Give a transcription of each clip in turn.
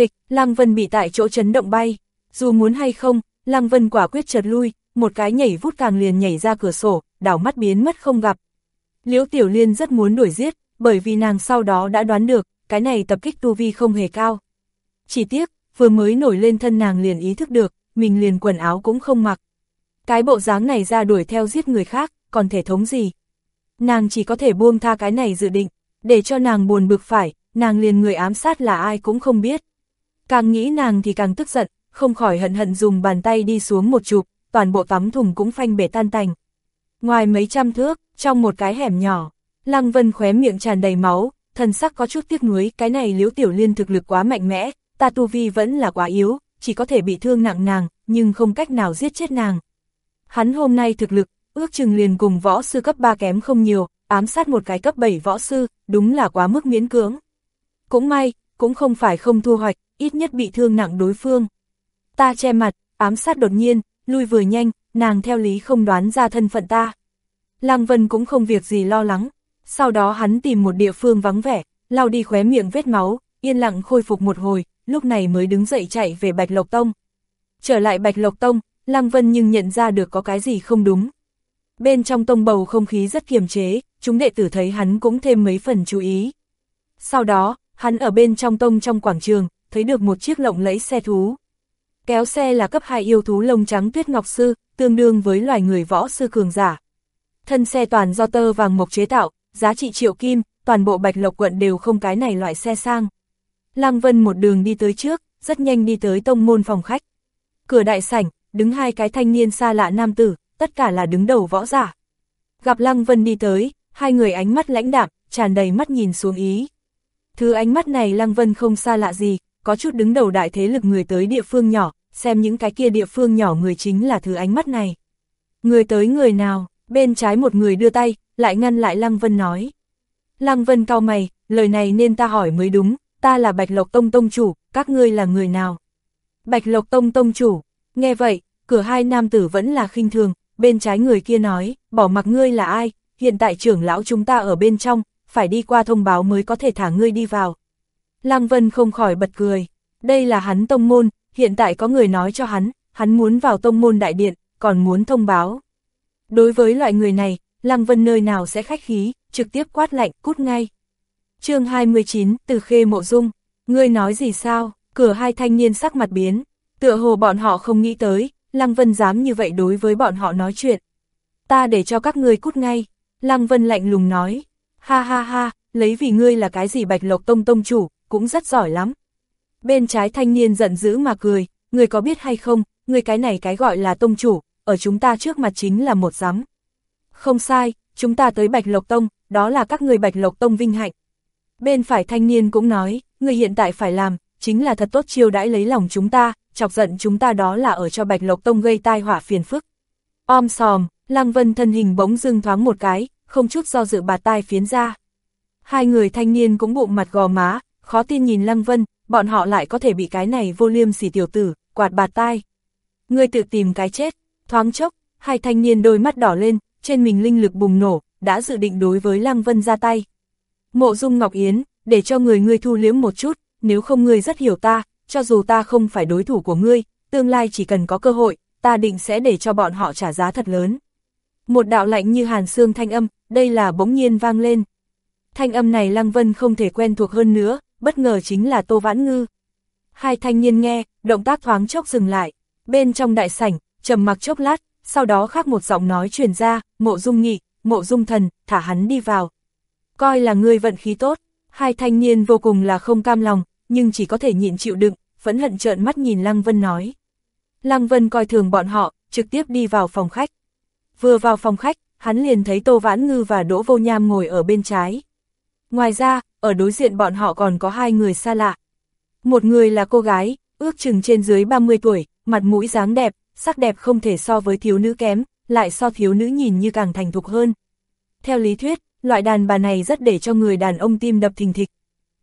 Phịch, Lăng Vân bị tại chỗ chấn động bay. Dù muốn hay không, Lăng Vân quả quyết chợt lui, một cái nhảy vút càng liền nhảy ra cửa sổ, đảo mắt biến mất không gặp. Liễu Tiểu Liên rất muốn đuổi giết, bởi vì nàng sau đó đã đoán được, cái này tập kích tu vi không hề cao. Chỉ tiếc, vừa mới nổi lên thân nàng liền ý thức được, mình liền quần áo cũng không mặc. Cái bộ dáng này ra đuổi theo giết người khác, còn thể thống gì? Nàng chỉ có thể buông tha cái này dự định, để cho nàng buồn bực phải, nàng liền người ám sát là ai cũng không biết. Càng nghĩ nàng thì càng tức giận, không khỏi hận hận dùng bàn tay đi xuống một chụp, toàn bộ tắm thùng cũng phanh bể tan tành. Ngoài mấy trăm thước, trong một cái hẻm nhỏ, Lăng Vân khóe miệng tràn đầy máu, thần sắc có chút tiếc nuối, cái này liễu tiểu liên thực lực quá mạnh mẽ, ta tu vi vẫn là quá yếu, chỉ có thể bị thương nặng nàng, nhưng không cách nào giết chết nàng. Hắn hôm nay thực lực, ước chừng liền cùng võ sư cấp 3 kém không nhiều, ám sát một cái cấp 7 võ sư, đúng là quá mức miễn cưỡng. Cũng may, cũng không phải không thu hoạch, ít nhất bị thương nặng đối phương. Ta che mặt, ám sát đột nhiên, lui vừa nhanh, nàng theo lý không đoán ra thân phận ta. Lăng Vân cũng không việc gì lo lắng, sau đó hắn tìm một địa phương vắng vẻ, lau đi khóe miệng vết máu, yên lặng khôi phục một hồi, lúc này mới đứng dậy chạy về Bạch Lộc Tông. Trở lại Bạch Lộc Tông, Lăng Vân nhưng nhận ra được có cái gì không đúng. Bên trong tông bầu không khí rất kiềm chế, chúng đệ tử thấy hắn cũng thêm mấy phần chú ý. Sau đó, hắn ở bên trong tông trong quảng trường, thấy được một chiếc lộng lẫy xe thú. Kéo xe là cấp 2 yêu thú lông trắng tuyết ngọc sư, tương đương với loài người võ sư cường giả. Thân xe toàn do tơ vàng mộc chế tạo, giá trị triệu kim, toàn bộ bạch lộc quận đều không cái này loại xe sang. Lăng Vân một đường đi tới trước, rất nhanh đi tới tông môn phòng khách. Cửa đại sảnh, đứng hai cái thanh niên xa lạ nam tử, tất cả là đứng đầu võ giả. Gặp Lăng Vân đi tới, hai người ánh mắt lãnh đạm, tràn đầy mắt nhìn xuống ý. Thứ ánh mắt này Lăng Vân không xa lạ gì, có chút đứng đầu đại thế lực người tới địa phương nhỏ, xem những cái kia địa phương nhỏ người chính là thứ ánh mắt này. Người tới người nào, bên trái một người đưa tay, lại ngăn lại Lăng Vân nói. Lăng Vân cao mày, lời này nên ta hỏi mới đúng, ta là Bạch Lộc Tông Tông Chủ, các ngươi là người nào? Bạch Lộc Tông Tông Chủ, nghe vậy, cửa hai nam tử vẫn là khinh thường, bên trái người kia nói, bỏ mặc ngươi là ai, hiện tại trưởng lão chúng ta ở bên trong, phải đi qua thông báo mới có thể thả ngươi đi vào. Lăng Vân không khỏi bật cười, đây là hắn tông môn, hiện tại có người nói cho hắn, hắn muốn vào tông môn đại điện, còn muốn thông báo. Đối với loại người này, Lăng Vân nơi nào sẽ khách khí, trực tiếp quát lạnh, cút ngay. chương 29, từ khê mộ dung, ngươi nói gì sao, cửa hai thanh niên sắc mặt biến, tựa hồ bọn họ không nghĩ tới, Lăng Vân dám như vậy đối với bọn họ nói chuyện. Ta để cho các ngươi cút ngay, Lăng Vân lạnh lùng nói, ha ha ha, lấy vì ngươi là cái gì bạch lộc tông tông chủ, cũng rất giỏi lắm. Bên trái thanh niên giận dữ mà cười, người có biết hay không, người cái này cái gọi là tông chủ, ở chúng ta trước mặt chính là một giám. Không sai, chúng ta tới Bạch Lộc Tông, đó là các người Bạch Lộc Tông vinh hạnh. Bên phải thanh niên cũng nói, người hiện tại phải làm, chính là thật tốt chiêu đãi lấy lòng chúng ta, chọc giận chúng ta đó là ở cho Bạch Lộc Tông gây tai họa phiền phức. Om sòm, Lăng Vân thân hình bỗng dưng thoáng một cái, không chút do dự bà tai phiến ra. Hai người thanh niên cũng bụng mặt gò má, khó tin nhìn Lăng Vân, bọn họ lại có thể bị cái này vô liêm sỉ tiểu tử, quạt bà tai. Người tự tìm cái chết, thoáng chốc, hai thanh niên đôi mắt đỏ lên, trên mình linh lực bùng nổ, đã dự định đối với Lăng Vân ra tay. Mộ dung Ngọc Yến, để cho người ngươi thu liếm một chút, nếu không ngươi rất hiểu ta, cho dù ta không phải đối thủ của ngươi, tương lai chỉ cần có cơ hội, ta định sẽ để cho bọn họ trả giá thật lớn. Một đạo lạnh như hàn xương thanh âm, đây là bỗng nhiên vang lên. Thanh âm này Lăng Vân không thể quen thuộc hơn nữa, bất ngờ chính là Tô Vãn Ngư. Hai thanh niên nghe, động tác thoáng chốc dừng lại, bên trong đại sảnh, trầm mặc chốc lát, sau đó khác một giọng nói truyền ra, mộ dung nghị, mộ dung thần, thả hắn đi vào. Coi là người vận khí tốt, hai thanh niên vô cùng là không cam lòng, nhưng chỉ có thể nhịn chịu đựng, vẫn hận trợn mắt nhìn Lăng Vân nói. Lăng Vân coi thường bọn họ, trực tiếp đi vào phòng khách. Vừa vào phòng khách, hắn liền thấy Tô Vãn Ngư và Đỗ Vô Nham ngồi ở bên trái. Ngoài ra, ở đối diện bọn họ còn có hai người xa lạ. Một người là cô gái, ước chừng trên dưới 30 tuổi, mặt mũi dáng đẹp, sắc đẹp không thể so với thiếu nữ kém, lại so thiếu nữ nhìn như càng thành thục hơn. Theo lý thuyết, loại đàn bà này rất để cho người đàn ông tim đập thình thịch.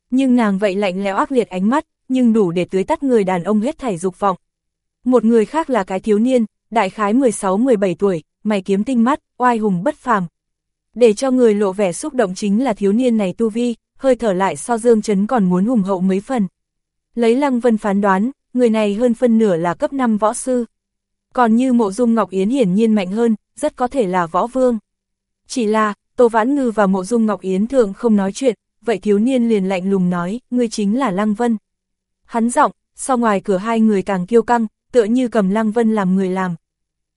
Nhưng nàng vậy lạnh lẽo ác liệt ánh mắt, nhưng đủ để tưới tắt người đàn ông hết thảy dục vọng. Một người khác là cái thiếu niên, đại khái 16-17 tuổi, mày kiếm tinh mắt, oai hùng bất phàm. Để cho người lộ vẻ xúc động chính là thiếu niên này tu vi, hơi thở lại so dương chấn còn muốn hùng hậu mấy phần. lấy Lăng Vân phán đoán, người này hơn phân nửa là cấp 5 võ sư. Còn như mộ dung Ngọc Yến hiển nhiên mạnh hơn, rất có thể là võ vương. Chỉ là, Tô Vãn Ngư và mộ dung Ngọc Yến thường không nói chuyện, vậy thiếu niên liền lạnh lùng nói, ngươi chính là Lăng Vân. Hắn giọng, sau ngoài cửa hai người càng kiêu căng, tựa như cầm Lăng Vân làm người làm.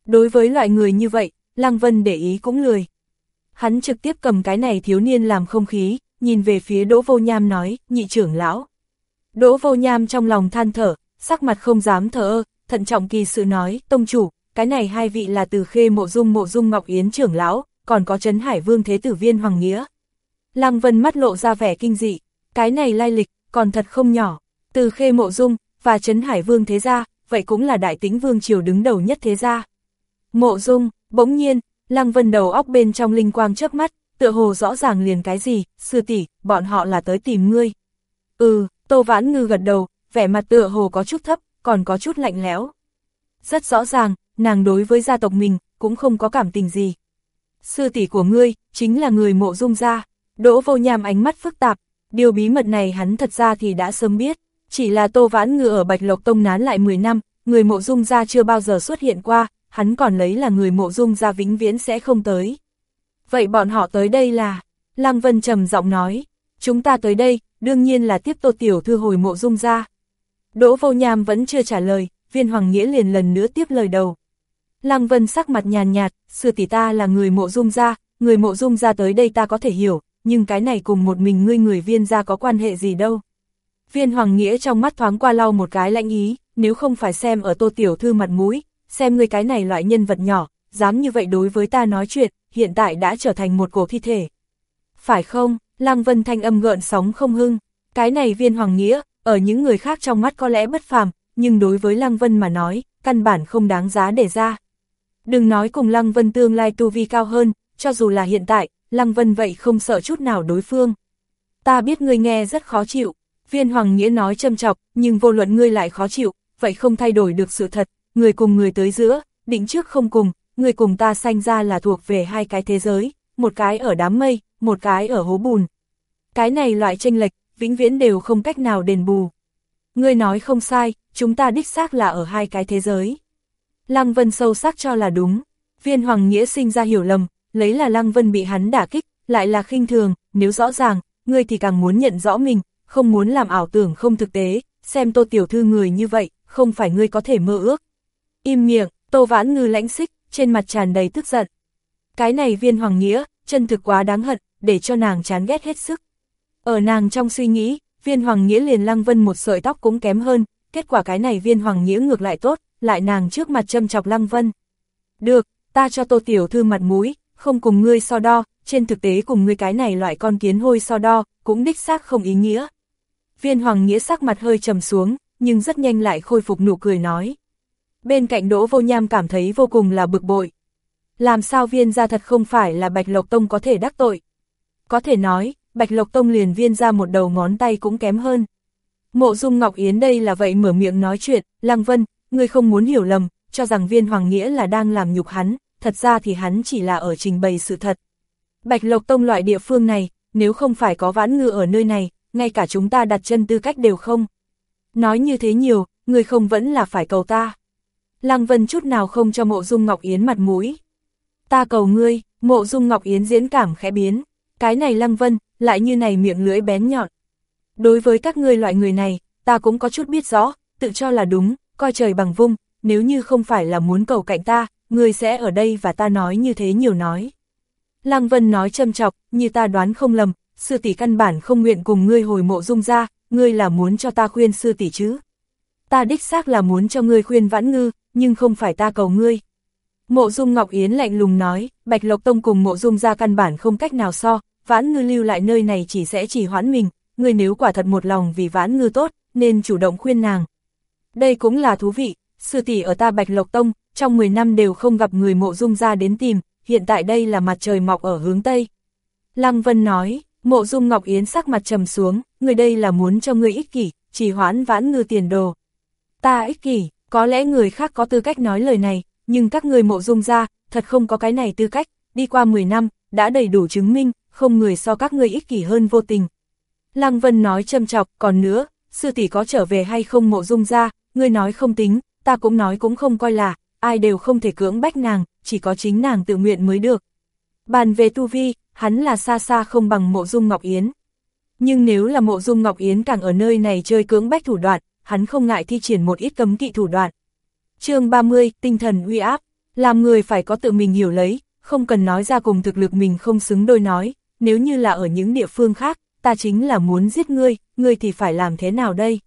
Đối với loại người như vậy, Lăng Vân để ý cũng lười. Hắn trực tiếp cầm cái này thiếu niên làm không khí, nhìn về phía Đỗ Vô Nham nói, nhị trưởng lão. Đỗ Vô Nham trong lòng than thở, sắc mặt không dám thở ơ, thận trọng kỳ sự nói, tông chủ, cái này hai vị là từ khê mộ dung mộ dung Ngọc Yến trưởng lão, còn có Trấn Hải Vương Thế Tử Viên Hoàng Nghĩa. Lăng Vân mắt lộ ra vẻ kinh dị, cái này lai lịch, còn thật không nhỏ, từ khê mộ dung, và Trấn Hải Vương Thế Gia, vậy cũng là đại tính vương triều đứng đầu nhất Thế Gia. Mộ dung, bỗng nhiên, Lăng Vân đầu óc bên trong linh quang chớp mắt, tựa hồ rõ ràng liền cái gì, sư tỷ, bọn họ là tới tìm ngươi. Ừ, Tô Vãn Ngư gật đầu, vẻ mặt tựa hồ có chút thấp, còn có chút lạnh lẽo. Rất rõ ràng, nàng đối với gia tộc mình, cũng không có cảm tình gì. Sư tỷ của ngươi, chính là người mộ dung gia. Đỗ vô nhàm ánh mắt phức tạp, điều bí mật này hắn thật ra thì đã sớm biết. Chỉ là Tô Vãn Ngư ở Bạch Lộc Tông nán lại 10 năm, người mộ dung gia chưa bao giờ xuất hiện qua, hắn còn lấy là người mộ dung gia vĩnh viễn sẽ không tới. Vậy bọn họ tới đây là, Lăng Vân trầm giọng nói, chúng ta tới đây, đương nhiên là tiếp tô tiểu thư hồi mộ dung gia. Đỗ vô nham vẫn chưa trả lời, viên hoàng nghĩa liền lần nữa tiếp lời đầu. Lăng Vân sắc mặt nhàn nhạt, sư tỷ ta là người mộ dung gia, người mộ dung gia tới đây ta có thể hiểu, nhưng cái này cùng một mình ngươi người viên gia có quan hệ gì đâu. Viên hoàng nghĩa trong mắt thoáng qua lau một cái lãnh ý, nếu không phải xem ở tô tiểu thư mặt mũi, xem ngươi cái này loại nhân vật nhỏ, dám như vậy đối với ta nói chuyện, hiện tại đã trở thành một cổ thi thể. Phải không, Lăng Vân thanh âm gợn sóng không hưng, cái này viên hoàng nghĩa, ở những người khác trong mắt có lẽ bất phàm, nhưng đối với Lăng Vân mà nói, căn bản không đáng giá để ra. Đừng nói cùng Lăng Vân tương lai tu vi cao hơn, cho dù là hiện tại, Lăng Vân vậy không sợ chút nào đối phương. Ta biết ngươi nghe rất khó chịu, viên hoàng nghĩa nói châm chọc, nhưng vô luận ngươi lại khó chịu, vậy không thay đổi được sự thật, người cùng người tới giữa, định trước không cùng, người cùng ta sanh ra là thuộc về hai cái thế giới, một cái ở đám mây, một cái ở hố bùn. Cái này loại tranh lệch, vĩnh viễn đều không cách nào đền bù. Ngươi nói không sai, chúng ta đích xác là ở hai cái thế giới. Lăng Vân sâu sắc cho là đúng. Viên Hoàng Nghĩa sinh ra hiểu lầm, lấy là Lăng Vân bị hắn đả kích, lại là khinh thường, nếu rõ ràng, ngươi thì càng muốn nhận rõ mình, không muốn làm ảo tưởng không thực tế, xem tô tiểu thư người như vậy, không phải ngươi có thể mơ ước. Im miệng, tô vãn ngư lãnh xích, trên mặt tràn đầy tức giận. Cái này viên Hoàng Nghĩa, chân thực quá đáng hận, để cho nàng chán ghét hết sức. Ở nàng trong suy nghĩ, viên Hoàng Nghĩa liền Lăng Vân một sợi tóc cũng kém hơn, kết quả cái này viên Hoàng Nghĩa ngược lại tốt, lại nàng trước mặt châm chọc Lăng Vân. Được, ta cho tô tiểu thư mặt mũi, không cùng ngươi so đo, trên thực tế cùng ngươi cái này loại con kiến hôi so đo, cũng đích xác không ý nghĩa. Viên Hoàng Nghĩa sắc mặt hơi trầm xuống, nhưng rất nhanh lại khôi phục nụ cười nói. Bên cạnh Đỗ Vô Nham cảm thấy vô cùng là bực bội. Làm sao viên gia thật không phải là Bạch Lộc Tông có thể đắc tội. Có thể nói, Bạch Lộc Tông liền viên ra một đầu ngón tay cũng kém hơn. Mộ Dung Ngọc Yến đây là vậy mở miệng nói chuyện, Lăng Vân, ngươi không muốn hiểu lầm, cho rằng viên Hoàng Nghĩa là đang làm nhục hắn, thật ra thì hắn chỉ là ở trình bày sự thật. Bạch Lộc Tông loại địa phương này, nếu không phải có vãn ngư ở nơi này, ngay cả chúng ta đặt chân tư cách đều không. Nói như thế nhiều, người không vẫn là phải cầu ta. Lăng Vân chút nào không cho mộ dung Ngọc Yến mặt mũi. Ta cầu ngươi, mộ dung Ngọc Yến diễn cảm khẽ biến. Cái này Lăng Vân, lại như này miệng lưỡi bén nhọn. Đối với các ngươi loại người này, ta cũng có chút biết rõ, tự cho là đúng, coi trời bằng vung, nếu như không phải là muốn cầu cạnh ta, ngươi sẽ ở đây và ta nói như thế nhiều nói. Lăng Vân nói châm chọc, như ta đoán không lầm, sư tỷ căn bản không nguyện cùng ngươi hồi mộ dung ra, ngươi là muốn cho ta khuyên sư tỷ chứ. Ta đích xác là muốn cho ngươi khuyên vãn ngư, nhưng không phải ta cầu ngươi. Mộ dung Ngọc Yến lạnh lùng nói, Bạch Lộc Tông cùng mộ dung ra căn bản không cách nào so, vãn ngư lưu lại nơi này chỉ sẽ chỉ hoãn mình, ngươi nếu quả thật một lòng vì vãn ngư tốt, nên chủ động khuyên nàng. Đây cũng là thú vị, sư tỷ ở ta Bạch Lộc Tông, trong 10 năm đều không gặp người mộ dung ra đến tìm, hiện tại đây là mặt trời mọc ở hướng Tây. Lăng Vân nói, mộ dung Ngọc Yến sắc mặt trầm xuống, người đây là muốn cho ngươi ích kỷ, chỉ hoãn vãn ngư tiền đồ. Ta ích kỷ, có lẽ người khác có tư cách nói lời này, nhưng các người mộ dung ra, thật không có cái này tư cách, đi qua 10 năm, đã đầy đủ chứng minh, không người so các người ích kỷ hơn vô tình. Lăng Vân nói châm chọc, còn nữa, sư tỷ có trở về hay không mộ dung ra, ngươi nói không tính, ta cũng nói cũng không coi là, ai đều không thể cưỡng bách nàng, chỉ có chính nàng tự nguyện mới được. Bàn về tu vi, hắn là xa xa không bằng mộ dung Ngọc Yến. Nhưng nếu là mộ dung Ngọc Yến càng ở nơi này chơi cưỡng bách thủ đoạn, hắn không ngại thi triển một ít cấm kỵ thủ đoạn. chương 30, tinh thần uy áp, làm người phải có tự mình hiểu lấy, không cần nói ra cùng thực lực mình không xứng đôi nói, nếu như là ở những địa phương khác, ta chính là muốn giết ngươi, ngươi thì phải làm thế nào đây?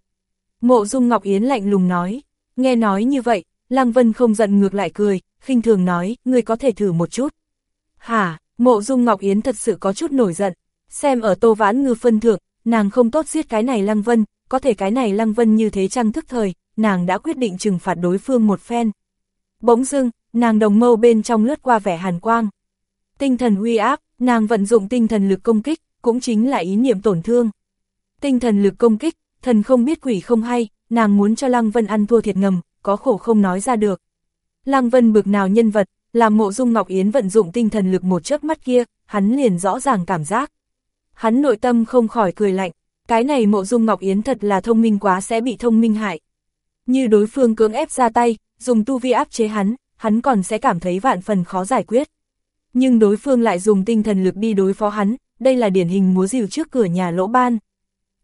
Mộ dung Ngọc Yến lạnh lùng nói, nghe nói như vậy, Lăng Vân không giận ngược lại cười, khinh thường nói, ngươi có thể thử một chút. Hả, mộ dung Ngọc Yến thật sự có chút nổi giận, xem ở tô vãn ngư phân thượng, nàng không tốt giết cái này Lăng Vân, có thể cái này Lăng Vân như thế trăng thức thời, nàng đã quyết định trừng phạt đối phương một phen. Bỗng dưng, nàng đồng mâu bên trong lướt qua vẻ hàn quang. Tinh thần uy áp, nàng vận dụng tinh thần lực công kích, cũng chính là ý niệm tổn thương. Tinh thần lực công kích, thần không biết quỷ không hay, nàng muốn cho Lăng Vân ăn thua thiệt ngầm, có khổ không nói ra được. Lăng Vân bực nào nhân vật, làm mộ dung Ngọc Yến vận dụng tinh thần lực một chớp mắt kia, hắn liền rõ ràng cảm giác. Hắn nội tâm không khỏi cười lạnh, cái này mộ dung Ngọc Yến thật là thông minh quá sẽ bị thông minh hại. Như đối phương cưỡng ép ra tay, dùng tu vi áp chế hắn, hắn còn sẽ cảm thấy vạn phần khó giải quyết. Nhưng đối phương lại dùng tinh thần lực đi đối phó hắn, đây là điển hình múa rìu trước cửa nhà lỗ ban.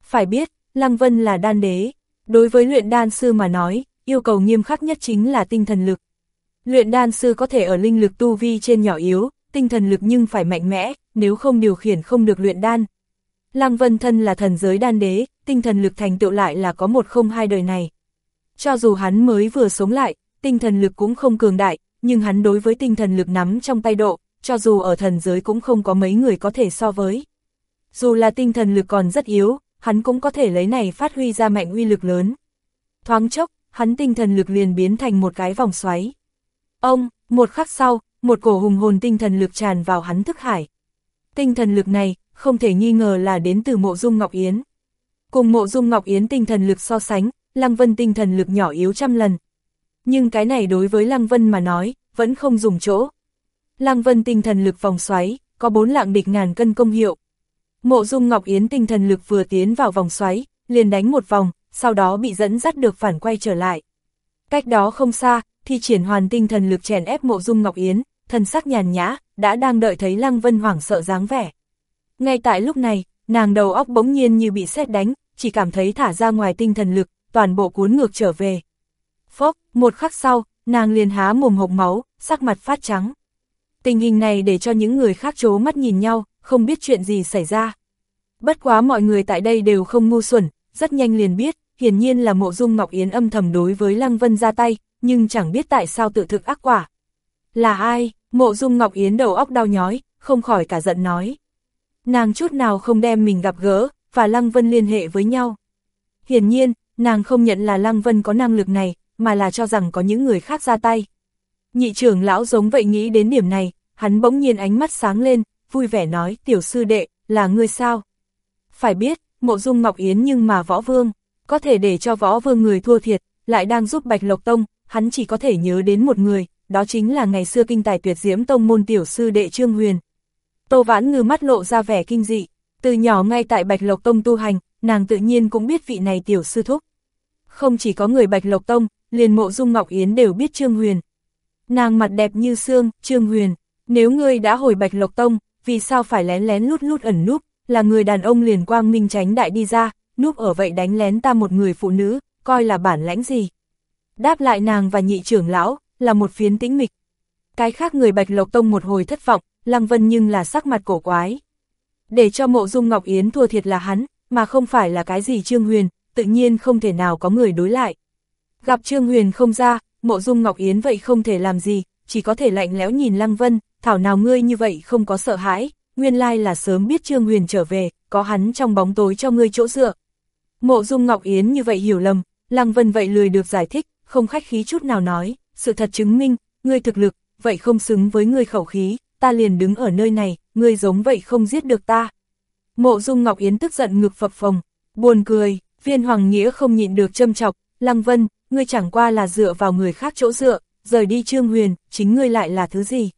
Phải biết, Lăng Vân là đan đế, đối với luyện đan sư mà nói, yêu cầu nghiêm khắc nhất chính là tinh thần lực. Luyện đan sư có thể ở linh lực tu vi trên nhỏ yếu, tinh thần lực nhưng phải mạnh mẽ, nếu không điều khiển không được luyện đan. Lăng Vân thân là thần giới đan đế, tinh thần lực thành tựu lại là có một không hai đời này. Cho dù hắn mới vừa sống lại, tinh thần lực cũng không cường đại, nhưng hắn đối với tinh thần lực nắm trong tay độ, cho dù ở thần giới cũng không có mấy người có thể so với. Dù là tinh thần lực còn rất yếu, hắn cũng có thể lấy này phát huy ra mạnh uy lực lớn. Thoáng chốc, hắn tinh thần lực liền biến thành một cái vòng xoáy. Ông, một khắc sau, một cổ hùng hồn tinh thần lực tràn vào hắn thức hải. Tinh thần lực này, không thể nghi ngờ là đến từ mộ dung Ngọc Yến. Cùng mộ dung Ngọc Yến tinh thần lực so sánh, Lăng Vân tinh thần lực nhỏ yếu trăm lần. Nhưng cái này đối với Lăng Vân mà nói, vẫn không dùng chỗ. Lăng Vân tinh thần lực vòng xoáy, có bốn lạng địch ngàn cân công hiệu. Mộ dung Ngọc Yến tinh thần lực vừa tiến vào vòng xoáy, liền đánh một vòng, sau đó bị dẫn dắt được phản quay trở lại. Cách đó không xa, thì triển hoàn tinh thần lực chèn ép mộ dung Ngọc Yến, thần sắc nhàn nhã, đã đang đợi thấy Lăng Vân hoảng sợ dáng vẻ. Ngay tại lúc này, nàng đầu óc bỗng nhiên như bị sét đánh, chỉ cảm thấy thả ra ngoài tinh thần lực, toàn bộ cuốn ngược trở về. Phốc, một khắc sau, nàng liền há mồm hộc máu, sắc mặt phát trắng. Tình hình này để cho những người khác chố mắt nhìn nhau, không biết chuyện gì xảy ra. Bất quá mọi người tại đây đều không ngu xuẩn, rất nhanh liền biết, hiển nhiên là mộ dung Ngọc Yến âm thầm đối với Lăng Vân ra tay, nhưng chẳng biết tại sao tự thực ác quả. Là ai? Mộ dung Ngọc Yến đầu óc đau nhói, không khỏi cả giận nói. Nàng chút nào không đem mình gặp gỡ, và Lăng Vân liên hệ với nhau. Hiển nhiên, nàng không nhận là Lăng Vân có năng lực này, mà là cho rằng có những người khác ra tay. Nhị trưởng lão giống vậy nghĩ đến điểm này, hắn bỗng nhiên ánh mắt sáng lên, vui vẻ nói, tiểu sư đệ, là ngươi sao? Phải biết, mộ dung Ngọc Yến nhưng mà võ vương, có thể để cho võ vương người thua thiệt, lại đang giúp Bạch Lộc Tông, hắn chỉ có thể nhớ đến một người, đó chính là ngày xưa kinh tài tuyệt diễm tông môn tiểu sư đệ Trương Huyền. Tô Vãn Ngư mắt lộ ra vẻ kinh dị, từ nhỏ ngay tại Bạch Lộc Tông tu hành, nàng tự nhiên cũng biết vị này tiểu sư thúc. Không chỉ có người Bạch Lộc Tông, liền mộ dung Ngọc Yến đều biết Trương Huyền. Nàng mặt đẹp như xương, Trương Huyền, nếu ngươi đã hồi Bạch Lộc Tông, vì sao phải lén lén lút lút ẩn núp, là người đàn ông liền quang minh tránh đại đi ra, núp ở vậy đánh lén ta một người phụ nữ, coi là bản lãnh gì. Đáp lại nàng và nhị trưởng lão, là một phiến tĩnh mịch. Cái khác người Bạch Lộc Tông một hồi thất vọng, Lăng Vân nhưng là sắc mặt cổ quái. Để cho mộ dung Ngọc Yến thua thiệt là hắn, mà không phải là cái gì Trương Huyền, tự nhiên không thể nào có người đối lại. Gặp Trương Huyền không ra, mộ dung Ngọc Yến vậy không thể làm gì, chỉ có thể lạnh lẽo nhìn Lăng Vân, thảo nào ngươi như vậy không có sợ hãi, nguyên lai là sớm biết Trương Huyền trở về, có hắn trong bóng tối cho ngươi chỗ dựa. Mộ dung Ngọc Yến như vậy hiểu lầm, Lăng Vân vậy lười được giải thích, không khách khí chút nào nói, sự thật chứng minh, ngươi thực lực, vậy không xứng với người khẩu khí, ta liền đứng ở nơi này, ngươi giống vậy không giết được ta. Mộ dung Ngọc Yến tức giận ngực phập phồng, buồn cười, viên hoàng nghĩa không nhịn được châm chọc, Lăng Vân, ngươi chẳng qua là dựa vào người khác chỗ dựa, rời đi Trương Huyền, chính ngươi lại là thứ gì?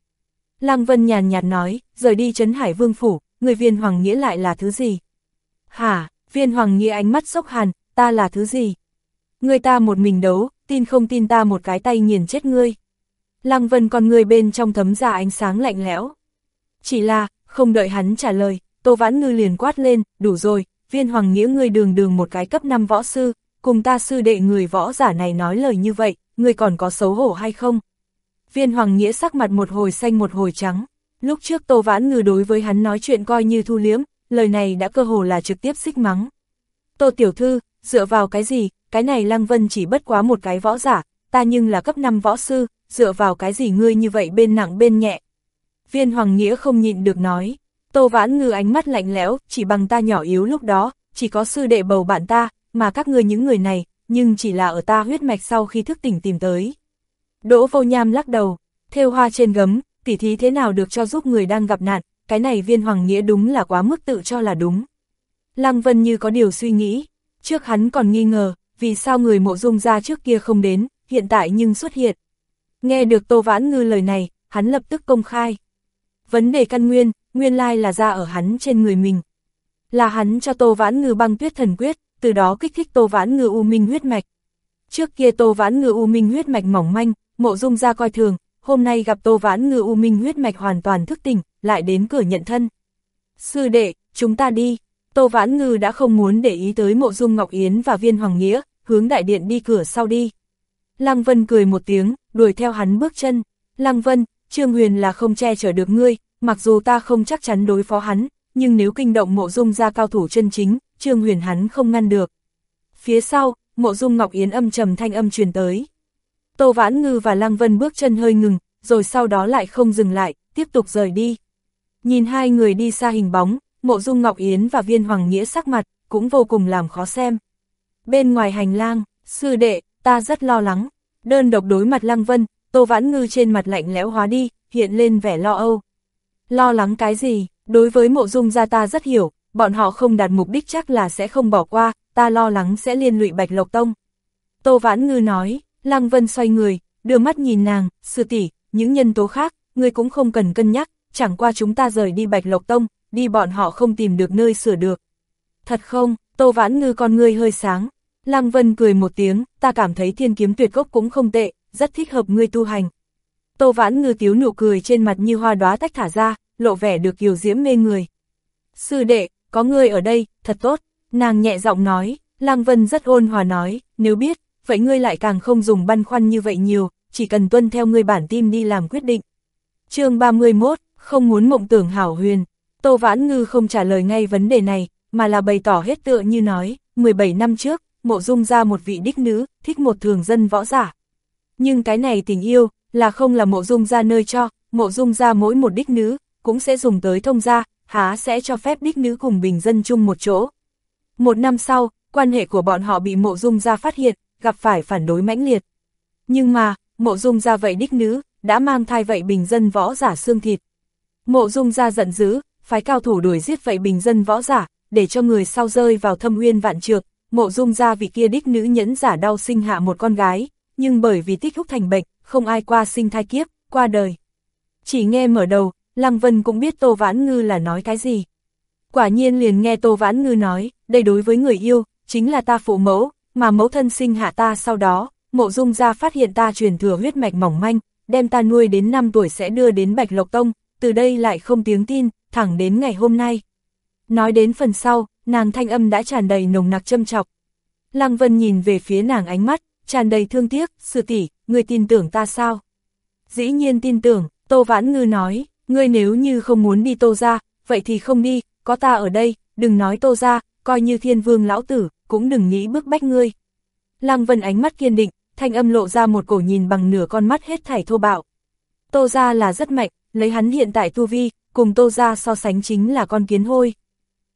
Lăng Vân nhàn nhạt nói, rời đi Trấn Hải Vương Phủ, người viên hoàng nghĩa lại là thứ gì? Hả, viên hoàng nghĩa ánh mắt sốc hàn, ta là thứ gì? Ngươi ta một mình đấu, tin không tin ta một cái tay nghiền chết ngươi. Lăng Vân con người bên trong thấm ra ánh sáng lạnh lẽo. Chỉ là, không đợi hắn trả lời, Tô Vãn Ngư liền quát lên, đủ rồi, viên hoàng nghĩa ngươi đường đường một cái cấp 5 võ sư, cùng ta sư đệ người võ giả này nói lời như vậy, ngươi còn có xấu hổ hay không? Viên hoàng nghĩa sắc mặt một hồi xanh một hồi trắng, lúc trước Tô Vãn Ngư đối với hắn nói chuyện coi như thu liếm, lời này đã cơ hồ là trực tiếp xích mắng. Tô Tiểu Thư, dựa vào cái gì, cái này Lăng Vân chỉ bất quá một cái võ giả, ta nhưng là cấp 5 võ sư, dựa vào cái gì ngươi như vậy bên nặng bên nhẹ. Viên Hoàng Nghĩa không nhịn được nói, Tô Vãn Ngư ánh mắt lạnh lẽo, chỉ bằng ta nhỏ yếu lúc đó, chỉ có sư đệ bầu bạn ta, mà các ngươi những người này, nhưng chỉ là ở ta huyết mạch sau khi thức tỉnh tìm tới. Đỗ vô nham lắc đầu, theo hoa trên gấm, tỉ thí thế nào được cho giúp người đang gặp nạn, cái này viên hoàng nghĩa đúng là quá mức tự cho là đúng. Lăng Vân như có điều suy nghĩ, trước hắn còn nghi ngờ, vì sao người mộ dung ra trước kia không đến, hiện tại nhưng xuất hiện. Nghe được Tô Vãn Ngư lời này, hắn lập tức công khai. Vấn đề căn nguyên, nguyên lai là ra ở hắn trên người mình. Là hắn cho Tô Vãn Ngư băng tuyết thần quyết, từ đó kích thích Tô Vãn Ngư u minh huyết mạch. Trước kia Tô Vãn Ngư u minh huyết mạch mỏng manh, mộ dung ra coi thường, hôm nay gặp Tô Vãn Ngư u minh huyết mạch hoàn toàn thức tỉnh, lại đến cửa nhận thân. Sư đệ, chúng ta đi. Tô Vãn Ngư đã không muốn để ý tới mộ dung Ngọc Yến và viên Hoàng Nghĩa, hướng đại điện đi cửa sau đi. Lăng Vân cười một tiếng, đuổi theo hắn bước chân. Lăng Vân, Trương Huyền là không che chở được ngươi, mặc dù ta không chắc chắn đối phó hắn, nhưng nếu kinh động mộ dung ra cao thủ chân chính, Trương Huyền hắn không ngăn được. Phía sau, mộ dung Ngọc Yến âm trầm thanh âm truyền tới. Tô Vãn Ngư và Lăng Vân bước chân hơi ngừng, rồi sau đó lại không dừng lại, tiếp tục rời đi. Nhìn hai người đi xa hình bóng, mộ dung Ngọc Yến và viên Hoàng Nghĩa sắc mặt, cũng vô cùng làm khó xem. Bên ngoài hành lang, sư đệ, ta rất lo lắng. Đơn độc đối mặt Lăng Vân, Tô Vãn Ngư trên mặt lạnh lẽo hóa đi, hiện lên vẻ lo âu. Lo lắng cái gì, đối với mộ dung gia ta rất hiểu, bọn họ không đạt mục đích chắc là sẽ không bỏ qua, ta lo lắng sẽ liên lụy Bạch Lộc Tông. Tô Vãn Ngư nói, Lăng Vân xoay người, đưa mắt nhìn nàng, sư tỷ, những nhân tố khác, ngươi cũng không cần cân nhắc, chẳng qua chúng ta rời đi Bạch Lộc Tông, đi bọn họ không tìm được nơi sửa được. Thật không, Tô Vãn Ngư con ngươi hơi sáng. Lăng Vân cười một tiếng, ta cảm thấy thiên kiếm tuyệt gốc cũng không tệ, rất thích hợp ngươi tu hành. Tô Vãn Ngư tiếu nụ cười trên mặt như hoa đóa tách thả ra, lộ vẻ được kiều diễm mê người. Sư đệ, có ngươi ở đây, thật tốt, nàng nhẹ giọng nói, Lăng Vân rất ôn hòa nói, nếu biết, vậy ngươi lại càng không dùng băn khoăn như vậy nhiều, chỉ cần tuân theo ngươi bản tim đi làm quyết định. chương 31, không muốn mộng tưởng hảo huyền, Tô Vãn Ngư không trả lời ngay vấn đề này, mà là bày tỏ hết tựa như nói, 17 năm trước, mộ dung ra một vị đích nữ, thích một thường dân võ giả. Nhưng cái này tình yêu, là không là mộ dung ra nơi cho, mộ dung ra mỗi một đích nữ, cũng sẽ dùng tới thông gia, há sẽ cho phép đích nữ cùng bình dân chung một chỗ. Một năm sau, quan hệ của bọn họ bị mộ dung ra phát hiện, gặp phải phản đối mãnh liệt. Nhưng mà, mộ dung ra vậy đích nữ, đã mang thai vậy bình dân võ giả xương thịt. Mộ dung ra giận dữ, phái cao thủ đuổi giết vậy bình dân võ giả, để cho người sau rơi vào thâm uyên vạn trược, mộ dung ra vị kia đích nữ nhẫn giả đau sinh hạ một con gái, nhưng bởi vì tích húc thành bệnh, không ai qua sinh thai kiếp, qua đời. Chỉ nghe mở đầu, Lăng Vân cũng biết Tô Vãn Ngư là nói cái gì. Quả nhiên liền nghe Tô Vãn Ngư nói, đây đối với người yêu, chính là ta phụ mẫu, mà mẫu thân sinh hạ ta sau đó, mộ dung ra phát hiện ta truyền thừa huyết mạch mỏng manh, đem ta nuôi đến 5 tuổi sẽ đưa đến Bạch Lộc Tông, từ đây lại không tiếng tin, thẳng đến ngày hôm nay. Nói đến phần sau, nàng thanh âm đã tràn đầy nồng nặc châm chọc. Lăng Vân nhìn về phía nàng ánh mắt, tràn đầy thương tiếc, sư tỷ, người tin tưởng ta sao? Dĩ nhiên tin tưởng, Tô Vãn Ngư nói, ngươi nếu như không muốn đi tô ra, vậy thì không đi, có ta ở đây, đừng nói tô ra, coi như thiên vương lão tử, cũng đừng nghĩ bước bách ngươi. Lăng Vân ánh mắt kiên định, thanh âm lộ ra một cổ nhìn bằng nửa con mắt hết thảy thô bạo. Tô ra là rất mạnh, lấy hắn hiện tại tu vi, cùng Tô ra so sánh chính là con kiến hôi.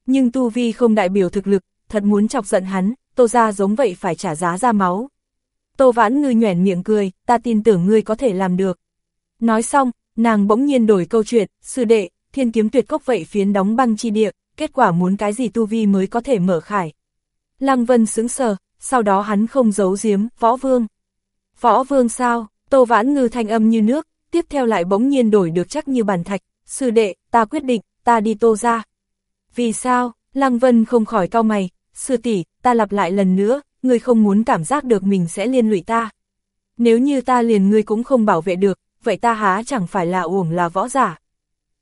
Nhưng tu vi không đại biểu thực lực, thật muốn chọc giận hắn, Tô ra giống vậy phải trả giá ra máu. Tô vãn ngư nhoẻn miệng cười, ta tin tưởng ngươi có thể làm được. Nói xong, nàng bỗng nhiên đổi câu chuyện, sư đệ, thiên kiếm tuyệt cốc vậy phiến đóng băng chi địa, kết quả muốn cái gì tu vi mới có thể mở khải. Lăng Vân sững sờ, sau đó hắn không giấu giếm, võ vương. Võ vương sao, tô vãn ngư thanh âm như nước, tiếp theo lại bỗng nhiên đổi được chắc như bàn thạch, sư đệ, ta quyết định, ta đi tô ra. Vì sao, Lăng Vân không khỏi cau mày, sư tỷ, ta lặp lại lần nữa, ngươi không muốn cảm giác được mình sẽ liên lụy ta. Nếu như ta liền ngươi cũng không bảo vệ được, vậy ta há chẳng phải là uổng là võ giả.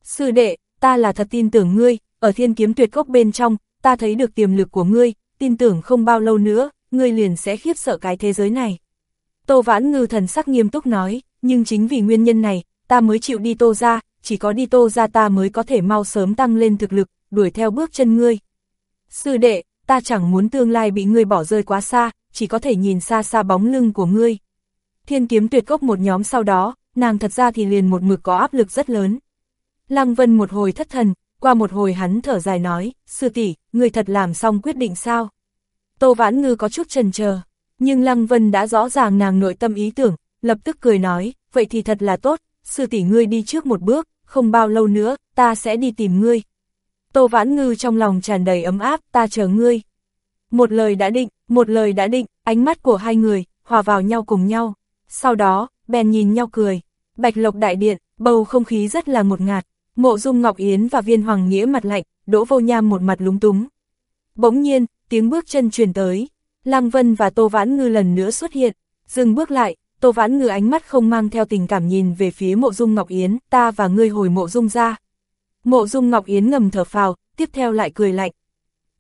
Sư đệ, ta là thật tin tưởng ngươi, ở thiên kiếm tuyệt cốc bên trong, ta thấy được tiềm lực của ngươi, tin tưởng không bao lâu nữa, ngươi liền sẽ khiếp sợ cái thế giới này. Tô Vãn Ngư thần sắc nghiêm túc nói, nhưng chính vì nguyên nhân này, ta mới chịu đi tô ra, chỉ có đi tô ra ta mới có thể mau sớm tăng lên thực lực, đuổi theo bước chân ngươi. Sư đệ, ta chẳng muốn tương lai bị ngươi bỏ rơi quá xa, chỉ có thể nhìn xa xa bóng lưng của ngươi. Thiên kiếm tuyệt cốc một nhóm sau đó, nàng thật ra thì liền một mực có áp lực rất lớn. Lăng Vân một hồi thất thần, qua một hồi hắn thở dài nói, sư tỷ, người thật làm xong quyết định sao? Tô Vãn Ngư có chút chần chờ, nhưng Lăng Vân đã rõ ràng nàng nội tâm ý tưởng, lập tức cười nói, vậy thì thật là tốt, sư tỷ ngươi đi trước một bước, không bao lâu nữa, ta sẽ đi tìm ngươi. Tô Vãn Ngư trong lòng tràn đầy ấm áp, ta chờ ngươi. Một lời đã định, một lời đã định, ánh mắt của hai người, hòa vào nhau cùng nhau. Sau đó, bèn nhìn nhau cười. Bạch Lộc Đại Điện, bầu không khí rất là một ngạt. Mộ Dung Ngọc Yến và Viên Hoàng Nghĩa mặt lạnh, Đỗ Vô Nham một mặt lúng túng. Bỗng nhiên, tiếng bước chân truyền tới. Lăng Vân và Tô Vãn Ngư lần nữa xuất hiện. Dừng bước lại, Tô Vãn Ngư ánh mắt không mang theo tình cảm nhìn về phía Mộ Dung Ngọc Yến, ta và ngươi hồi Mộ Dung ra. Mộ Dung Ngọc Yến ngầm thở phào, tiếp theo lại cười lạnh.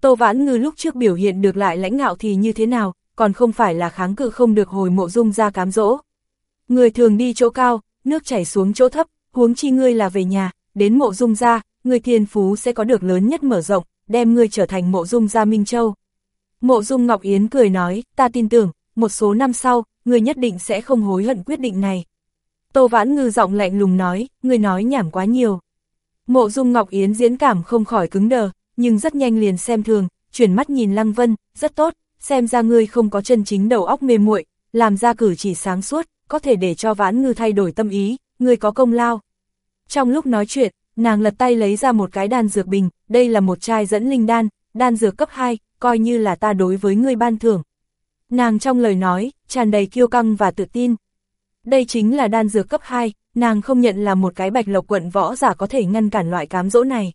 Tô Vãn Ngư lúc trước biểu hiện được lại lãnh ngạo thì như thế nào, còn không phải là kháng cự không được hồi Mộ Dung ra cám dỗ. Người thường đi chỗ cao, nước chảy xuống chỗ thấp, huống chi ngươi là về nhà, đến Mộ Dung ra, người thiên phú sẽ có được lớn nhất mở rộng, đem ngươi trở thành Mộ Dung gia Minh Châu. Mộ Dung Ngọc Yến cười nói, ta tin tưởng, một số năm sau, người nhất định sẽ không hối hận quyết định này. Tô Vãn Ngư giọng lạnh lùng nói, người nói nhảm quá nhiều. Mộ Dung Ngọc Yến diễn cảm không khỏi cứng đờ, nhưng rất nhanh liền xem thường, chuyển mắt nhìn Lăng Vân, rất tốt, xem ra ngươi không có chân chính đầu óc mê muội, làm ra cử chỉ sáng suốt, có thể để cho Vãn Ngư thay đổi tâm ý, ngươi có công lao. Trong lúc nói chuyện, nàng lật tay lấy ra một cái đan dược bình, đây là một chai dẫn linh đan, đan dược cấp 2, coi như là ta đối với ngươi ban thưởng. Nàng trong lời nói, tràn đầy kiêu căng và tự tin. Đây chính là đan dược cấp 2, nàng không nhận là một cái bạch lộc quận võ giả có thể ngăn cản loại cám dỗ này.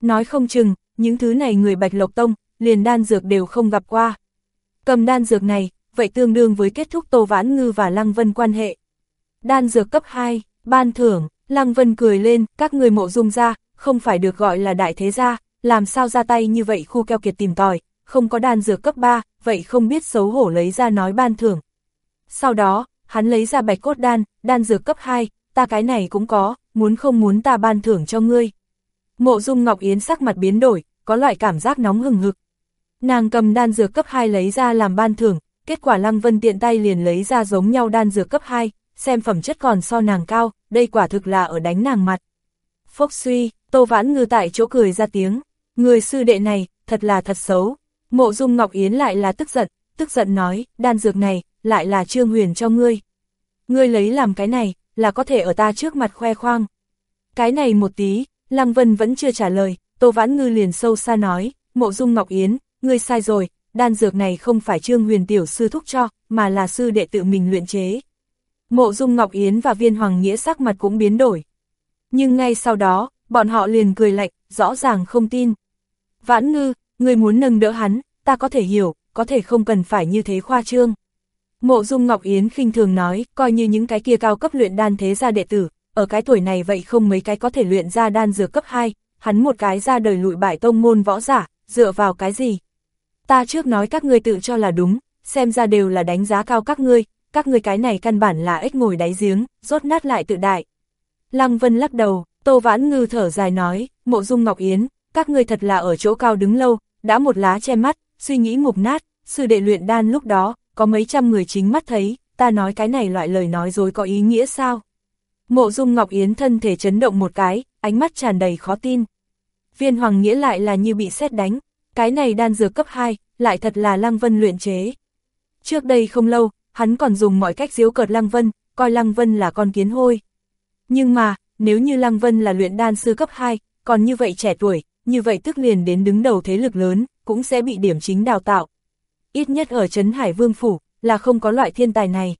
Nói không chừng, những thứ này người bạch lộc tông, liền đan dược đều không gặp qua. Cầm đan dược này, vậy tương đương với kết thúc Tô Vãn Ngư và Lăng Vân quan hệ. Đan dược cấp 2, ban thưởng, Lăng Vân cười lên, các người mộ dung ra, không phải được gọi là đại thế gia, làm sao ra tay như vậy khu keo kiệt tìm tòi, không có đan dược cấp 3, vậy không biết xấu hổ lấy ra nói ban thưởng. Sau đó, hắn lấy ra bạch cốt đan, đan dược cấp 2, ta cái này cũng có, muốn không muốn ta ban thưởng cho ngươi. Mộ dung Ngọc Yến sắc mặt biến đổi, có loại cảm giác nóng hừng hực. Nàng cầm đan dược cấp 2 lấy ra làm ban thưởng, kết quả Lăng Vân tiện tay liền lấy ra giống nhau đan dược cấp 2, xem phẩm chất còn so nàng cao, đây quả thực là ở đánh nàng mặt. Phốc suy, Tô Vãn Ngư tại chỗ cười ra tiếng, người sư đệ này, thật là thật xấu. Mộ Dung Ngọc Yến lại là tức giận, tức giận nói, đan dược này, lại là Trương Huyền cho ngươi. Ngươi lấy làm cái này, là có thể ở ta trước mặt khoe khoang. Cái này một tí, Lăng Vân vẫn chưa trả lời, Tô Vãn Ngư liền sâu xa nói, Mộ Dung Ngọc Yến, ngươi sai rồi, đan dược này không phải Trương Huyền tiểu sư thúc cho, mà là sư đệ tự mình luyện chế. Mộ Dung Ngọc Yến và Viên Hoàng Nghĩa sắc mặt cũng biến đổi. Nhưng ngay sau đó, bọn họ liền cười lạnh, rõ ràng không tin. Vãn Ngư, ngươi muốn nâng đỡ hắn, ta có thể hiểu, có thể không cần phải như thế khoa trương. Mộ Dung Ngọc Yến khinh thường nói, coi như những cái kia cao cấp luyện đan thế gia đệ tử, ở cái tuổi này vậy không mấy cái có thể luyện ra đan dược cấp 2, hắn một cái ra đời lụi bại tông môn võ giả, dựa vào cái gì? Ta trước nói các ngươi tự cho là đúng, xem ra đều là đánh giá cao các ngươi, các ngươi cái này căn bản là ếch ngồi đáy giếng, rốt nát lại tự đại. Lăng Vân lắc đầu, Tô Vãn Ngư thở dài nói, Mộ Dung Ngọc Yến, các ngươi thật là ở chỗ cao đứng lâu, đã một lá che mắt, suy nghĩ mục nát, sư đệ luyện đan lúc đó, có mấy trăm người chính mắt thấy, ta nói cái này loại lời nói dối có ý nghĩa sao? Mộ dung Ngọc Yến thân thể chấn động một cái, ánh mắt tràn đầy khó tin. Viên Hoàng Nghĩa lại là như bị xét đánh, cái này đan dược cấp 2, lại thật là Lăng Vân luyện chế. Trước đây không lâu, hắn còn dùng mọi cách diếu cợt Lăng Vân, coi Lăng Vân là con kiến hôi. Nhưng mà, nếu như Lăng Vân là luyện đan sư cấp 2, còn như vậy trẻ tuổi, như vậy tức liền đến đứng đầu thế lực lớn, cũng sẽ bị điểm chính đào tạo. Ít nhất ở Trấn Hải Vương Phủ, là không có loại thiên tài này.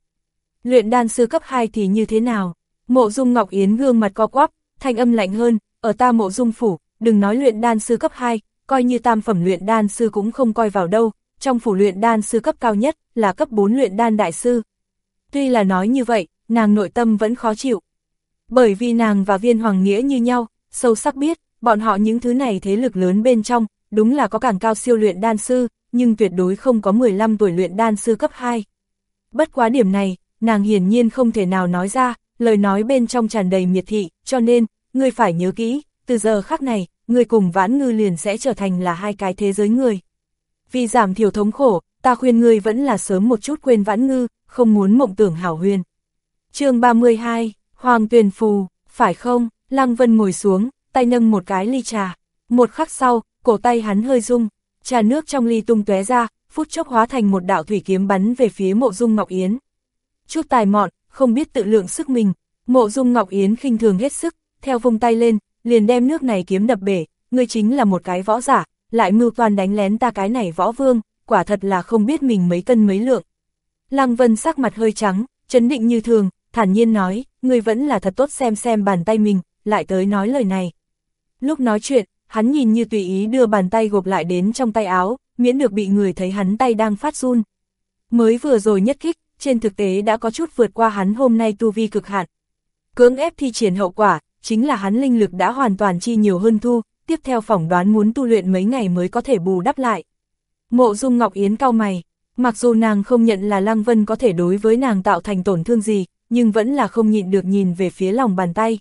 Luyện đan sư cấp 2 thì như thế nào? Mộ dung Ngọc Yến gương mặt co quắp, thanh âm lạnh hơn, ở ta mộ dung phủ, đừng nói luyện đan sư cấp 2, coi như tam phẩm luyện đan sư cũng không coi vào đâu, trong phủ luyện đan sư cấp cao nhất là cấp 4 luyện đan đại sư. Tuy là nói như vậy, nàng nội tâm vẫn khó chịu. Bởi vì nàng và viên hoàng nghĩa như nhau, sâu sắc biết, bọn họ những thứ này thế lực lớn bên trong, đúng là có càng cao siêu luyện đan sư, nhưng tuyệt đối không có 15 tuổi luyện đan sư cấp 2. Bất quá điểm này, nàng hiển nhiên không thể nào nói ra, lời nói bên trong tràn đầy miệt thị, cho nên, ngươi phải nhớ kỹ, từ giờ khắc này, ngươi cùng vãn ngư liền sẽ trở thành là hai cái thế giới người. Vì giảm thiểu thống khổ, ta khuyên ngươi vẫn là sớm một chút quên vãn ngư, không muốn mộng tưởng hảo huyền. chương 32, Hoàng Tuyền Phù, phải không? Lăng Vân ngồi xuống, tay nâng một cái ly trà. Một khắc sau, cổ tay hắn hơi rung, trà nước trong ly tung tóe ra, phút chốc hóa thành một đạo thủy kiếm bắn về phía mộ dung Ngọc Yến. Chút tài mọn, không biết tự lượng sức mình, mộ dung Ngọc Yến khinh thường hết sức, theo vung tay lên, liền đem nước này kiếm đập bể, ngươi chính là một cái võ giả, lại mưu toàn đánh lén ta cái này võ vương, quả thật là không biết mình mấy cân mấy lượng. Lăng Vân sắc mặt hơi trắng, chấn định như thường, thản nhiên nói, ngươi vẫn là thật tốt xem xem bàn tay mình, lại tới nói lời này. Lúc nói chuyện, hắn nhìn như tùy ý đưa bàn tay gộp lại đến trong tay áo, miễn được bị người thấy hắn tay đang phát run. Mới vừa rồi nhất kích, trên thực tế đã có chút vượt qua hắn hôm nay tu vi cực hạn. Cưỡng ép thi triển hậu quả, chính là hắn linh lực đã hoàn toàn chi nhiều hơn thu, tiếp theo phỏng đoán muốn tu luyện mấy ngày mới có thể bù đắp lại. Mộ dung Ngọc Yến cao mày, mặc dù nàng không nhận là Lăng Vân có thể đối với nàng tạo thành tổn thương gì, nhưng vẫn là không nhịn được nhìn về phía lòng bàn tay.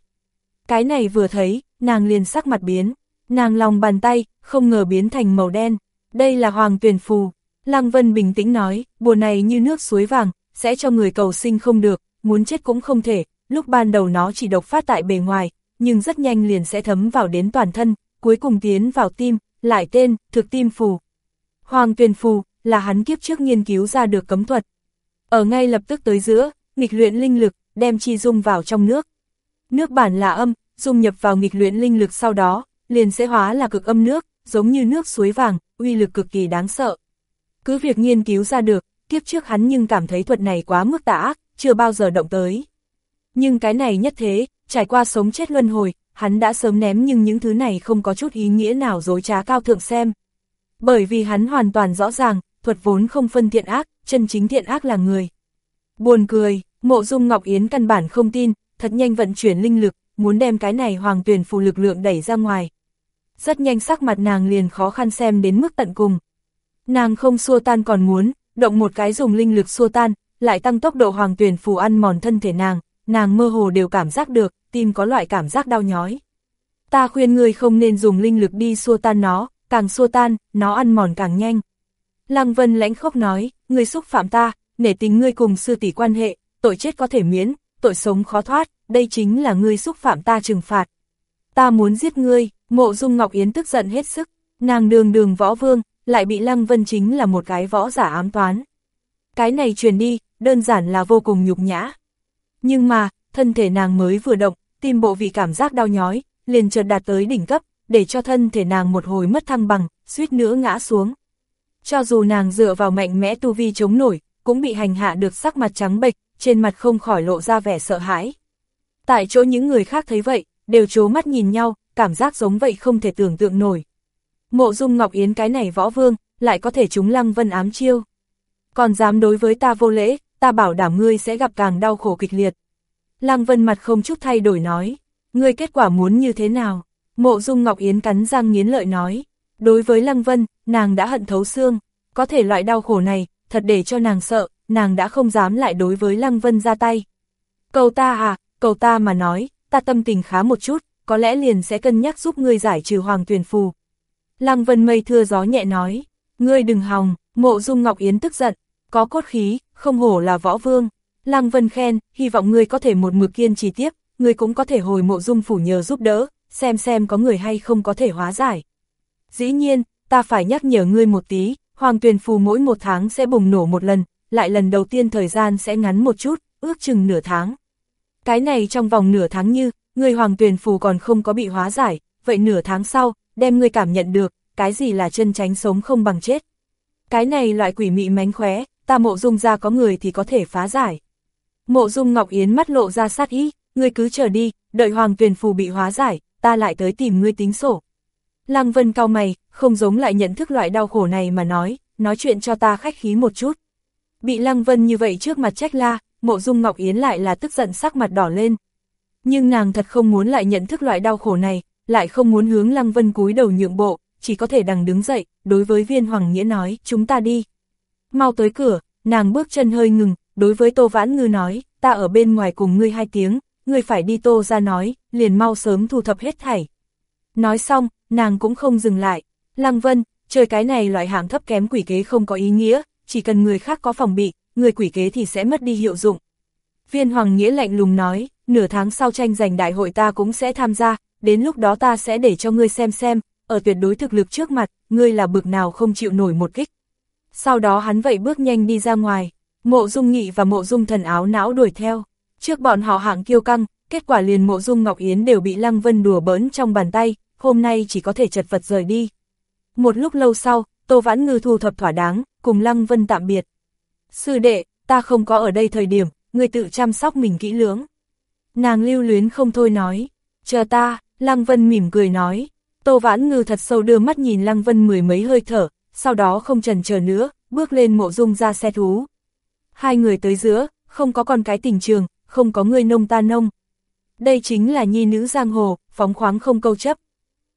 Cái này vừa thấy, nàng liền sắc mặt biến, nàng lòng bàn tay, không ngờ biến thành màu đen, đây là hoàng tuyển phù. Lăng Vân bình tĩnh nói, bùa này như nước suối vàng, sẽ cho người cầu sinh không được, muốn chết cũng không thể, lúc ban đầu nó chỉ độc phát tại bề ngoài, nhưng rất nhanh liền sẽ thấm vào đến toàn thân, cuối cùng tiến vào tim, lại tên, thực tim phù. Hoàng tuyển phù, là hắn kiếp trước nghiên cứu ra được cấm thuật. Ở ngay lập tức tới giữa, nghịch luyện linh lực, đem chi dung vào trong nước. Nước bản là âm, dung nhập vào nghịch luyện linh lực sau đó, liền sẽ hóa là cực âm nước, giống như nước suối vàng, uy lực cực kỳ đáng sợ. Cứ việc nghiên cứu ra được, kiếp trước hắn nhưng cảm thấy thuật này quá mức tà ác, chưa bao giờ động tới. Nhưng cái này nhất thế, trải qua sống chết luân hồi, hắn đã sớm ném nhưng những thứ này không có chút ý nghĩa nào dối trá cao thượng xem. Bởi vì hắn hoàn toàn rõ ràng, thuật vốn không phân thiện ác, chân chính thiện ác là người. Buồn cười, mộ dung Ngọc Yến căn bản không tin, thật nhanh vận chuyển linh lực, muốn đem cái này hoàng tuyển phù lực lượng đẩy ra ngoài. Rất nhanh sắc mặt nàng liền khó khăn xem đến mức tận cùng. Nàng không xua tan còn muốn, động một cái dùng linh lực xua tan, lại tăng tốc độ hoàng tuyển phù ăn mòn thân thể nàng, nàng mơ hồ đều cảm giác được, tim có loại cảm giác đau nhói. Ta khuyên người không nên dùng linh lực đi xua tan nó, càng xua tan, nó ăn mòn càng nhanh. Lăng Vân lãnh khốc nói, người xúc phạm ta, nể tình ngươi cùng sư tỷ quan hệ, tội chết có thể miễn, tội sống khó thoát, đây chính là ngươi xúc phạm ta trừng phạt. Ta muốn giết ngươi, mộ dung Ngọc Yến tức giận hết sức, nàng đường đường võ vương, lại bị Lăng Vân chính là một cái võ giả ám toán. Cái này truyền đi, đơn giản là vô cùng nhục nhã. Nhưng mà, thân thể nàng mới vừa động, tim bộ vị cảm giác đau nhói, liền chợt đạt tới đỉnh cấp, để cho thân thể nàng một hồi mất thăng bằng, suýt nữa ngã xuống. Cho dù nàng dựa vào mạnh mẽ tu vi chống nổi, cũng bị hành hạ được sắc mặt trắng bệch, trên mặt không khỏi lộ ra vẻ sợ hãi. Tại chỗ những người khác thấy vậy, đều chố mắt nhìn nhau, cảm giác giống vậy không thể tưởng tượng nổi. Mộ dung Ngọc Yến cái này võ vương, lại có thể chúng lăng vân ám chiêu. Còn dám đối với ta vô lễ, ta bảo đảm ngươi sẽ gặp càng đau khổ kịch liệt. Lăng vân mặt không chút thay đổi nói, ngươi kết quả muốn như thế nào? Mộ dung Ngọc Yến cắn răng nghiến lợi nói, đối với lăng vân, nàng đã hận thấu xương, có thể loại đau khổ này, thật để cho nàng sợ, nàng đã không dám lại đối với lăng vân ra tay. Cầu ta à, cầu ta mà nói, ta tâm tình khá một chút, có lẽ liền sẽ cân nhắc giúp ngươi giải trừ hoàng tuyển phù. Lăng Vân Mây thưa gió nhẹ nói, ngươi đừng hòng, mộ dung Ngọc Yến tức giận, có cốt khí, không hổ là võ vương. Lăng Vân khen, hy vọng ngươi có thể một mực kiên trì tiếp, ngươi cũng có thể hồi mộ dung phủ nhờ giúp đỡ, xem xem có người hay không có thể hóa giải. Dĩ nhiên, ta phải nhắc nhở ngươi một tí, hoàng tuyển phù mỗi một tháng sẽ bùng nổ một lần, lại lần đầu tiên thời gian sẽ ngắn một chút, ước chừng nửa tháng. Cái này trong vòng nửa tháng như, người hoàng tuyển phù còn không có bị hóa giải, vậy nửa tháng sau, đem ngươi cảm nhận được, cái gì là chân tránh sống không bằng chết. Cái này loại quỷ mị mánh khóe, ta mộ dung ra có người thì có thể phá giải. Mộ dung Ngọc Yến mắt lộ ra sát ý, ngươi cứ chờ đi, đợi hoàng tuyển phù bị hóa giải, ta lại tới tìm ngươi tính sổ. Lăng Vân cao mày, không giống lại nhận thức loại đau khổ này mà nói, nói chuyện cho ta khách khí một chút. Bị Lăng Vân như vậy trước mặt trách la, mộ dung Ngọc Yến lại là tức giận sắc mặt đỏ lên. Nhưng nàng thật không muốn lại nhận thức loại đau khổ này, lại không muốn hướng Lăng Vân cúi đầu nhượng bộ, chỉ có thể đằng đứng dậy, đối với viên Hoàng Nghĩa nói, chúng ta đi. Mau tới cửa, nàng bước chân hơi ngừng, đối với Tô Vãn Ngư nói, ta ở bên ngoài cùng ngươi hai tiếng, ngươi phải đi Tô ra nói, liền mau sớm thu thập hết thảy. Nói xong, nàng cũng không dừng lại, Lăng Vân, chơi cái này loại hạng thấp kém quỷ kế không có ý nghĩa, chỉ cần người khác có phòng bị, người quỷ kế thì sẽ mất đi hiệu dụng. Viên Hoàng Nghĩa lạnh lùng nói, nửa tháng sau tranh giành đại hội ta cũng sẽ tham gia, đến lúc đó ta sẽ để cho ngươi xem xem, ở tuyệt đối thực lực trước mặt, ngươi là bực nào không chịu nổi một kích. Sau đó hắn vậy bước nhanh đi ra ngoài, mộ dung nghị và mộ dung thần áo não đuổi theo. Trước bọn họ hạng kiêu căng, kết quả liền mộ dung Ngọc Yến đều bị Lăng Vân đùa bỡn trong bàn tay, hôm nay chỉ có thể chật vật rời đi. Một lúc lâu sau, Tô Vãn Ngư thu thập thỏa đáng, cùng Lăng Vân tạm biệt. Sư đệ, ta không có ở đây thời điểm, người tự chăm sóc mình kỹ lưỡng. Nàng lưu luyến không thôi nói, chờ ta, Lăng Vân mỉm cười nói. Tô Vãn Ngư thật sâu đưa mắt nhìn Lăng Vân mười mấy hơi thở, sau đó không trần chờ nữa, bước lên mộ dung ra xe thú. Hai người tới giữa, không có con cái tình trường, không có người nông ta nông. Đây chính là nhi nữ giang hồ, phóng khoáng không câu chấp.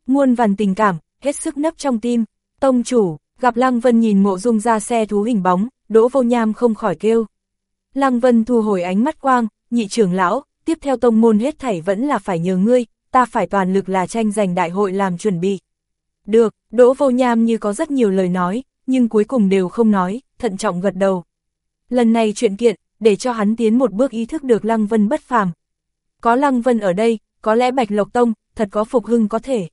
Muôn vàn tình cảm, hết sức nấp trong tim. Tông chủ, gặp Lăng Vân nhìn mộ dung ra xe thú hình bóng, đỗ vô nham không khỏi kêu. Lăng Vân thu hồi ánh mắt quang, nhị trưởng lão, tiếp theo tông môn hết thảy vẫn là phải nhờ ngươi, ta phải toàn lực là tranh giành đại hội làm chuẩn bị. Được, Đỗ Vô Nham như có rất nhiều lời nói, nhưng cuối cùng đều không nói, thận trọng gật đầu. Lần này chuyện kiện, để cho hắn tiến một bước ý thức được Lăng Vân bất phàm. Có Lăng Vân ở đây, có lẽ Bạch Lộc Tông, thật có phục hưng có thể.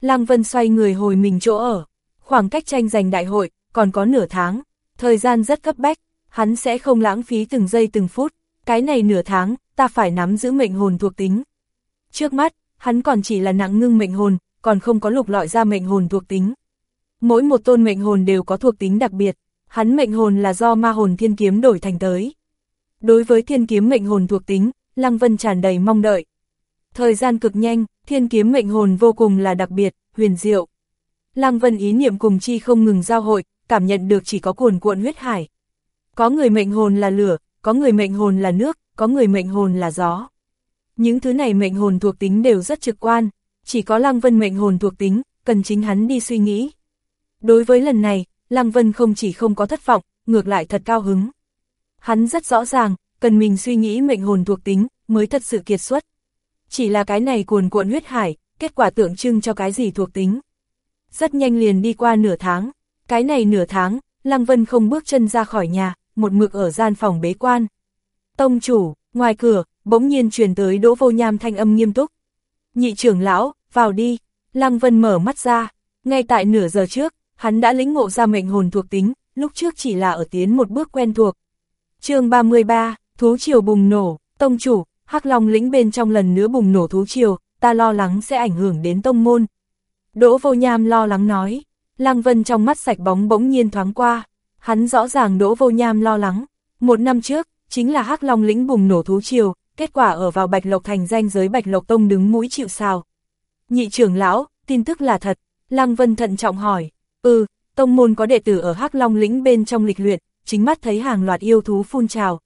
Lăng Vân xoay người hồi mình chỗ ở, khoảng cách tranh giành đại hội, còn có nửa tháng, thời gian rất cấp bách, hắn sẽ không lãng phí từng giây từng phút, cái này nửa tháng, ta phải nắm giữ mệnh hồn thuộc tính. Trước mắt, hắn còn chỉ là nặng ngưng mệnh hồn, còn không có lục lọi ra mệnh hồn thuộc tính. Mỗi một tôn mệnh hồn đều có thuộc tính đặc biệt, hắn mệnh hồn là do ma hồn thiên kiếm đổi thành tới. Đối với thiên kiếm mệnh hồn thuộc tính, Lăng Vân tràn đầy mong đợi. Thời gian cực nhanh, thiên kiếm mệnh hồn vô cùng là đặc biệt, huyền diệu. Lăng Vân ý niệm cùng chi không ngừng giao hội, cảm nhận được chỉ có cuồn cuộn huyết hải. Có người mệnh hồn là lửa, có người mệnh hồn là nước, có người mệnh hồn là gió. Những thứ này mệnh hồn thuộc tính đều rất trực quan, chỉ có Lăng Vân mệnh hồn thuộc tính, cần chính hắn đi suy nghĩ. Đối với lần này, Lăng Vân không chỉ không có thất vọng, ngược lại thật cao hứng. Hắn rất rõ ràng, cần mình suy nghĩ mệnh hồn thuộc tính, mới thật sự kiệt xuất. Chỉ là cái này cuồn cuộn huyết hải, kết quả tượng trưng cho cái gì thuộc tính. Rất nhanh liền đi qua nửa tháng, cái này nửa tháng, Lăng Vân không bước chân ra khỏi nhà, một mực ở gian phòng bế quan. Tông chủ, ngoài cửa, bỗng nhiên truyền tới đỗ vô nham thanh âm nghiêm túc. Nhị trưởng lão, vào đi, Lăng Vân mở mắt ra, ngay tại nửa giờ trước, hắn đã lĩnh ngộ ra mệnh hồn thuộc tính, lúc trước chỉ là ở tiến một bước quen thuộc. chương 33, Thú Triều bùng nổ, Tông chủ, hắc Long lĩnh bên trong lần nữa bùng nổ Thú Triều, ta lo lắng sẽ ảnh hưởng đến tông môn. Đỗ vô nham lo lắng nói, Lăng Vân trong mắt sạch bóng bỗng nhiên thoáng qua, hắn rõ ràng Đỗ vô nham lo lắng. Một năm trước, chính là hắc Long lĩnh bùng nổ Thú Triều, kết quả ở vào Bạch Lộc thành danh giới Bạch Lộc Tông đứng mũi chịu sao. Nhị trưởng lão, tin tức là thật, Lăng Vân thận trọng hỏi, ừ, tông môn có đệ tử ở Hắc Long lĩnh bên trong lịch luyện, chính mắt thấy hàng loạt yêu thú phun trào.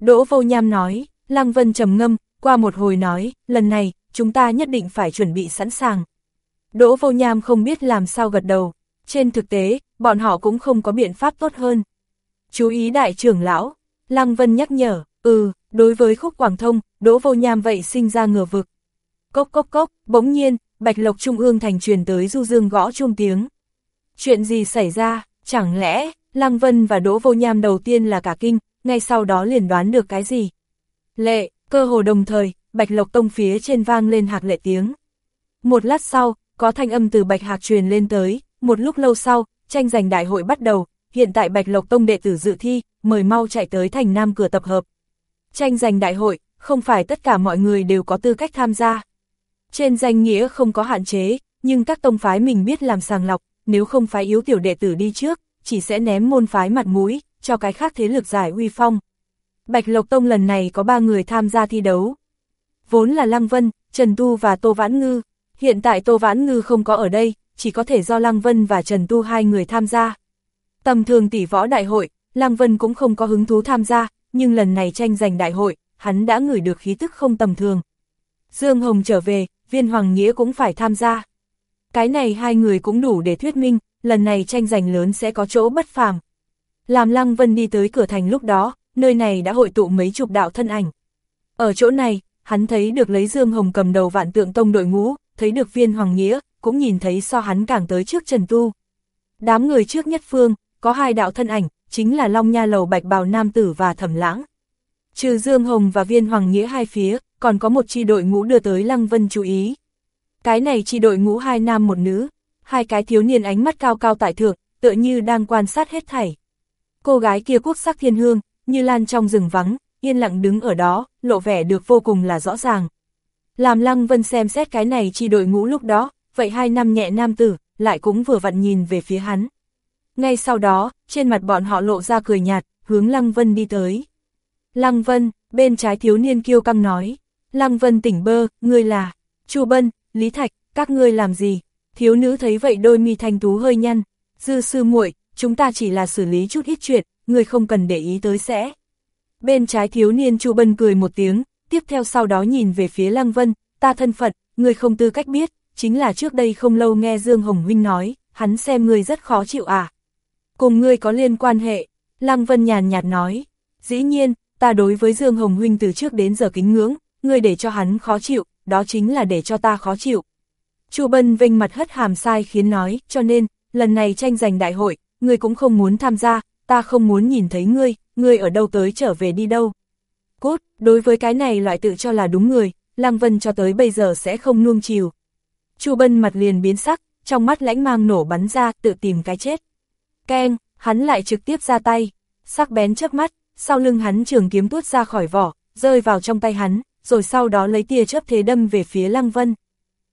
Đỗ vô nham nói, Lăng Vân trầm ngâm, qua một hồi nói, lần này, chúng ta nhất định phải chuẩn bị sẵn sàng. Đỗ vô nham không biết làm sao gật đầu, trên thực tế, bọn họ cũng không có biện pháp tốt hơn. Chú ý đại trưởng lão, Lăng Vân nhắc nhở, ừ, đối với khúc quảng thông, đỗ vô nham vậy sinh ra ngờ vực. Cốc cốc cốc, bỗng nhiên, Bạch Lộc Trung ương thành truyền tới du dương gõ chuông tiếng. Chuyện gì xảy ra, chẳng lẽ, Lăng Vân và Đỗ Vô Nham đầu tiên là cả kinh, ngay sau đó liền đoán được cái gì. Lệ, cơ hồ đồng thời, Bạch Lộc Tông phía trên vang lên hạc lệ tiếng. Một lát sau, có thanh âm từ Bạch Hạc truyền lên tới, một lúc lâu sau, tranh giành đại hội bắt đầu, hiện tại Bạch Lộc Tông đệ tử dự thi, mời mau chạy tới thành Nam cửa tập hợp. Tranh giành đại hội, không phải tất cả mọi người đều có tư cách tham gia. Trên danh nghĩa không có hạn chế, nhưng các tông phái mình biết làm sàng lọc, nếu không phái yếu tiểu đệ tử đi trước, chỉ sẽ ném môn phái mặt mũi, cho cái khác thế lực giải uy phong. Bạch Lộc Tông lần này có ba người tham gia thi đấu. Vốn là Lăng Vân, Trần Tu và Tô Vãn Ngư, Hiện tại Tô Vãn Ngư không có ở đây, chỉ có thể do Lăng Vân và Trần Tu hai người tham gia. Tầm thường tỷ võ đại hội, Lăng Vân cũng không có hứng thú tham gia, nhưng lần này tranh giành đại hội, hắn đã ngửi được khí tức không tầm thường. Dương Hồng trở về, viên Hoàng Nghĩa cũng phải tham gia. Cái này hai người cũng đủ để thuyết minh, lần này tranh giành lớn sẽ có chỗ bất phàm. Làm Lăng Vân đi tới cửa thành lúc đó, nơi này đã hội tụ mấy chục đạo thân ảnh. Ở chỗ này, hắn thấy được lấy Dương Hồng cầm đầu vạn tượng tông đội ngũ, thấy được viên Hoàng Nghĩa, cũng nhìn thấy so hắn càng tới trước Trần Tu. Đám người trước nhất phương, có hai đạo thân ảnh, chính là Long Nha Lầu Bạch Bào Nam Tử và Thẩm Lãng. Trừ Dương Hồng và viên Hoàng Nghĩa hai phía, còn có một chi đội ngũ đưa tới Lăng Vân chú ý. Cái này chi đội ngũ hai nam một nữ, hai cái thiếu niên ánh mắt cao cao tại thượng, tựa như đang quan sát hết thảy. Cô gái kia quốc sắc thiên hương, như lan trong rừng vắng, yên lặng đứng ở đó, lộ vẻ được vô cùng là rõ ràng. Làm Lăng Vân xem xét cái này chi đội ngũ lúc đó, vậy hai năm nhẹ nam tử, lại cũng vừa vặn nhìn về phía hắn. Ngay sau đó, trên mặt bọn họ lộ ra cười nhạt, hướng Lăng Vân đi tới. Lăng Vân, bên trái thiếu niên kiêu căng nói. Lăng Vân tỉnh bơ, ngươi là, Chu Bân, Lý Thạch, các ngươi làm gì? Thiếu nữ thấy vậy đôi mi thanh tú hơi nhăn. Dư sư muội, chúng ta chỉ là xử lý chút ít chuyện, ngươi không cần để ý tới sẽ. Bên trái thiếu niên Chu Bân cười một tiếng, tiếp theo sau đó nhìn về phía Lăng Vân, ta thân phận, ngươi không tư cách biết, chính là trước đây không lâu nghe Dương Hồng Huynh nói, hắn xem ngươi rất khó chịu à. Cùng ngươi có liên quan hệ, Lăng Vân nhàn nhạt nói, dĩ nhiên, ta đối với Dương Hồng Huynh từ trước đến giờ kính ngưỡng, ngươi để cho hắn khó chịu, đó chính là để cho ta khó chịu. Chu Bân vinh mặt hất hàm sai khiến nói, cho nên, lần này tranh giành đại hội, ngươi cũng không muốn tham gia, ta không muốn nhìn thấy ngươi, ngươi ở đâu tới trở về đi đâu. Cốt, đối với cái này loại tự cho là đúng người, Lăng Vân cho tới bây giờ sẽ không nuông chiều. Chu Bân mặt liền biến sắc, trong mắt lãnh mang nổ bắn ra, tự tìm cái chết. Keng, hắn lại trực tiếp ra tay, sắc bén trước mắt, sau lưng hắn trường kiếm tuốt ra khỏi vỏ, rơi vào trong tay hắn, rồi sau đó lấy tia chớp thế đâm về phía Lăng Vân.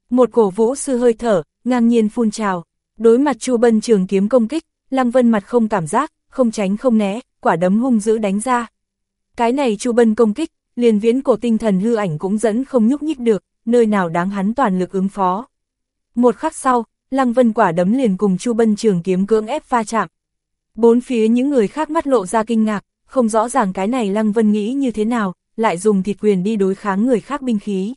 Một cổ vũ sư hơi thở, ngang nhiên phun trào, đối mặt Chu Bân trường kiếm công kích, Lăng Vân mặt không cảm giác, không tránh không né, quả đấm hung dữ đánh ra. Cái này Chu Bân công kích, liền viễn cổ tinh thần hư ảnh cũng dẫn không nhúc nhích được, nơi nào đáng hắn toàn lực ứng phó. Một khắc sau, Lăng Vân quả đấm liền cùng Chu Bân trường kiếm cưỡng ép va chạm. Bốn phía những người khác mắt lộ ra kinh ngạc, không rõ ràng cái này Lăng Vân nghĩ như thế nào, lại dùng thịt quyền đi đối kháng người khác binh khí.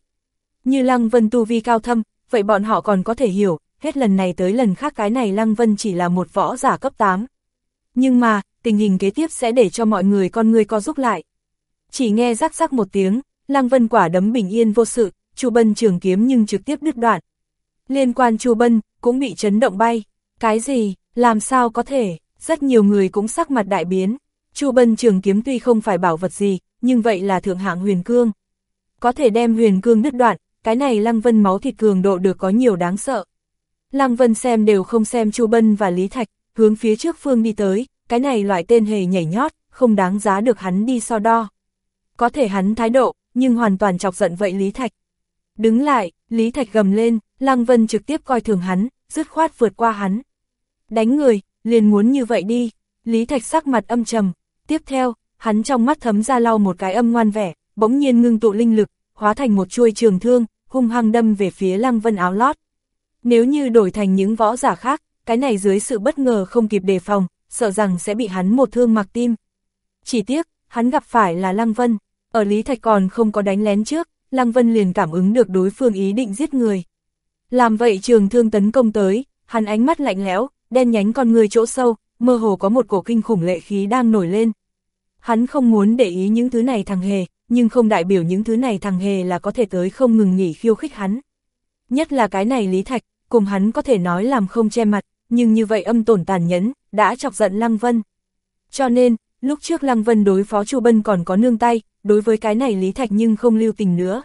Như Lăng Vân tu vi cao thâm, vậy bọn họ còn có thể hiểu, hết lần này tới lần khác cái này Lăng Vân chỉ là một võ giả cấp 8. Nhưng mà, tình hình kế tiếp sẽ để cho mọi người con người co giúp lại. Chỉ nghe rắc rắc một tiếng, Lăng Vân quả đấm bình yên vô sự, Chu Bân trường kiếm nhưng trực tiếp đứt đoạn. Liên quan Chu Bân cũng bị chấn động bay. Cái gì, làm sao có thể, rất nhiều người cũng sắc mặt đại biến. Chu Bân trường kiếm tuy không phải bảo vật gì, nhưng vậy là thượng hạng huyền cương. Có thể đem huyền cương đứt đoạn, cái này Lăng Vân máu thịt cường độ được có nhiều đáng sợ. Lăng Vân xem đều không xem Chu Bân và Lý Thạch, hướng phía trước phương đi tới, cái này loại tên hề nhảy nhót, không đáng giá được hắn đi so đo. Có thể hắn thái độ, nhưng hoàn toàn chọc giận vậy Lý Thạch. Đứng lại, Lý Thạch gầm lên, Lăng Vân trực tiếp coi thường hắn, dứt khoát vượt qua hắn. Đánh người, liền muốn như vậy đi, Lý Thạch sắc mặt âm trầm, tiếp theo, hắn trong mắt thấm ra lau một cái âm ngoan vẻ, bỗng nhiên ngưng tụ linh lực, hóa thành một chuôi trường thương, hung hăng đâm về phía Lăng Vân áo lót. Nếu như đổi thành những võ giả khác, cái này dưới sự bất ngờ không kịp đề phòng, sợ rằng sẽ bị hắn một thương mặc tim. Chỉ tiếc, hắn gặp phải là Lăng Vân, ở Lý Thạch còn không có đánh lén trước, Lăng Vân liền cảm ứng được đối phương ý định giết người. Làm vậy trường thương tấn công tới, hắn ánh mắt lạnh lẽo, đen nhánh con người chỗ sâu, mơ hồ có một cổ kinh khủng lệ khí đang nổi lên. Hắn không muốn để ý những thứ này thằng hề, nhưng không đại biểu những thứ này thằng hề là có thể tới không ngừng nghỉ khiêu khích hắn. Nhất là cái này Lý Thạch, cùng hắn có thể nói làm không che mặt, nhưng như vậy âm tổn tàn nhẫn, đã chọc giận Lăng Vân. Cho nên, lúc trước Lăng Vân đối phó Chu Bân còn có nương tay, đối với cái này Lý Thạch nhưng không lưu tình nữa.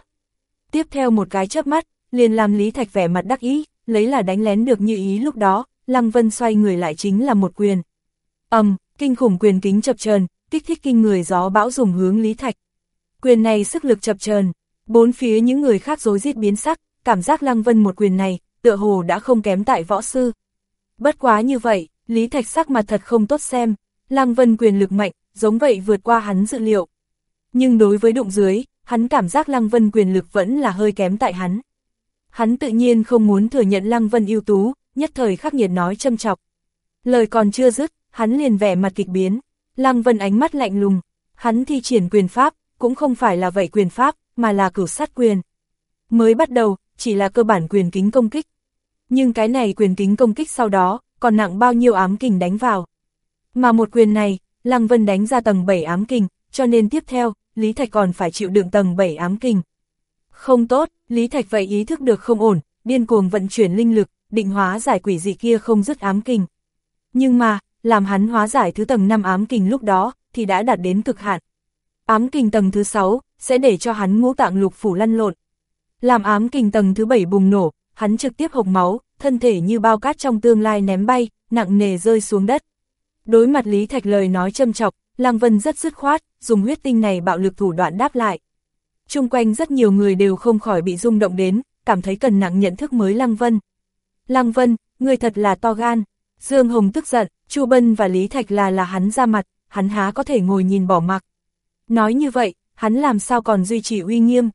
Tiếp theo một cái chớp mắt, liền làm Lý Thạch vẻ mặt đắc ý, lấy là đánh lén được như ý lúc đó, Lăng Vân xoay người lại chính là một quyền. ầm, um, kinh khủng quyền kính chập chờn, kích thích kinh người gió bão dùng hướng Lý Thạch. Quyền này sức lực chập chờn, bốn phía những người khác rối rít biến sắc, cảm giác Lăng Vân một quyền này, tựa hồ đã không kém tại võ sư. Bất quá như vậy, Lý Thạch sắc mặt thật không tốt xem, Lăng Vân quyền lực mạnh, giống vậy vượt qua hắn dự liệu. Nhưng đối với đụng dưới, hắn cảm giác Lăng Vân quyền lực vẫn là hơi kém tại hắn. Hắn tự nhiên không muốn thừa nhận Lăng Vân ưu tú, nhất thời khắc nghiệt nói châm chọc. Lời còn chưa dứt, hắn liền vẻ mặt kịch biến. Lăng Vân ánh mắt lạnh lùng, hắn thi triển quyền pháp, cũng không phải là vậy quyền pháp, mà là cửu sát quyền. Mới bắt đầu, chỉ là cơ bản quyền kính công kích. Nhưng cái này quyền kính công kích sau đó, còn nặng bao nhiêu ám kình đánh vào. Mà một quyền này, Lăng Vân đánh ra tầng 7 ám kình, cho nên tiếp theo, Lý Thạch còn phải chịu đựng tầng 7 ám kình. Không tốt, Lý Thạch vậy ý thức được không ổn, điên cuồng vận chuyển linh lực, định hóa giải quỷ dị kia không dứt ám kình. Nhưng mà, làm hắn hóa giải thứ tầng 5 ám kình lúc đó, thì đã đạt đến cực hạn. Ám kình tầng thứ 6, sẽ để cho hắn ngũ tạng lục phủ lăn lộn. Làm ám kình tầng thứ 7 bùng nổ, hắn trực tiếp hộc máu, thân thể như bao cát trong tương lai ném bay, nặng nề rơi xuống đất. Đối mặt Lý Thạch lời nói châm chọc, Lăng Vân rất dứt khoát, dùng huyết tinh này bạo lực thủ đoạn đáp lại. Trung quanh rất nhiều người đều không khỏi bị rung động đến, cảm thấy cần nặng nhận thức mới Lăng Vân. Lăng Vân, người thật là to gan. Dương Hồng tức giận, Chu Bân và Lý Thạch là là hắn ra mặt, hắn há có thể ngồi nhìn bỏ mặc. Nói như vậy, hắn làm sao còn duy trì uy nghiêm.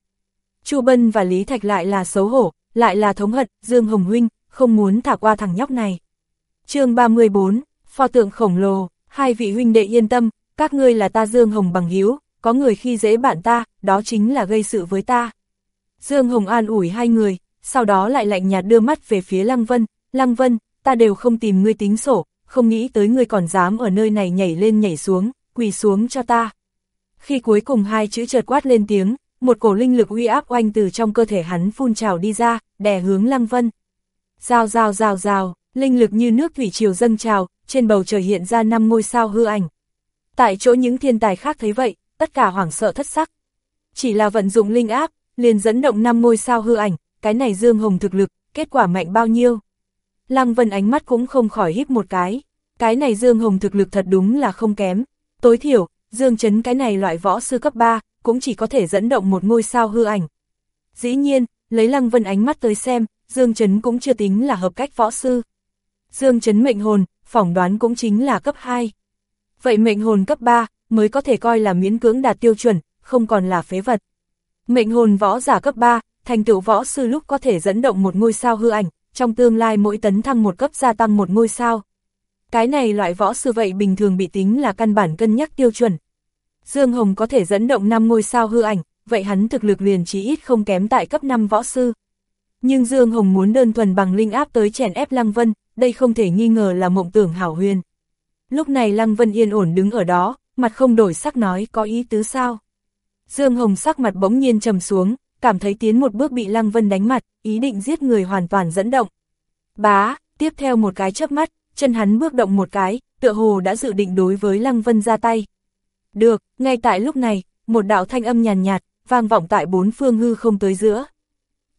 Chu Bân và Lý Thạch lại là xấu hổ, lại là thống hận, Dương Hồng Huynh, không muốn thả qua thằng nhóc này. chương 34, pho tượng khổng lồ, hai vị huynh đệ yên tâm, các ngươi là ta Dương Hồng bằng hiếu, có người khi dễ bạn ta, đó chính là gây sự với ta. Dương Hồng an ủi hai người, sau đó lại lạnh nhạt đưa mắt về phía Lăng Vân, Lăng Vân, ta đều không tìm ngươi tính sổ, không nghĩ tới ngươi còn dám ở nơi này nhảy lên nhảy xuống, quỳ xuống cho ta. Khi cuối cùng hai chữ chợt quát lên tiếng, một cổ linh lực uy áp oanh từ trong cơ thể hắn phun trào đi ra, đè hướng Lăng Vân. Rào rào rào rào, linh lực như nước thủy triều dâng trào, trên bầu trời hiện ra năm ngôi sao hư ảnh. Tại chỗ những thiên tài khác thấy vậy, tất cả hoảng sợ thất sắc. Chỉ là vận dụng linh áp, liền dẫn động năm ngôi sao hư ảnh, cái này Dương Hồng thực lực, kết quả mạnh bao nhiêu. Lăng Vân ánh mắt cũng không khỏi híp một cái, cái này Dương Hồng thực lực thật đúng là không kém. Tối thiểu, Dương Chấn cái này loại võ sư cấp 3, cũng chỉ có thể dẫn động một ngôi sao hư ảnh. Dĩ nhiên, lấy Lăng Vân ánh mắt tới xem, Dương Chấn cũng chưa tính là hợp cách võ sư. Dương Chấn mệnh hồn, phỏng đoán cũng chính là cấp 2. Vậy mệnh hồn cấp 3, mới có thể coi là miễn cưỡng đạt tiêu chuẩn, không còn là phế vật. Mệnh hồn võ giả cấp 3, thành tựu võ sư lúc có thể dẫn động một ngôi sao hư ảnh, trong tương lai mỗi tấn thăng một cấp gia tăng một ngôi sao. Cái này loại võ sư vậy bình thường bị tính là căn bản cân nhắc tiêu chuẩn. Dương Hồng có thể dẫn động 5 ngôi sao hư ảnh, vậy hắn thực lực liền chí ít không kém tại cấp 5 võ sư. Nhưng Dương Hồng muốn đơn thuần bằng linh áp tới chèn ép Lăng Vân, đây không thể nghi ngờ là mộng tưởng hảo huyền. Lúc này Lăng Vân yên ổn đứng ở đó, mặt không đổi sắc nói có ý tứ sao. Dương Hồng sắc mặt bỗng nhiên trầm xuống, cảm thấy tiến một bước bị Lăng Vân đánh mặt, ý định giết người hoàn toàn dẫn động. Bá, tiếp theo một cái chớp mắt, chân hắn bước động một cái, tựa hồ đã dự định đối với Lăng Vân ra tay. Được, ngay tại lúc này, một đạo thanh âm nhàn nhạt, vang vọng tại bốn phương hư không tới giữa.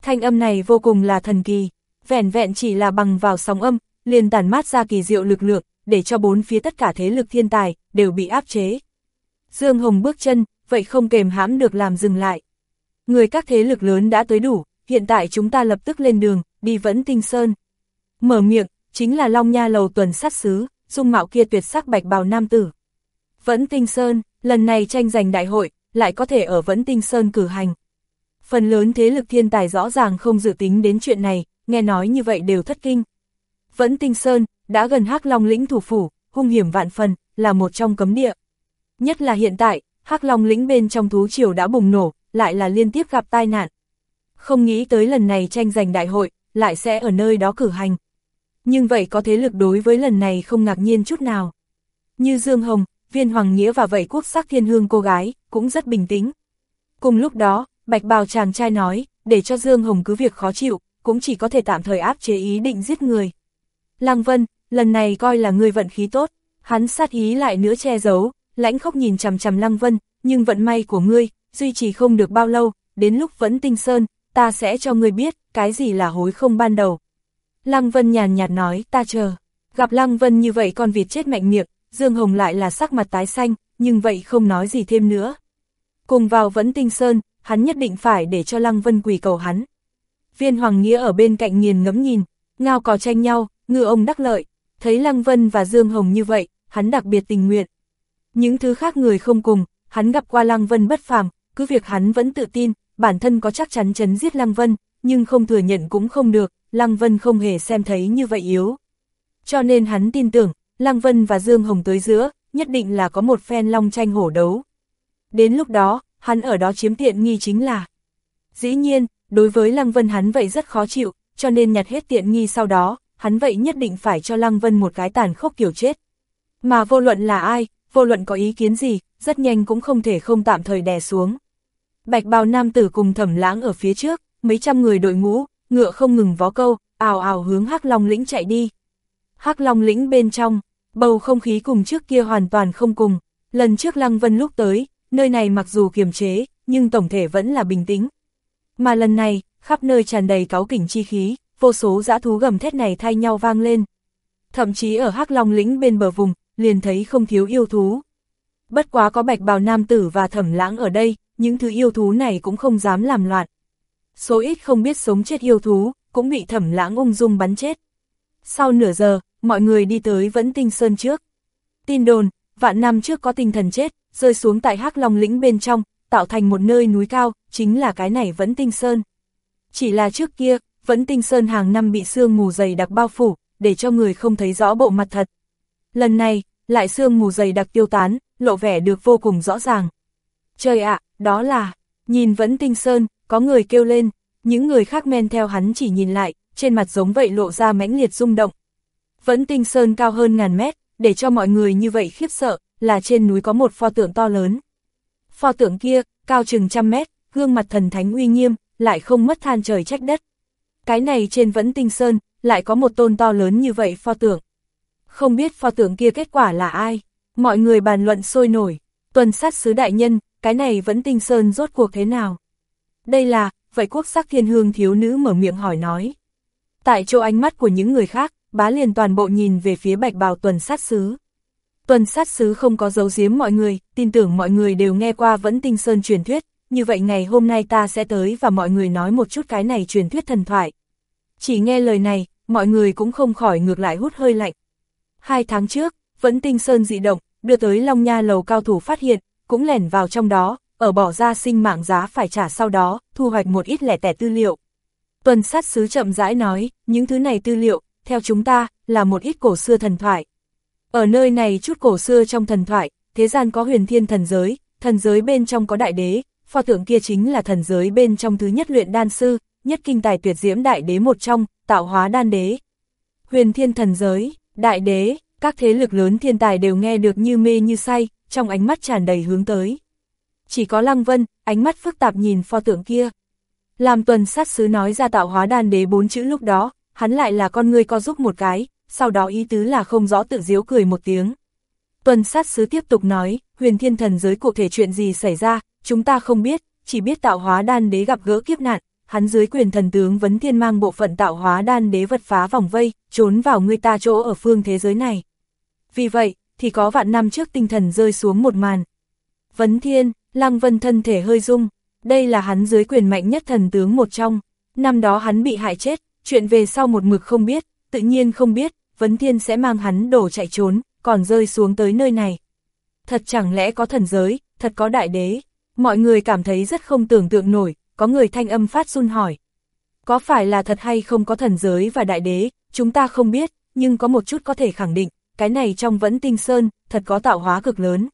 Thanh âm này vô cùng là thần kỳ, vẻn vẹn chỉ là bằng vào sóng âm, liền tản mát ra kỳ diệu lực lượng, để cho bốn phía tất cả thế lực thiên tài, đều bị áp chế. Dương Hồng bước chân, vậy không kềm hãm được làm dừng lại. Người các thế lực lớn đã tới đủ, hiện tại chúng ta lập tức lên đường, đi vẫn tinh sơn. Mở miệng, chính là Long Nha Lầu tuần sát sứ, dung mạo kia tuyệt sắc bạch bào nam tử. Vẫn tinh sơn, lần này tranh giành đại hội, lại có thể ở Vẫn tinh sơn cử hành. Phần lớn thế lực thiên tài rõ ràng không dự tính đến chuyện này, nghe nói như vậy đều thất kinh. Vẫn tinh sơn, đã gần hắc long lĩnh thủ phủ, hung hiểm vạn phần, là một trong cấm địa. Nhất là hiện tại, hắc long lĩnh bên trong thú triều đã bùng nổ, lại là liên tiếp gặp tai nạn. Không nghĩ tới lần này tranh giành đại hội, lại sẽ ở nơi đó cử hành. Nhưng vậy có thế lực đối với lần này không ngạc nhiên chút nào. Như Dương Hồng, viên hoàng nghĩa và vậy quốc sắc thiên hương cô gái, cũng rất bình tĩnh. Cùng lúc đó, bạch bào chàng trai nói, để cho Dương Hồng cứ việc khó chịu, cũng chỉ có thể tạm thời áp chế ý định giết người. Lăng Vân, lần này coi là người vận khí tốt, hắn sát ý lại nữa che giấu, lãnh khóc nhìn chằm chằm Lăng Vân, nhưng vận may của ngươi, duy trì không được bao lâu, đến lúc vẫn tinh sơn, ta sẽ cho ngươi biết, cái gì là hối không ban đầu. Lăng Vân nhàn nhạt nói, ta chờ. Gặp Lăng Vân như vậy con vịt chết mạnh miệng, Dương Hồng lại là sắc mặt tái xanh, nhưng vậy không nói gì thêm nữa. Cùng vào vẫn tinh sơn, hắn nhất định phải để cho Lăng Vân quỳ cầu hắn. Viên Hoàng Nghĩa ở bên cạnh nghiền ngấm nhìn, ngao cò tranh nhau, ngư ông đắc lợi, thấy Lăng Vân và Dương Hồng như vậy, hắn đặc biệt tình nguyện. Những thứ khác người không cùng, hắn gặp qua Lăng Vân bất phàm, cứ việc hắn vẫn tự tin, bản thân có chắc chắn chấn giết Lăng Vân, nhưng không thừa nhận cũng không được, Lăng Vân không hề xem thấy như vậy yếu. Cho nên hắn tin tưởng, Lăng Vân và Dương Hồng tới giữa, nhất định là có một phen long tranh hổ đấu. Đến lúc đó, hắn ở đó chiếm tiện nghi chính là. Dĩ nhiên, đối với Lăng Vân hắn vậy rất khó chịu, cho nên nhặt hết tiện nghi sau đó, hắn vậy nhất định phải cho Lăng Vân một cái tàn khốc kiểu chết. Mà vô luận là ai, vô luận có ý kiến gì, rất nhanh cũng không thể không tạm thời đè xuống. Bạch bào nam tử cùng thẩm lãng ở phía trước, mấy trăm người đội ngũ, ngựa không ngừng vó câu, ào ào hướng Hắc Long lĩnh chạy đi. Hắc Long lĩnh bên trong, bầu không khí cùng trước kia hoàn toàn không cùng. Lần trước Lăng Vân lúc tới, nơi này mặc dù kiềm chế, nhưng tổng thể vẫn là bình tĩnh. Mà lần này, khắp nơi tràn đầy cáo kỉnh chi khí, vô số dã thú gầm thét này thay nhau vang lên. Thậm chí ở Hắc Long lĩnh bên bờ vùng, liền thấy không thiếu yêu thú. Bất quá có bạch bào nam tử và thẩm lãng ở đây, những thứ yêu thú này cũng không dám làm loạn. Số ít không biết sống chết yêu thú, cũng bị thẩm lãng ung dung bắn chết. Sau nửa giờ, mọi người đi tới vẫn tinh sơn trước. Tin đồn, vạn năm trước có tinh thần chết, rơi xuống tại hắc long lĩnh bên trong, tạo thành một nơi núi cao, chính là cái này vẫn tinh sơn. Chỉ là trước kia, vẫn tinh sơn hàng năm bị sương mù dày đặc bao phủ, để cho người không thấy rõ bộ mặt thật. Lần này, lại sương mù dày đặc tiêu tán, lộ vẻ được vô cùng rõ ràng. Trời ạ, đó là, nhìn vẫn tinh sơn, có người kêu lên, những người khác men theo hắn chỉ nhìn lại, trên mặt giống vậy lộ ra mãnh liệt rung động. Vẫn tinh sơn cao hơn ngàn mét, để cho mọi người như vậy khiếp sợ, là trên núi có một pho tượng to lớn. Pho tượng kia, cao chừng trăm mét, gương mặt thần thánh uy nghiêm, lại không mất than trời trách đất. Cái này trên vẫn tinh sơn, lại có một tôn to lớn như vậy pho tượng. Không biết pho tượng kia kết quả là ai? Mọi người bàn luận sôi nổi. Tuần sát sứ đại nhân, cái này vẫn tinh sơn rốt cuộc thế nào? Đây là, vậy quốc sắc thiên hương thiếu nữ mở miệng hỏi nói. Tại chỗ ánh mắt của những người khác, bá liền toàn bộ nhìn về phía bạch bào tuần sát sứ. Tuần sát sứ không có giấu giếm mọi người, tin tưởng mọi người đều nghe qua vẫn tinh sơn truyền thuyết, như vậy ngày hôm nay ta sẽ tới và mọi người nói một chút cái này truyền thuyết thần thoại. Chỉ nghe lời này, mọi người cũng không khỏi ngược lại hút hơi lạnh. Hai tháng trước, vẫn tinh sơn dị động, đưa tới Long Nha lầu cao thủ phát hiện, cũng lẻn vào trong đó, ở bỏ ra sinh mạng giá phải trả sau đó, thu hoạch một ít lẻ tẻ tư liệu. Tuần sát sứ chậm rãi nói, những thứ này tư liệu, theo chúng ta, là một ít cổ xưa thần thoại. Ở nơi này chút cổ xưa trong thần thoại, thế gian có huyền thiên thần giới, thần giới bên trong có đại đế, pho tượng kia chính là thần giới bên trong thứ nhất luyện đan sư, nhất kinh tài tuyệt diễm đại đế một trong, tạo hóa đan đế. Huyền thiên thần giới, đại đế, các thế lực lớn thiên tài đều nghe được như mê như say, trong ánh mắt tràn đầy hướng tới. Chỉ có Lăng Vân, ánh mắt phức tạp nhìn pho tượng kia. Làm tuần sát sứ nói ra tạo hóa đan đế bốn chữ lúc đó, hắn lại là con người co giúp một cái, sau đó ý tứ là không rõ tự diếu cười một tiếng. Tuần sát sứ tiếp tục nói, huyền thiên thần giới cụ thể chuyện gì xảy ra, chúng ta không biết, chỉ biết tạo hóa đan đế gặp gỡ kiếp nạn, hắn dưới quyền thần tướng vấn thiên mang bộ phận tạo hóa đan đế vật phá vòng vây, trốn vào người ta chỗ ở phương thế giới này. Vì vậy, thì có vạn năm trước tinh thần rơi xuống một màn. Vấn thiên, Lăng Vân thân thể hơi rung, đây là hắn dưới quyền mạnh nhất thần tướng một trong. Năm đó hắn bị hại chết, chuyện về sau một mực không biết, tự nhiên không biết, Vấn Thiên sẽ mang hắn đổ chạy trốn, còn rơi xuống tới nơi này. Thật chẳng lẽ có thần giới, thật có đại đế. Mọi người cảm thấy rất không tưởng tượng nổi, có người thanh âm phát run hỏi. Có phải là thật hay không có thần giới và đại đế, chúng ta không biết, nhưng có một chút có thể khẳng định, cái này trong vẫn tinh sơn, thật có tạo hóa cực lớn.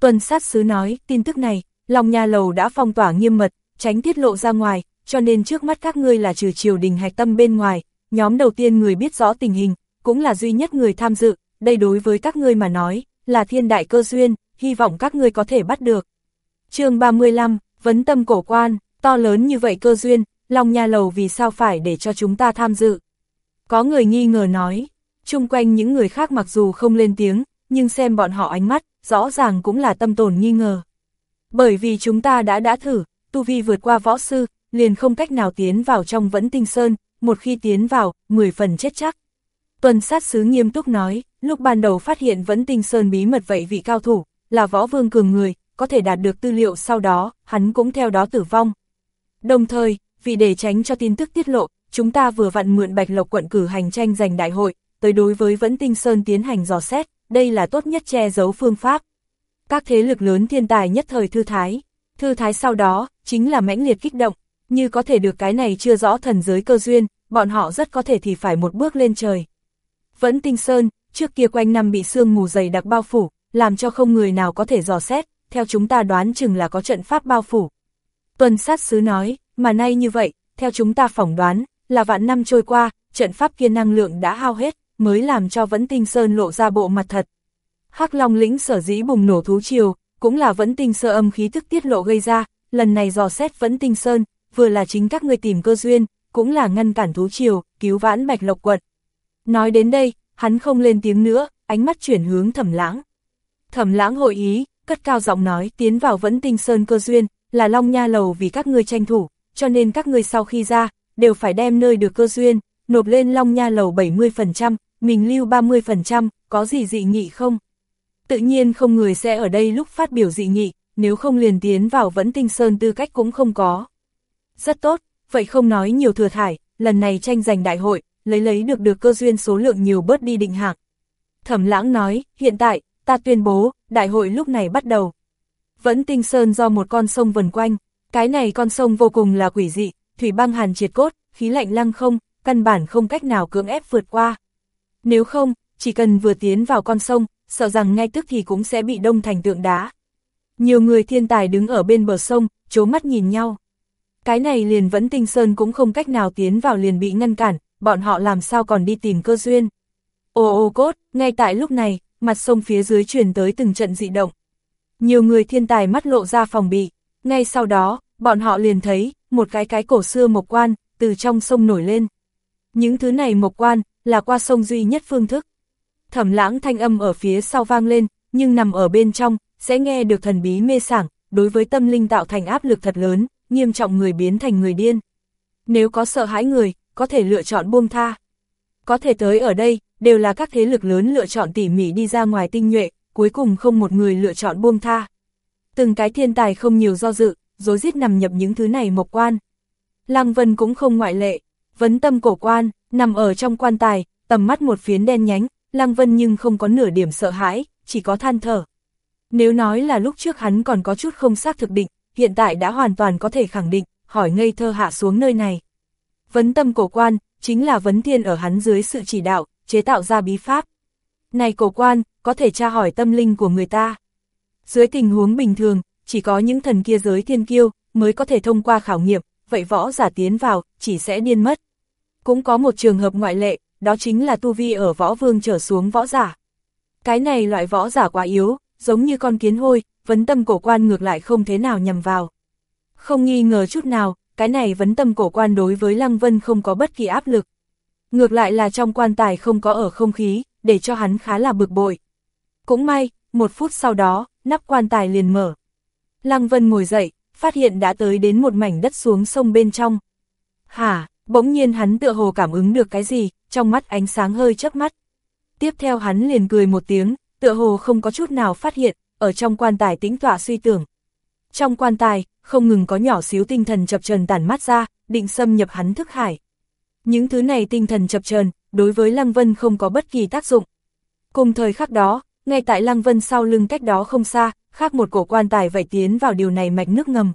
Tuần sát sứ nói, tin tức này, lòng nhà lầu đã phong tỏa nghiêm mật, tránh tiết lộ ra ngoài, cho nên trước mắt các ngươi là trừ triều đình hạch tâm bên ngoài, nhóm đầu tiên người biết rõ tình hình, cũng là duy nhất người tham dự, đây đối với các ngươi mà nói, là thiên đại cơ duyên, hy vọng các ngươi có thể bắt được. chương 35, Vấn tâm cổ quan, to lớn như vậy cơ duyên, lòng nhà lầu vì sao phải để cho chúng ta tham dự. Có người nghi ngờ nói, chung quanh những người khác mặc dù không lên tiếng, nhưng xem bọn họ ánh mắt, rõ ràng cũng là tâm tồn nghi ngờ. Bởi vì chúng ta đã đã thử, tu vi vượt qua võ sư, liền không cách nào tiến vào trong vẫn tinh sơn, một khi tiến vào, 10 phần chết chắc. Tuần sát sứ nghiêm túc nói, lúc ban đầu phát hiện vẫn tinh sơn bí mật vậy vị cao thủ, là võ vương cường người, có thể đạt được tư liệu sau đó, hắn cũng theo đó tử vong. Đồng thời, vì để tránh cho tin tức tiết lộ, chúng ta vừa vặn mượn Bạch Lộc quận cử hành tranh giành đại hội, tới đối với Vẫn Tinh Sơn tiến hành dò xét, đây là tốt nhất che giấu phương pháp. Các thế lực lớn thiên tài nhất thời thư thái, thư thái sau đó, chính là mãnh liệt kích động, như có thể được cái này chưa rõ thần giới cơ duyên, bọn họ rất có thể thì phải một bước lên trời. Vẫn tinh sơn, trước kia quanh năm bị sương mù dày đặc bao phủ, làm cho không người nào có thể dò xét, theo chúng ta đoán chừng là có trận pháp bao phủ. Tuần sát sứ nói, mà nay như vậy, theo chúng ta phỏng đoán, là vạn năm trôi qua, trận pháp kia năng lượng đã hao hết, mới làm cho vẫn tinh sơn lộ ra bộ mặt thật. Hắc Long lĩnh sở dĩ bùng nổ thú triều, cũng là vẫn tinh sơ âm khí thức tiết lộ gây ra, lần này dò xét vẫn tinh sơn, vừa là chính các người tìm cơ duyên, cũng là ngăn cản thú triều, cứu vãn bạch lộc quật. Nói đến đây, hắn không lên tiếng nữa, ánh mắt chuyển hướng thẩm lãng. Thẩm lãng hội ý, cất cao giọng nói tiến vào vẫn tinh sơn cơ duyên, là long nha lầu vì các ngươi tranh thủ, cho nên các ngươi sau khi ra, đều phải đem nơi được cơ duyên, nộp lên long nha lầu 70%, mình lưu 30%, có gì dị nghị không? Tự nhiên không người sẽ ở đây lúc phát biểu dị nghị, nếu không liền tiến vào vẫn tinh sơn tư cách cũng không có. Rất tốt, vậy không nói nhiều thừa thải, lần này tranh giành đại hội, lấy lấy được được cơ duyên số lượng nhiều bớt đi định hạng. Thẩm lãng nói, hiện tại, ta tuyên bố, đại hội lúc này bắt đầu. Vẫn tinh sơn do một con sông vần quanh, cái này con sông vô cùng là quỷ dị, thủy băng hàn triệt cốt, khí lạnh lăng không, căn bản không cách nào cưỡng ép vượt qua. Nếu không, chỉ cần vừa tiến vào con sông, sợ rằng ngay tức thì cũng sẽ bị đông thành tượng đá. Nhiều người thiên tài đứng ở bên bờ sông, chố mắt nhìn nhau. Cái này liền vẫn tinh sơn cũng không cách nào tiến vào liền bị ngăn cản, bọn họ làm sao còn đi tìm cơ duyên. Ô ô cốt, ngay tại lúc này, mặt sông phía dưới truyền tới từng trận dị động. Nhiều người thiên tài mắt lộ ra phòng bị, ngay sau đó, bọn họ liền thấy, một cái cái cổ xưa mộc quan, từ trong sông nổi lên. Những thứ này mộc quan, là qua sông duy nhất phương thức. Thẩm lãng thanh âm ở phía sau vang lên, nhưng nằm ở bên trong, sẽ nghe được thần bí mê sảng, đối với tâm linh tạo thành áp lực thật lớn, nghiêm trọng người biến thành người điên. Nếu có sợ hãi người, có thể lựa chọn buông tha. Có thể tới ở đây, đều là các thế lực lớn lựa chọn tỉ mỉ đi ra ngoài tinh nhuệ, cuối cùng không một người lựa chọn buông tha. Từng cái thiên tài không nhiều do dự, dối rít nằm nhập những thứ này mộc quan. Lăng Vân cũng không ngoại lệ, vấn tâm cổ quan, nằm ở trong quan tài, tầm mắt một phiến đen nhánh, Lăng Vân nhưng không có nửa điểm sợ hãi, chỉ có than thở. Nếu nói là lúc trước hắn còn có chút không xác thực định, hiện tại đã hoàn toàn có thể khẳng định, hỏi ngây thơ hạ xuống nơi này. Vấn tâm cổ quan, chính là vấn thiên ở hắn dưới sự chỉ đạo, chế tạo ra bí pháp. Này cổ quan, có thể tra hỏi tâm linh của người ta. Dưới tình huống bình thường, chỉ có những thần kia giới thiên kiêu, mới có thể thông qua khảo nghiệm, vậy võ giả tiến vào, chỉ sẽ điên mất. Cũng có một trường hợp ngoại lệ, đó chính là tu vi ở võ vương trở xuống võ giả. Cái này loại võ giả quá yếu, giống như con kiến hôi, vấn tâm cổ quan ngược lại không thế nào nhằm vào. Không nghi ngờ chút nào, cái này vấn tâm cổ quan đối với Lăng Vân không có bất kỳ áp lực. Ngược lại là trong quan tài không có ở không khí, để cho hắn khá là bực bội. Cũng may, một phút sau đó, nắp quan tài liền mở. Lăng Vân ngồi dậy, phát hiện đã tới đến một mảnh đất xuống sông bên trong. Hả, bỗng nhiên hắn tựa hồ cảm ứng được cái gì, trong mắt ánh sáng hơi chớp mắt. Tiếp theo hắn liền cười một tiếng, tựa hồ không có chút nào phát hiện, ở trong quan tài tĩnh tọa suy tưởng. Trong quan tài, không ngừng có nhỏ xíu tinh thần chập trần tản mắt ra, định xâm nhập hắn thức hải. Những thứ này tinh thần chập trần, đối với Lăng Vân không có bất kỳ tác dụng. Cùng thời khắc đó, ngay tại Lăng Vân sau lưng cách đó không xa, khác một cổ quan tài vẩy tiến vào điều này mạch nước ngầm.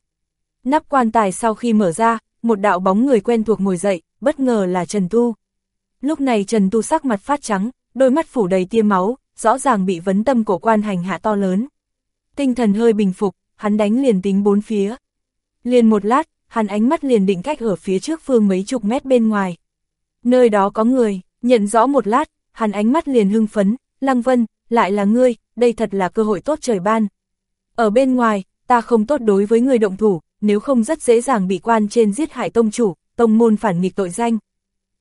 Nắp quan tài sau khi mở ra, một đạo bóng người quen thuộc ngồi dậy, bất ngờ là Trần Tu. Lúc này Trần Tu sắc mặt phát trắng, đôi mắt phủ đầy tia máu, rõ ràng bị vấn tâm cổ quan hành hạ to lớn. Tinh thần hơi bình phục, hắn đánh liền tính bốn phía. Liền một lát, hắn ánh mắt liền định cách ở phía trước phương mấy chục mét bên ngoài. Nơi đó có người, nhận rõ một lát, hắn ánh mắt liền hưng phấn, Lăng Vân, lại là ngươi, đây thật là cơ hội tốt trời ban. Ở bên ngoài, ta không tốt đối với người động thủ, nếu không rất dễ dàng bị quan trên giết hại tông chủ, tông môn phản nghịch tội danh.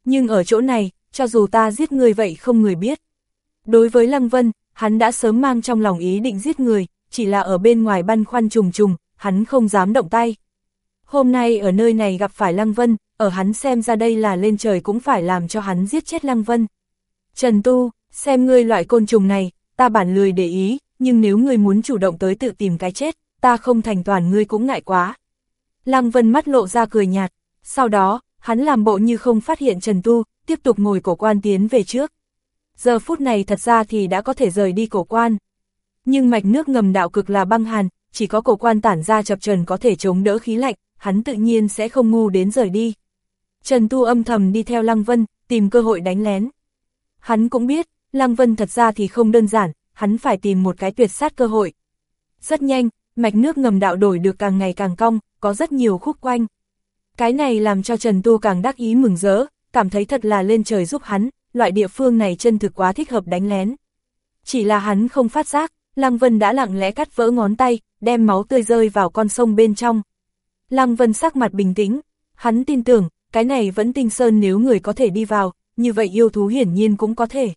Nhưng ở chỗ này, cho dù ta giết người vậy không người biết. Đối với Lăng Vân, hắn đã sớm mang trong lòng ý định giết người, chỉ là ở bên ngoài băn khoăn trùng trùng, hắn không dám động tay. Hôm nay ở nơi này gặp phải Lăng Vân, ở hắn xem ra đây là lên trời cũng phải làm cho hắn giết chết Lăng Vân. Trần Tu, xem ngươi loại côn trùng này, ta bản lười để ý, nhưng nếu ngươi muốn chủ động tới tự tìm cái chết, ta không thành toàn ngươi cũng ngại quá. Lăng Vân mắt lộ ra cười nhạt, sau đó, hắn làm bộ như không phát hiện Trần Tu, tiếp tục ngồi cổ quan tiến về trước. Giờ phút này thật ra thì đã có thể rời đi cổ quan. Nhưng mạch nước ngầm đạo cực là băng hàn, chỉ có cổ quan tản ra chập trần có thể chống đỡ khí lạnh, hắn tự nhiên sẽ không ngu đến rời đi. Trần Tu âm thầm đi theo Lăng Vân, tìm cơ hội đánh lén. Hắn cũng biết, Lăng Vân thật ra thì không đơn giản, hắn phải tìm một cái tuyệt sát cơ hội. Rất nhanh, mạch nước ngầm đạo đổi được càng ngày càng cong, có rất nhiều khúc quanh. Cái này làm cho Trần Tu càng đắc ý mừng rỡ, cảm thấy thật là lên trời giúp hắn, loại địa phương này chân thực quá thích hợp đánh lén. Chỉ là hắn không phát giác, Lăng Vân đã lặng lẽ cắt vỡ ngón tay, đem máu tươi rơi vào con sông bên trong. Lăng Vân sắc mặt bình tĩnh, hắn tin tưởng, cái này vẫn tinh sơn nếu người có thể đi vào, như vậy yêu thú hiển nhiên cũng có thể.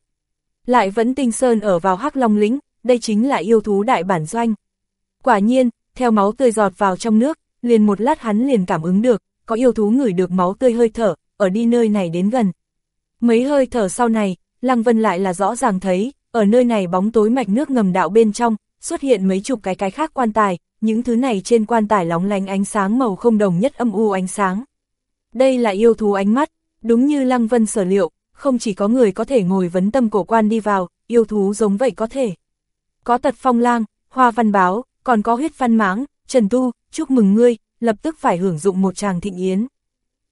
Lại vẫn tinh sơn ở vào hắc long lĩnh, đây chính là yêu thú đại bản doanh. Quả nhiên, theo máu tươi giọt vào trong nước, liền một lát hắn liền cảm ứng được, có yêu thú ngửi được máu tươi hơi thở, ở đi nơi này đến gần. Mấy hơi thở sau này, Lăng Vân lại là rõ ràng thấy, ở nơi này bóng tối mạch nước ngầm đạo bên trong, xuất hiện mấy chục cái cái khác quan tài, những thứ này trên quan tài lóng lánh ánh sáng màu không đồng nhất âm u ánh sáng. Đây là yêu thú ánh mắt, đúng như Lăng Vân sở liệu, không chỉ có người có thể ngồi vấn tâm cổ quan đi vào, yêu thú giống vậy có thể. Có tật phong lang, hoa văn báo, còn có huyết văn máng, Trần Tu, chúc mừng ngươi, lập tức phải hưởng dụng một tràng thịnh yến.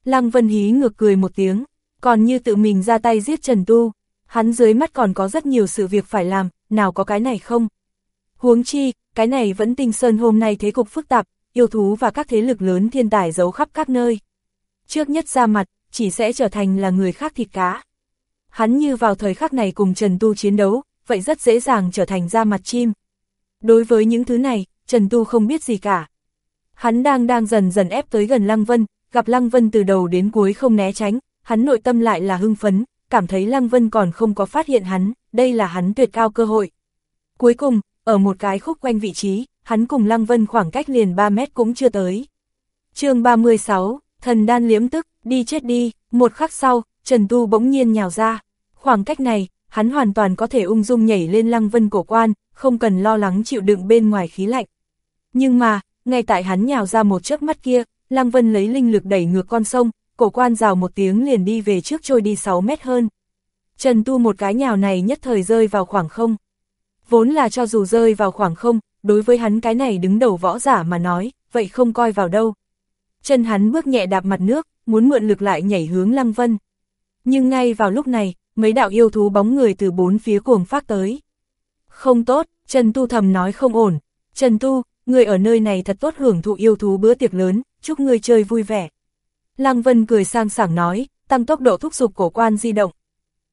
Lăng Vân hí ngược cười một tiếng, còn như tự mình ra tay giết Trần Tu, hắn dưới mắt còn có rất nhiều sự việc phải làm, nào có cái này không? Huống chi, cái này vẫn tinh sơn hôm nay thế cục phức tạp, yêu thú và các thế lực lớn thiên tài giấu khắp các nơi. Trước nhất ra mặt, chỉ sẽ trở thành là người khác thịt cá. Hắn như vào thời khắc này cùng Trần Tu chiến đấu, vậy rất dễ dàng trở thành ra mặt chim. Đối với những thứ này, Trần Tu không biết gì cả. Hắn đang đang dần dần ép tới gần Lăng Vân, gặp Lăng Vân từ đầu đến cuối không né tránh, hắn nội tâm lại là hưng phấn, cảm thấy Lăng Vân còn không có phát hiện hắn, đây là hắn tuyệt cao cơ hội. Cuối cùng, ở một cái khúc quanh vị trí, hắn cùng Lăng Vân khoảng cách liền 3 mét cũng chưa tới. chương 36, thần đan liếm tức, đi chết đi, một khắc sau, Trần Tu bỗng nhiên nhào ra. Khoảng cách này, hắn hoàn toàn có thể ung dung nhảy lên Lăng Vân cổ quan, không cần lo lắng chịu đựng bên ngoài khí lạnh. Nhưng mà, ngay tại hắn nhào ra một chớp mắt kia, Lăng Vân lấy linh lực đẩy ngược con sông, cổ quan rào một tiếng liền đi về trước trôi đi 6 mét hơn. Trần Tu một cái nhào này nhất thời rơi vào khoảng không. Vốn là cho dù rơi vào khoảng không, đối với hắn cái này đứng đầu võ giả mà nói, vậy không coi vào đâu. Chân hắn bước nhẹ đạp mặt nước, muốn mượn lực lại nhảy hướng Lăng Vân. Nhưng ngay vào lúc này, mấy đạo yêu thú bóng người từ bốn phía cuồng phát tới. Không tốt, Trần Tu thầm nói không ổn. Trần Tu, người ở nơi này thật tốt hưởng thụ yêu thú bữa tiệc lớn, chúc người chơi vui vẻ. Lăng Vân cười sang sảng nói, tăng tốc độ thúc giục cổ quan di động.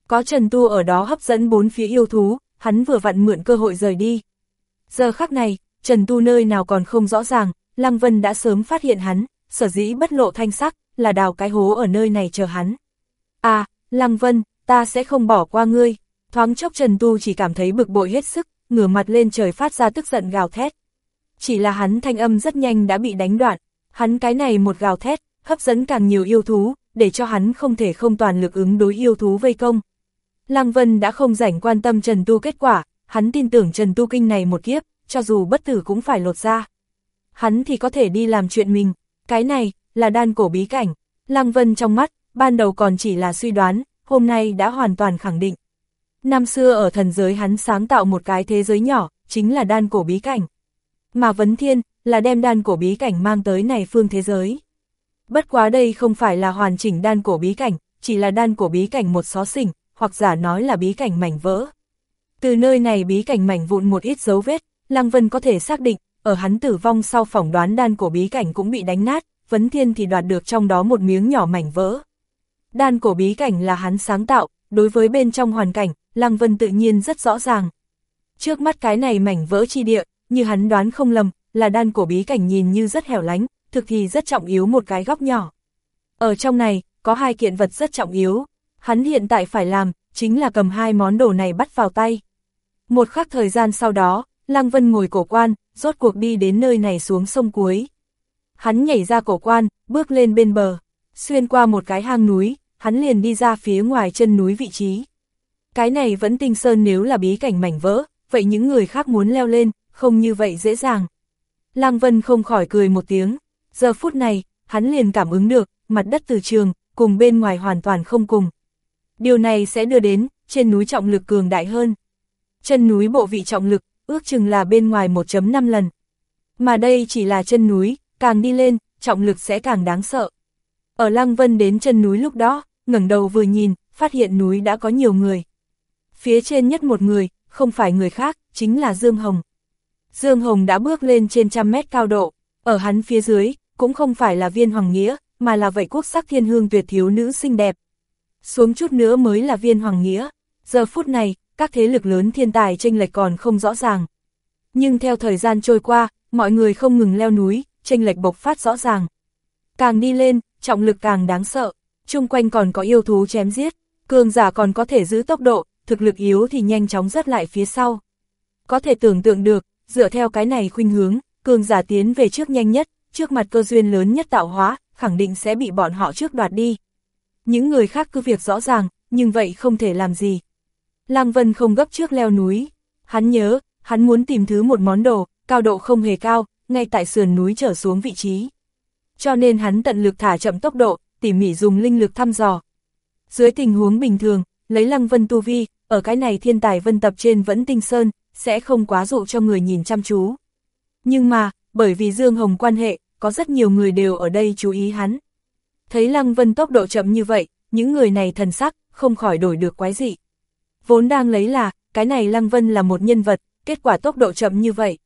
Có Trần Tu ở đó hấp dẫn bốn phía yêu thú, hắn vừa vặn mượn cơ hội rời đi. Giờ khắc này, Trần Tu nơi nào còn không rõ ràng, Lăng Vân đã sớm phát hiện hắn, sở dĩ bất lộ thanh sắc, là đào cái hố ở nơi này chờ hắn. À, Lăng Vân, ta sẽ không bỏ qua ngươi. Thoáng chốc Trần Tu chỉ cảm thấy bực bội hết sức, ngửa mặt lên trời phát ra tức giận gào thét. Chỉ là hắn thanh âm rất nhanh đã bị đánh đoạn, hắn cái này một gào thét, hấp dẫn càng nhiều yêu thú, để cho hắn không thể không toàn lực ứng đối yêu thú vây công. Lăng Vân đã không rảnh quan tâm Trần Tu kết quả, hắn tin tưởng Trần Tu kinh này một kiếp, cho dù bất tử cũng phải lột ra. Hắn thì có thể đi làm chuyện mình, cái này, là đan cổ bí cảnh. Lăng Vân trong mắt, ban đầu còn chỉ là suy đoán, hôm nay đã hoàn toàn khẳng định. Năm xưa ở thần giới hắn sáng tạo một cái thế giới nhỏ, chính là đan cổ bí cảnh. Mà Vấn Thiên, là đem đan cổ bí cảnh mang tới này phương thế giới. Bất quá đây không phải là hoàn chỉnh đan cổ bí cảnh, chỉ là đan cổ bí cảnh một xó xỉnh, hoặc giả nói là bí cảnh mảnh vỡ. Từ nơi này bí cảnh mảnh vụn một ít dấu vết, Lăng Vân có thể xác định, ở hắn tử vong sau phỏng đoán đan cổ bí cảnh cũng bị đánh nát, Vấn Thiên thì đoạt được trong đó một miếng nhỏ mảnh vỡ. Đan cổ bí cảnh là hắn sáng tạo, đối với bên trong hoàn cảnh, Lăng Vân tự nhiên rất rõ ràng. Trước mắt cái này mảnh vỡ chi địa, như hắn đoán không lầm, là đan cổ bí cảnh nhìn như rất hẻo lánh, thực thì rất trọng yếu một cái góc nhỏ. Ở trong này, có hai kiện vật rất trọng yếu, hắn hiện tại phải làm, chính là cầm hai món đồ này bắt vào tay. Một khắc thời gian sau đó, Lăng Vân ngồi cổ quan, rốt cuộc đi đến nơi này xuống sông cuối. Hắn nhảy ra cổ quan, bước lên bên bờ, xuyên qua một cái hang núi, hắn liền đi ra phía ngoài chân núi vị trí. Cái này vẫn tinh sơn nếu là bí cảnh mảnh vỡ, vậy những người khác muốn leo lên, không như vậy dễ dàng. Lăng Vân không khỏi cười một tiếng, giờ phút này, hắn liền cảm ứng được, mặt đất từ trường, cùng bên ngoài hoàn toàn không cùng. Điều này sẽ đưa đến, trên núi trọng lực cường đại hơn. Chân núi bộ vị trọng lực, ước chừng là bên ngoài 1.5 lần. Mà đây chỉ là chân núi, càng đi lên, trọng lực sẽ càng đáng sợ. Ở Lăng Vân đến chân núi lúc đó, ngẩng đầu vừa nhìn, phát hiện núi đã có nhiều người. Phía trên nhất một người, không phải người khác, chính là Dương Hồng. Dương Hồng đã bước lên trên trăm mét cao độ, ở hắn phía dưới, cũng không phải là viên hoàng nghĩa, mà là vậy quốc sắc thiên hương tuyệt thiếu nữ xinh đẹp. Xuống chút nữa mới là viên hoàng nghĩa. Giờ phút này, các thế lực lớn thiên tài tranh lệch còn không rõ ràng. Nhưng theo thời gian trôi qua, mọi người không ngừng leo núi, tranh lệch bộc phát rõ ràng. Càng đi lên, trọng lực càng đáng sợ, chung quanh còn có yêu thú chém giết, cường giả còn có thể giữ tốc độ, thực lực yếu thì nhanh chóng rớt lại phía sau. Có thể tưởng tượng được, dựa theo cái này khuynh hướng, cường giả tiến về trước nhanh nhất, trước mặt cơ duyên lớn nhất tạo hóa, khẳng định sẽ bị bọn họ trước đoạt đi. Những người khác cứ việc rõ ràng, nhưng vậy không thể làm gì. Lăng Vân không gấp trước leo núi. Hắn nhớ, hắn muốn tìm thứ một món đồ, cao độ không hề cao, ngay tại sườn núi trở xuống vị trí. Cho nên hắn tận lực thả chậm tốc độ, tỉ mỉ dùng linh lực thăm dò. Dưới tình huống bình thường, lấy Lăng Vân tu vi, ở cái này thiên tài vân tập trên vẫn tinh sơn, sẽ không quá dụ cho người nhìn chăm chú. Nhưng mà, bởi vì Dương Hồng quan hệ, có rất nhiều người đều ở đây chú ý hắn. Thấy Lăng Vân tốc độ chậm như vậy, những người này thần sắc, không khỏi đổi được quái dị. Vốn đang lấy là, cái này Lăng Vân là một nhân vật, kết quả tốc độ chậm như vậy.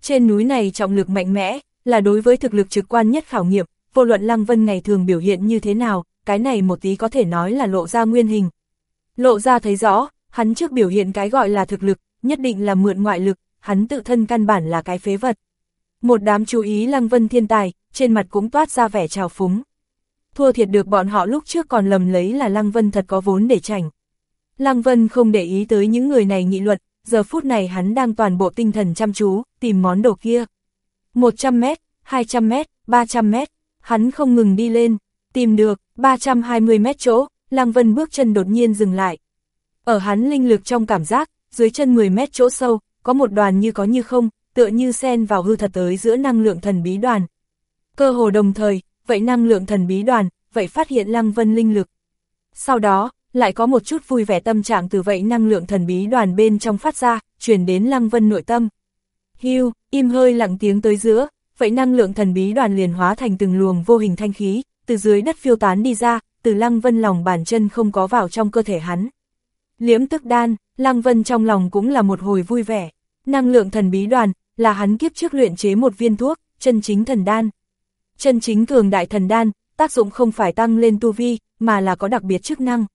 Trên núi này trọng lực mạnh mẽ, là đối với thực lực trực quan nhất khảo nghiệm, vô luận Lăng Vân ngày thường biểu hiện như thế nào, cái này một tí có thể nói là lộ ra nguyên hình. Lộ ra thấy rõ, hắn trước biểu hiện cái gọi là thực lực, nhất định là mượn ngoại lực, hắn tự thân căn bản là cái phế vật. Một đám chú ý Lăng Vân thiên tài, trên mặt cũng toát ra vẻ trào phúng. Thua thiệt được bọn họ lúc trước còn lầm lấy là Lăng Vân thật có vốn để chảnh. Lăng Vân không để ý tới những người này nghị luận, giờ phút này hắn đang toàn bộ tinh thần chăm chú, tìm món đồ kia. 100 mét, 200 mét, 300 mét, hắn không ngừng đi lên, tìm được, 320 mét chỗ, Lăng Vân bước chân đột nhiên dừng lại. Ở hắn linh lực trong cảm giác, dưới chân 10 mét chỗ sâu, có một đoàn như có như không, tựa như xen vào hư thật tới giữa năng lượng thần bí đoàn. Cơ hồ đồng thời, vậy năng lượng thần bí đoàn, vậy phát hiện Lăng Vân linh lực. Sau đó, lại có một chút vui vẻ tâm trạng từ vậy năng lượng thần bí đoàn bên trong phát ra, truyền đến Lăng Vân nội tâm. Hưu, im hơi lặng tiếng tới giữa, vậy năng lượng thần bí đoàn liền hóa thành từng luồng vô hình thanh khí, từ dưới đất phiêu tán đi ra, từ Lăng Vân lòng bàn chân không có vào trong cơ thể hắn. Liễm tức đan, Lăng Vân trong lòng cũng là một hồi vui vẻ. Năng lượng thần bí đoàn, là hắn kiếp trước luyện chế một viên thuốc, chân chính thần đan. Chân chính cường đại thần đan, tác dụng không phải tăng lên tu vi, mà là có đặc biệt chức năng.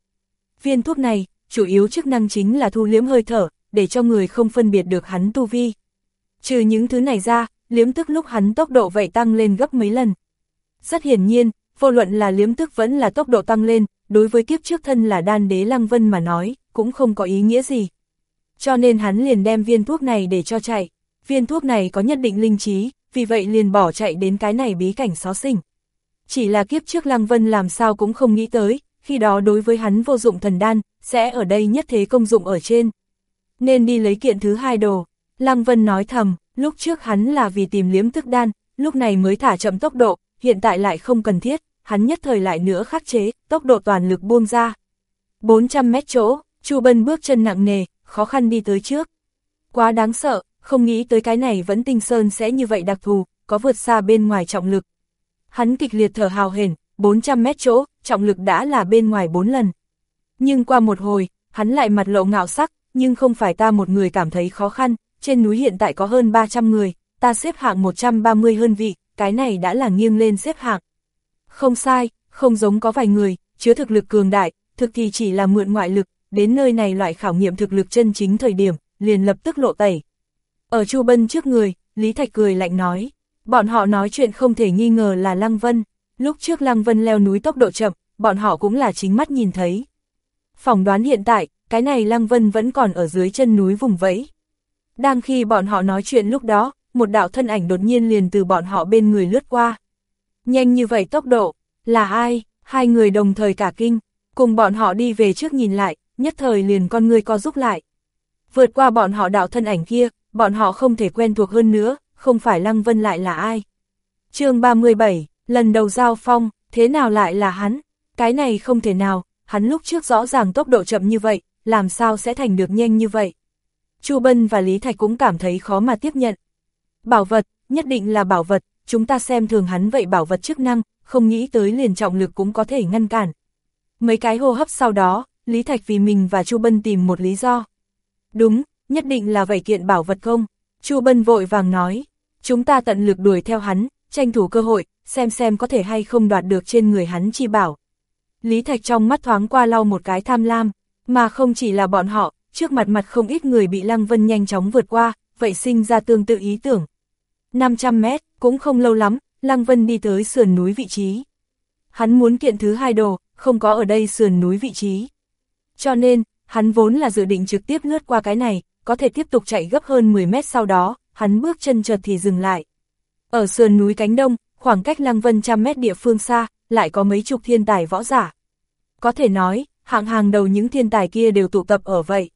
Viên thuốc này, chủ yếu chức năng chính là thu liếm hơi thở, để cho người không phân biệt được hắn tu vi. Trừ những thứ này ra, liếm tức lúc hắn tốc độ vậy tăng lên gấp mấy lần. Rất hiển nhiên, vô luận là liếm tức vẫn là tốc độ tăng lên, đối với kiếp trước thân là đan đế lăng vân mà nói, cũng không có ý nghĩa gì. Cho nên hắn liền đem viên thuốc này để cho chạy. Viên thuốc này có nhất định linh trí, vì vậy liền bỏ chạy đến cái này bí cảnh xó xỉnh. Chỉ là kiếp trước Lăng Vân làm sao cũng không nghĩ tới, khi đó đối với hắn vô dụng thần đan, sẽ ở đây nhất thế công dụng ở trên. Nên đi lấy kiện thứ hai đồ. Lăng Vân nói thầm, lúc trước hắn là vì tìm liếm thức đan, lúc này mới thả chậm tốc độ, hiện tại lại không cần thiết, hắn nhất thời lại nữa khắc chế, tốc độ toàn lực buông ra. 400 mét chỗ, Chu Bân bước chân nặng nề, khó khăn đi tới trước. Quá đáng sợ, không nghĩ tới cái này vẫn tinh sơn sẽ như vậy đặc thù, có vượt xa bên ngoài trọng lực. Hắn kịch liệt thở hào hển, 400 mét chỗ, trọng lực đã là bên ngoài 4 lần. Nhưng qua một hồi, hắn lại mặt lộ ngạo sắc, nhưng không phải ta một người cảm thấy khó khăn, trên núi hiện tại có hơn 300 người, ta xếp hạng 130 hơn vị, cái này đã là nghiêng lên xếp hạng. Không sai, không giống có vài người, chứa thực lực cường đại, thực thì chỉ là mượn ngoại lực, đến nơi này loại khảo nghiệm thực lực chân chính thời điểm, liền lập tức lộ tẩy. Ở Chu Bân trước người, Lý Thạch cười lạnh nói, bọn họ nói chuyện không thể nghi ngờ là Lăng Vân, lúc trước Lăng Vân leo núi tốc độ chậm, bọn họ cũng là chính mắt nhìn thấy. Phỏng đoán hiện tại, cái này Lăng Vân vẫn còn ở dưới chân núi vùng vẫy. Đang khi bọn họ nói chuyện lúc đó, một đạo thân ảnh đột nhiên liền từ bọn họ bên người lướt qua. Nhanh như vậy tốc độ, là ai? Hai người đồng thời cả kinh, cùng bọn họ đi về trước nhìn lại, nhất thời liền con người co giúp lại. Vượt qua bọn họ đạo thân ảnh kia, bọn họ không thể quen thuộc hơn nữa, không phải Lăng Vân lại là ai. chương 37, lần đầu giao phong, thế nào lại là hắn? Cái này không thể nào, hắn lúc trước rõ ràng tốc độ chậm như vậy, làm sao sẽ thành được nhanh như vậy? Chu Bân và Lý Thạch cũng cảm thấy khó mà tiếp nhận. Bảo vật, nhất định là bảo vật, chúng ta xem thường hắn vậy bảo vật chức năng, không nghĩ tới liền trọng lực cũng có thể ngăn cản. Mấy cái hô hấp sau đó, Lý Thạch vì mình và Chu Bân tìm một lý do. Đúng, nhất định là vậy kiện bảo vật không? Chu Bân vội vàng nói, chúng ta tận lực đuổi theo hắn, tranh thủ cơ hội, xem xem có thể hay không đoạt được trên người hắn chi bảo. Lý Thạch trong mắt thoáng qua lau một cái tham lam, mà không chỉ là bọn họ, trước mặt mặt không ít người bị Lăng Vân nhanh chóng vượt qua, vậy sinh ra tương tự ý tưởng. 500 mét, cũng không lâu lắm, Lăng Vân đi tới sườn núi vị trí. Hắn muốn kiện thứ hai đồ, không có ở đây sườn núi vị trí. Cho nên, hắn vốn là dự định trực tiếp lướt qua cái này, có thể tiếp tục chạy gấp hơn 10 mét sau đó, hắn bước chân chợt thì dừng lại. Ở sườn núi cánh đông, khoảng cách Lăng Vân trăm mét địa phương xa, lại có mấy chục thiên tài võ giả. Có thể nói, hạng hàng đầu những thiên tài kia đều tụ tập ở vậy.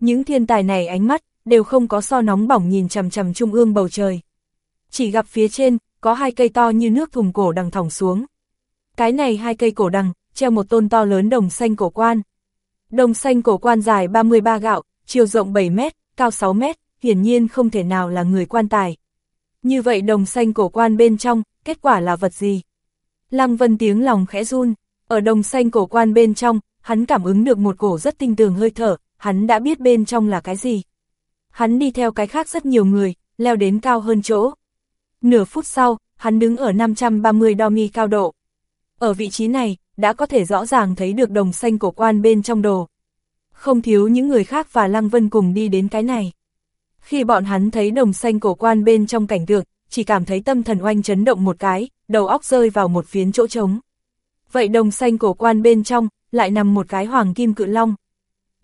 Những thiên tài này ánh mắt, đều không có so nóng bỏng nhìn chằm chằm trung ương bầu trời. Chỉ gặp phía trên, có hai cây to như nước thùng cổ đằng thỏng xuống. Cái này hai cây cổ đằng, treo một tôn to lớn đồng xanh cổ quan. Đồng xanh cổ quan dài 33 gạo, chiều rộng 7 mét, cao 6 mét, hiển nhiên không thể nào là người quan tài. Như vậy đồng xanh cổ quan bên trong, kết quả là vật gì? Lăng Vân tiếng lòng khẽ run, ở đồng xanh cổ quan bên trong, hắn cảm ứng được một cổ rất tinh tường hơi thở, hắn đã biết bên trong là cái gì. Hắn đi theo cái khác rất nhiều người, leo đến cao hơn chỗ. Nửa phút sau, hắn đứng ở 530 đo mi cao độ. Ở vị trí này, đã có thể rõ ràng thấy được đồng xanh cổ quan bên trong đồ. Không thiếu những người khác và Lăng Vân cùng đi đến cái này. Khi bọn hắn thấy đồng xanh cổ quan bên trong cảnh tượng, chỉ cảm thấy tâm thần oanh chấn động một cái, đầu óc rơi vào một phiến chỗ trống. Vậy đồng xanh cổ quan bên trong, lại nằm một cái hoàng kim cự long.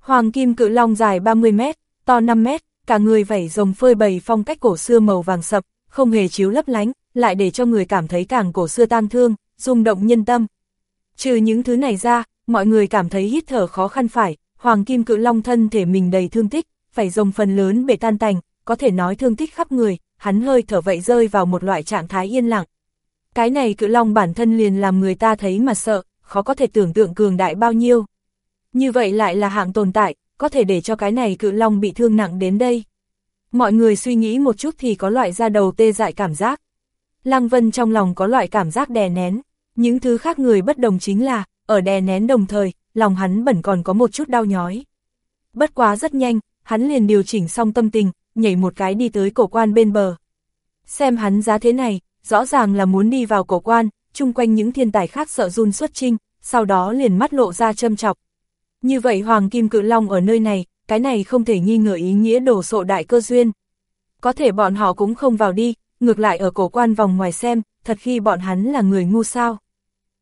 Hoàng kim cự long dài 30 mét, to 5 mét, cả người vảy rồng phơi bày phong cách cổ xưa màu vàng sập, không hề chiếu lấp lánh, lại để cho người cảm thấy càng cổ xưa tang thương, rung động nhân tâm. Trừ những thứ này ra, mọi người cảm thấy hít thở khó khăn phải, hoàng kim cự long thân thể mình đầy thương tích, phải rồng phần lớn bể tan tành, có thể nói thương tích khắp người, hắn hơi thở vậy rơi vào một loại trạng thái yên lặng. Cái này cự long bản thân liền làm người ta thấy mà sợ, khó có thể tưởng tượng cường đại bao nhiêu. Như vậy lại là hạng tồn tại, có thể để cho cái này cự long bị thương nặng đến đây. Mọi người suy nghĩ một chút thì có loại ra đầu tê dại cảm giác. Lăng Vân trong lòng có loại cảm giác đè nén, những thứ khác người bất đồng chính là, ở đè nén đồng thời, lòng hắn bẩn còn có một chút đau nhói. Bất quá rất nhanh, hắn liền điều chỉnh xong tâm tình, nhảy một cái đi tới cổ quan bên bờ. Xem hắn giá thế này, rõ ràng là muốn đi vào cổ quan, chung quanh những thiên tài khác sợ run xuất trinh, sau đó liền mắt lộ ra châm chọc. Như vậy Hoàng Kim Cự Long ở nơi này, cái này không thể nghi ngờ ý nghĩa đổ sộ đại cơ duyên. Có thể bọn họ cũng không vào đi, ngược lại ở cổ quan vòng ngoài xem, thật khi bọn hắn là người ngu sao.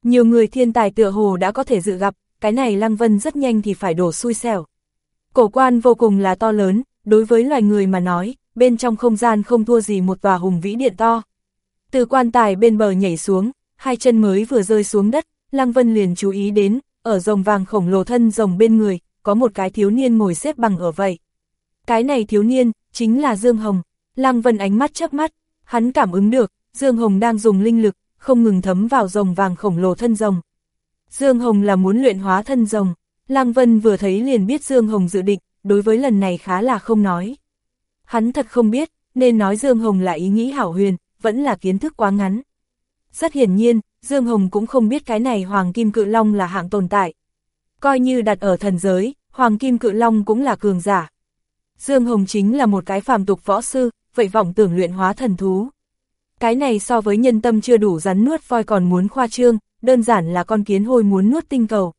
Nhiều người thiên tài tựa hồ đã có thể dự gặp, cái này Lăng Vân rất nhanh thì phải đổ xui xẻo. Cổ quan vô cùng là to lớn, đối với loài người mà nói, bên trong không gian không thua gì một tòa hùng vĩ điện to. Từ quan tài bên bờ nhảy xuống, hai chân mới vừa rơi xuống đất, Lăng Vân liền chú ý đến, ở rồng vàng khổng lồ thân rồng bên người, có một cái thiếu niên ngồi xếp bằng ở vậy. Cái này thiếu niên, chính là Dương Hồng. Lăng Vân ánh mắt chớp mắt, hắn cảm ứng được, Dương Hồng đang dùng linh lực, không ngừng thấm vào rồng vàng khổng lồ thân rồng. Dương Hồng là muốn luyện hóa thân rồng, Lăng Vân vừa thấy liền biết Dương Hồng dự định, đối với lần này khá là không nói. Hắn thật không biết, nên nói Dương Hồng là ý nghĩ hảo huyền, vẫn là kiến thức quá ngắn. Rất hiển nhiên, Dương Hồng cũng không biết cái này Hoàng Kim Cự Long là hạng tồn tại. Coi như đặt ở thần giới, Hoàng Kim Cự Long cũng là cường giả. Dương Hồng chính là một cái phàm tục võ sư, vậy vọng tưởng luyện hóa thần thú. Cái này so với nhân tâm chưa đủ rắn nuốt voi còn muốn khoa trương, đơn giản là con kiến hôi muốn nuốt tinh cầu.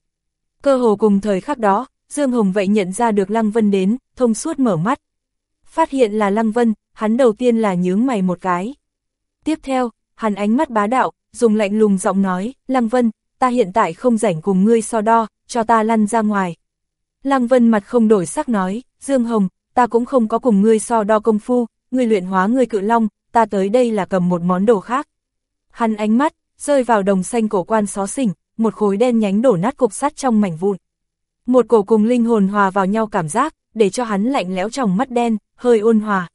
Cơ hồ cùng thời khắc đó, Dương Hồng vậy nhận ra được Lăng Vân đến, thông suốt mở mắt. Phát hiện là Lăng Vân, hắn đầu tiên là nhướng mày một cái. Tiếp theo, hắn ánh mắt bá đạo, dùng lạnh lùng giọng nói, Lăng Vân, ta hiện tại không rảnh cùng ngươi so đo, cho ta lăn ra ngoài. Lăng Vân mặt không đổi sắc nói, Dương Hồng, ta cũng không có cùng ngươi so đo công phu, ngươi luyện hóa ngươi cự long, ta tới đây là cầm một món đồ khác. Hắn ánh mắt, rơi vào đồng xanh cổ quan xó xỉnh, một khối đen nhánh đổ nát cục sắt trong mảnh vụn. Một cổ cùng linh hồn hòa vào nhau cảm giác, để cho hắn lạnh lẽo trong mắt đen, hơi ôn hòa.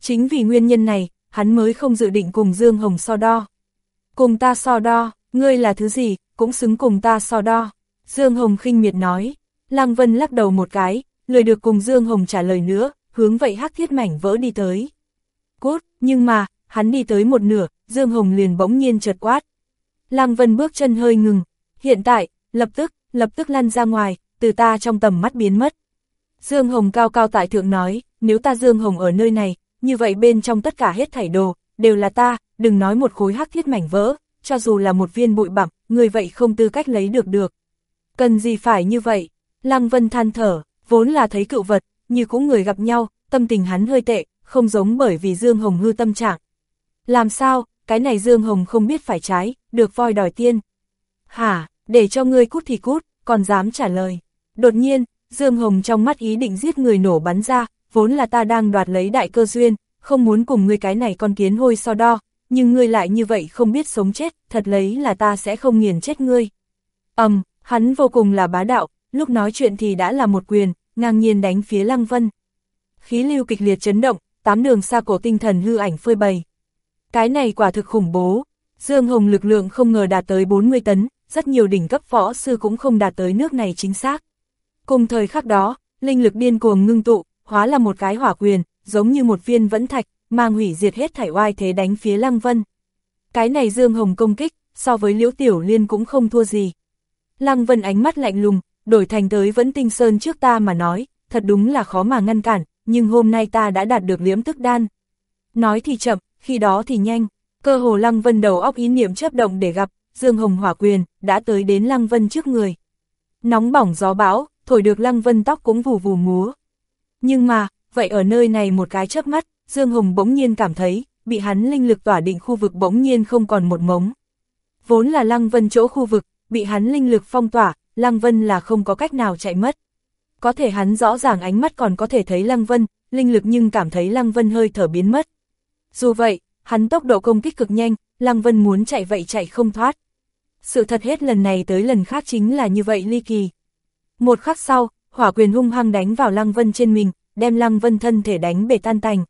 Chính vì nguyên nhân này, hắn mới không dự định cùng Dương Hồng so đo. Cùng ta so đo, ngươi là thứ gì, cũng xứng cùng ta so đo. Dương Hồng khinh miệt nói, Lăng Vân lắc đầu một cái, lười được cùng Dương Hồng trả lời nữa, hướng vậy hắc thiết mảnh vỡ đi tới. Cốt, nhưng mà, hắn đi tới một nửa, Dương Hồng liền bỗng nhiên chợt quát. Lăng Vân bước chân hơi ngừng, hiện tại, lập tức, lập tức lăn ra ngoài, từ ta trong tầm mắt biến mất. Dương Hồng cao cao tại thượng nói, nếu ta Dương Hồng ở nơi này, như vậy bên trong tất cả hết thảy đồ, đều là ta, đừng nói một khối hắc thiết mảnh vỡ, cho dù là một viên bụi bặm, người vậy không tư cách lấy được được. Cần gì phải như vậy? Lăng Vân than thở, vốn là thấy cựu vật, như cũng người gặp nhau, tâm tình hắn hơi tệ, không giống bởi vì Dương Hồng hư tâm trạng. Làm sao, cái này Dương Hồng không biết phải trái, được voi đòi tiên. Hả, để cho ngươi cút thì cút, còn dám trả lời. Đột nhiên, Dương Hồng trong mắt ý định giết người nổ bắn ra, vốn là ta đang đoạt lấy đại cơ duyên, không muốn cùng ngươi cái này con kiến hôi so đo, nhưng ngươi lại như vậy không biết sống chết, thật lấy là ta sẽ không nghiền chết ngươi. Ầm, um, hắn vô cùng là bá đạo, lúc nói chuyện thì đã là một quyền, ngang nhiên đánh phía Lăng Vân. Khí lưu kịch liệt chấn động, tám đường xa cổ tinh thần hư ảnh phơi bày. Cái này quả thực khủng bố, Dương Hồng lực lượng không ngờ đạt tới 40 tấn, rất nhiều đỉnh cấp võ sư cũng không đạt tới nước này chính xác. Cùng thời khắc đó, linh lực điên cuồng ngưng tụ, hóa là một cái hỏa quyền, giống như một viên vẫn thạch, mang hủy diệt hết thảy oai thế đánh phía Lăng Vân. Cái này Dương Hồng công kích, so với Liễu Tiểu Liên cũng không thua gì. Lăng Vân ánh mắt lạnh lùng, đổi thành tới vẫn tinh sơn trước ta mà nói, thật đúng là khó mà ngăn cản, nhưng hôm nay ta đã đạt được liếm tức đan. Nói thì chậm, khi đó thì nhanh, cơ hồ Lăng Vân đầu óc ý niệm chấp động để gặp, Dương Hồng hỏa quyền, đã tới đến Lăng Vân trước người. Nóng bỏng gió bão, thổi được Lăng Vân tóc cũng vù vù múa. Nhưng mà, vậy ở nơi này một cái chớp mắt, Dương Hồng bỗng nhiên cảm thấy, bị hắn linh lực tỏa định khu vực bỗng nhiên không còn một mống. Vốn là Lăng Vân chỗ khu vực, bị hắn linh lực phong tỏa, Lăng Vân là không có cách nào chạy mất. Có thể hắn rõ ràng ánh mắt còn có thể thấy Lăng Vân, linh lực nhưng cảm thấy Lăng Vân hơi thở biến mất. Dù vậy, hắn tốc độ công kích cực nhanh, Lăng Vân muốn chạy vậy chạy không thoát. Sự thật hết lần này tới lần khác chính là như vậy ly kỳ. Một khắc sau, hỏa quyền hung hăng đánh vào Lăng Vân trên mình, đem Lăng Vân thân thể đánh bể tan tành.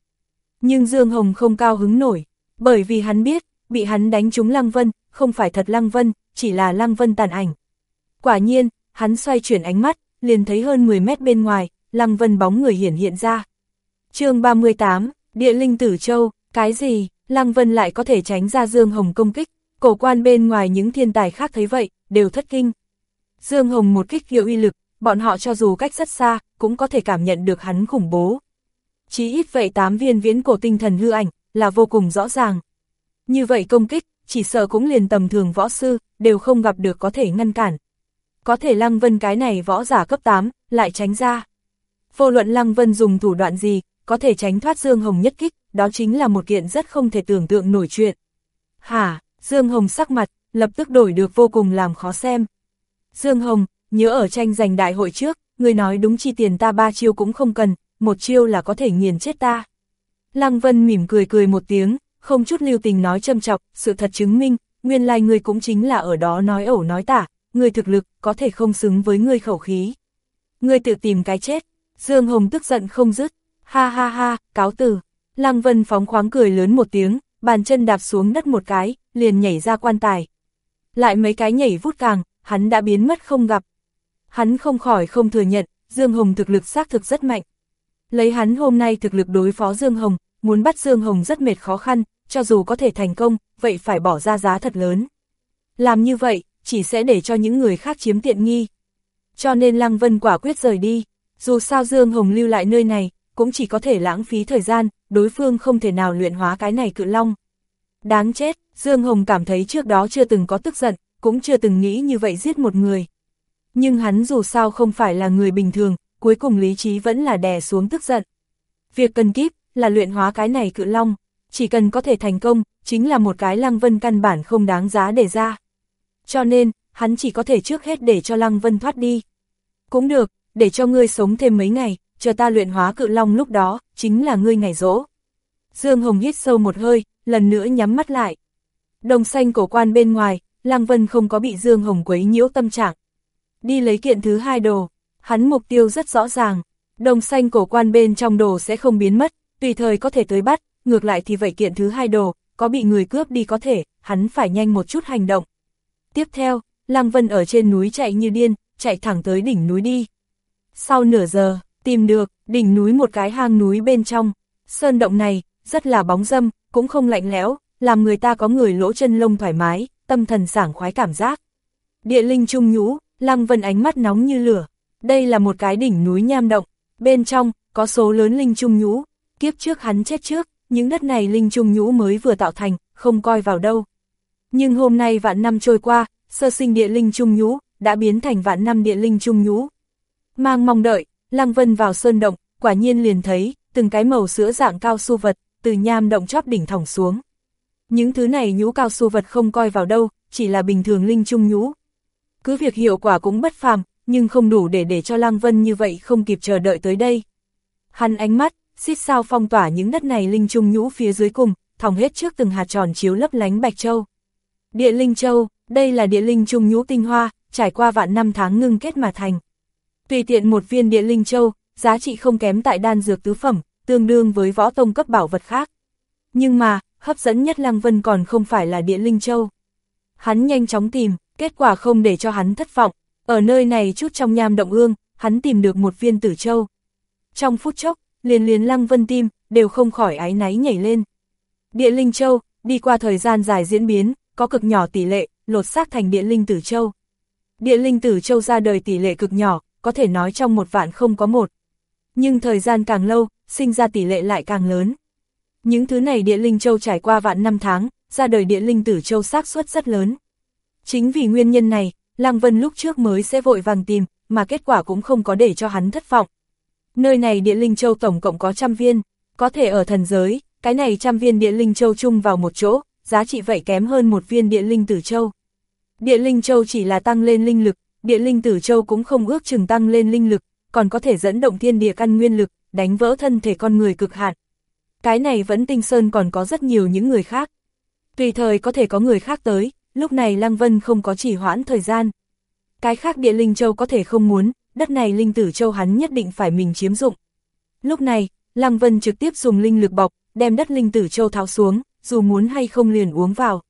Nhưng Dương Hồng không cao hứng nổi, bởi vì hắn biết, bị hắn đánh trúng Lăng Vân, không phải thật Lăng Vân, chỉ là Lăng Vân tàn ảnh. Quả nhiên, hắn xoay chuyển ánh mắt, liền thấy hơn 10 mét bên ngoài, Lăng Vân bóng người hiển hiện ra. chương 38, Địa Linh Tử Châu, cái gì, Lăng Vân lại có thể tránh ra Dương Hồng công kích, cổ quan bên ngoài những thiên tài khác thấy vậy, đều thất kinh. Dương Hồng một kích hiệu uy lực, bọn họ cho dù cách rất xa, cũng có thể cảm nhận được hắn khủng bố. chí ít vậy tám viên viễn cổ tinh thần hư ảnh, là vô cùng rõ ràng. Như vậy công kích, chỉ sợ cũng liền tầm thường võ sư, đều không gặp được có thể ngăn cản. Có thể Lăng Vân cái này võ giả cấp 8, lại tránh ra. Vô luận Lăng Vân dùng thủ đoạn gì, có thể tránh thoát Dương Hồng nhất kích, đó chính là một kiện rất không thể tưởng tượng nổi chuyện. Hả, Dương Hồng sắc mặt, lập tức đổi được vô cùng làm khó xem. Dương Hồng, nhớ ở tranh giành đại hội trước, người nói đúng chi tiền ta ba chiêu cũng không cần, một chiêu là có thể nghiền chết ta. Lăng Vân mỉm cười cười một tiếng, không chút lưu tình nói châm chọc, sự thật chứng minh, nguyên lai like người cũng chính là ở đó nói ẩu nói tả, người thực lực có thể không xứng với người khẩu khí. Người tự tìm cái chết, Dương Hồng tức giận không dứt, ha ha ha, cáo từ. Lăng Vân phóng khoáng cười lớn một tiếng, bàn chân đạp xuống đất một cái, liền nhảy ra quan tài. Lại mấy cái nhảy vút càng, hắn đã biến mất không gặp. Hắn không khỏi không thừa nhận, Dương Hồng thực lực xác thực rất mạnh. Lấy hắn hôm nay thực lực đối phó Dương Hồng, muốn bắt Dương Hồng rất mệt khó khăn, cho dù có thể thành công, vậy phải bỏ ra giá thật lớn. Làm như vậy, chỉ sẽ để cho những người khác chiếm tiện nghi. Cho nên Lăng Vân quả quyết rời đi, dù sao Dương Hồng lưu lại nơi này, cũng chỉ có thể lãng phí thời gian, đối phương không thể nào luyện hóa cái này cự long. Đáng chết, Dương Hồng cảm thấy trước đó chưa từng có tức giận, cũng chưa từng nghĩ như vậy giết một người. Nhưng hắn dù sao không phải là người bình thường, cuối cùng lý trí vẫn là đè xuống tức giận. Việc cần kíp, là luyện hóa cái này cự long, chỉ cần có thể thành công, chính là một cái lăng vân căn bản không đáng giá để ra. Cho nên, hắn chỉ có thể trước hết để cho lăng vân thoát đi. Cũng được, để cho ngươi sống thêm mấy ngày, chờ ta luyện hóa cự long lúc đó, chính là ngươi ngày rỗ. Dương Hồng hít sâu một hơi, lần nữa nhắm mắt lại. Đồng xanh cổ quan bên ngoài, Lăng Vân không có bị Dương Hồng quấy nhiễu tâm trạng. Đi lấy kiện thứ hai đồ, hắn mục tiêu rất rõ ràng. Đồng xanh cổ quan bên trong đồ sẽ không biến mất, tùy thời có thể tới bắt, ngược lại thì vậy kiện thứ hai đồ, có bị người cướp đi có thể, hắn phải nhanh một chút hành động. Tiếp theo, Lăng Vân ở trên núi chạy như điên, chạy thẳng tới đỉnh núi đi. Sau nửa giờ, tìm được, đỉnh núi một cái hang núi bên trong, sơn động này, rất là bóng dâm, cũng không lạnh lẽo, làm người ta có người lỗ chân lông thoải mái, tâm thần sảng khoái cảm giác. Địa linh trung nhũ, Lăng Vân ánh mắt nóng như lửa. Đây là một cái đỉnh núi nham động, bên trong, có số lớn linh trung nhũ. Kiếp trước hắn chết trước, những đất này linh trung nhũ mới vừa tạo thành, không coi vào đâu. Nhưng hôm nay vạn năm trôi qua, sơ sinh địa linh trung nhũ, đã biến thành vạn năm địa linh trung nhũ. Mang mong đợi, Lăng Vân vào sơn động, quả nhiên liền thấy, từng cái màu sữa dạng cao su vật, từ nham động chóp đỉnh thỏng xuống. Những thứ này nhũ cao su vật không coi vào đâu, chỉ là bình thường linh trung nhũ. Cứ việc hiệu quả cũng bất phàm, nhưng không đủ để để cho Lăng Vân như vậy không kịp chờ đợi tới đây. Hắn ánh mắt, xít sao phong tỏa những đất này linh trung nhũ phía dưới cùng, thòng hết trước từng hạt tròn chiếu lấp lánh bạch châu. Địa linh châu, đây là địa linh trung nhũ tinh hoa, trải qua vạn năm tháng ngưng kết mà thành. Tùy tiện một viên địa linh châu, giá trị không kém tại đan dược tứ phẩm, tương đương với võ tông cấp bảo vật khác. Nhưng mà, hấp dẫn nhất Lăng Vân còn không phải là địa linh châu. Hắn nhanh chóng tìm, kết quả không để cho hắn thất vọng, ở nơi này chút trong nham động ương, hắn tìm được một viên tử châu. Trong phút chốc, liền liền Lăng Vân tim, đều không khỏi ái náy nhảy lên. Địa linh châu, đi qua thời gian dài diễn biến, có cực nhỏ tỷ lệ, lột xác thành địa linh tử châu. Địa linh tử châu ra đời tỷ lệ cực nhỏ, có thể nói trong một vạn không có một. Nhưng thời gian càng lâu, sinh ra tỷ lệ lại càng lớn. Những thứ này địa linh châu trải qua vạn năm tháng, ra đời địa linh tử châu xác suất rất lớn. Chính vì nguyên nhân này, Lăng Vân lúc trước mới sẽ vội vàng tìm, mà kết quả cũng không có để cho hắn thất vọng. Nơi này địa linh châu tổng cộng có trăm viên, có thể ở thần giới, cái này trăm viên địa linh châu chung vào một chỗ, giá trị vậy kém hơn một viên địa linh tử châu. Địa linh châu chỉ là tăng lên linh lực, địa linh tử châu cũng không ước chừng tăng lên linh lực, còn có thể dẫn động thiên địa căn nguyên lực, đánh vỡ thân thể con người cực hạn. Cái này vẫn tinh sơn còn có rất nhiều những người khác. Tùy thời có thể có người khác tới, lúc này Lăng Vân không có chỉ hoãn thời gian. Cái khác địa linh châu có thể không muốn, đất này linh tử châu hắn nhất định phải mình chiếm dụng. Lúc này, Lăng Vân trực tiếp dùng linh lực bọc, đem đất linh tử châu tháo xuống, dù muốn hay không liền uống vào.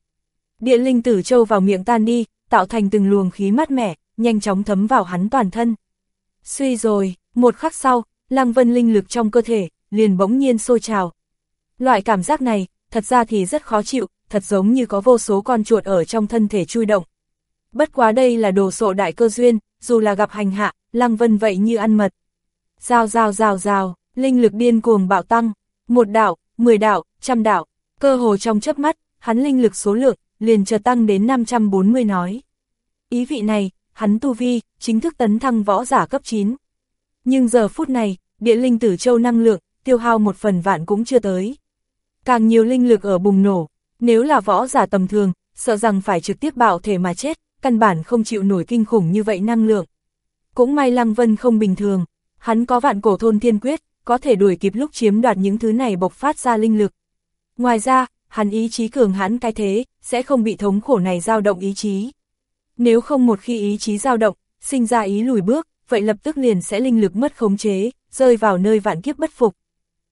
Địa linh tử châu vào miệng tan đi, tạo thành từng luồng khí mát mẻ, nhanh chóng thấm vào hắn toàn thân. Suy rồi, một khắc sau, Lăng Vân linh lực trong cơ thể, liền bỗng nhiên sôi trào. Loại cảm giác này, thật ra thì rất khó chịu, thật giống như có vô số con chuột ở trong thân thể chui động. Bất quá đây là đồ sộ đại cơ duyên, dù là gặp hành hạ, Lăng Vân vậy như ăn mật. Rào rào rào rào, linh lực điên cuồng bạo tăng, một đạo, mười đạo, trăm đạo, cơ hồ trong chớp mắt, hắn linh lực số lượng, liền chợt tăng đến 540 nói. Ý vị này, hắn tu vi, chính thức tấn thăng võ giả cấp 9. Nhưng giờ phút này, địa linh tử châu năng lượng, tiêu hao một phần vạn cũng chưa tới. Càng nhiều linh lực ở bùng nổ, nếu là võ giả tầm thường, sợ rằng phải trực tiếp bạo thể mà chết, căn bản không chịu nổi kinh khủng như vậy năng lượng. Cũng may Lăng Vân không bình thường, hắn có vạn cổ thôn thiên quyết, có thể đuổi kịp lúc chiếm đoạt những thứ này bộc phát ra linh lực. Ngoài ra, hắn ý chí cường hãn cái thế, sẽ không bị thống khổ này dao động ý chí. Nếu không một khi ý chí dao động, sinh ra ý lùi bước, vậy lập tức liền sẽ linh lực mất khống chế, rơi vào nơi vạn kiếp bất phục.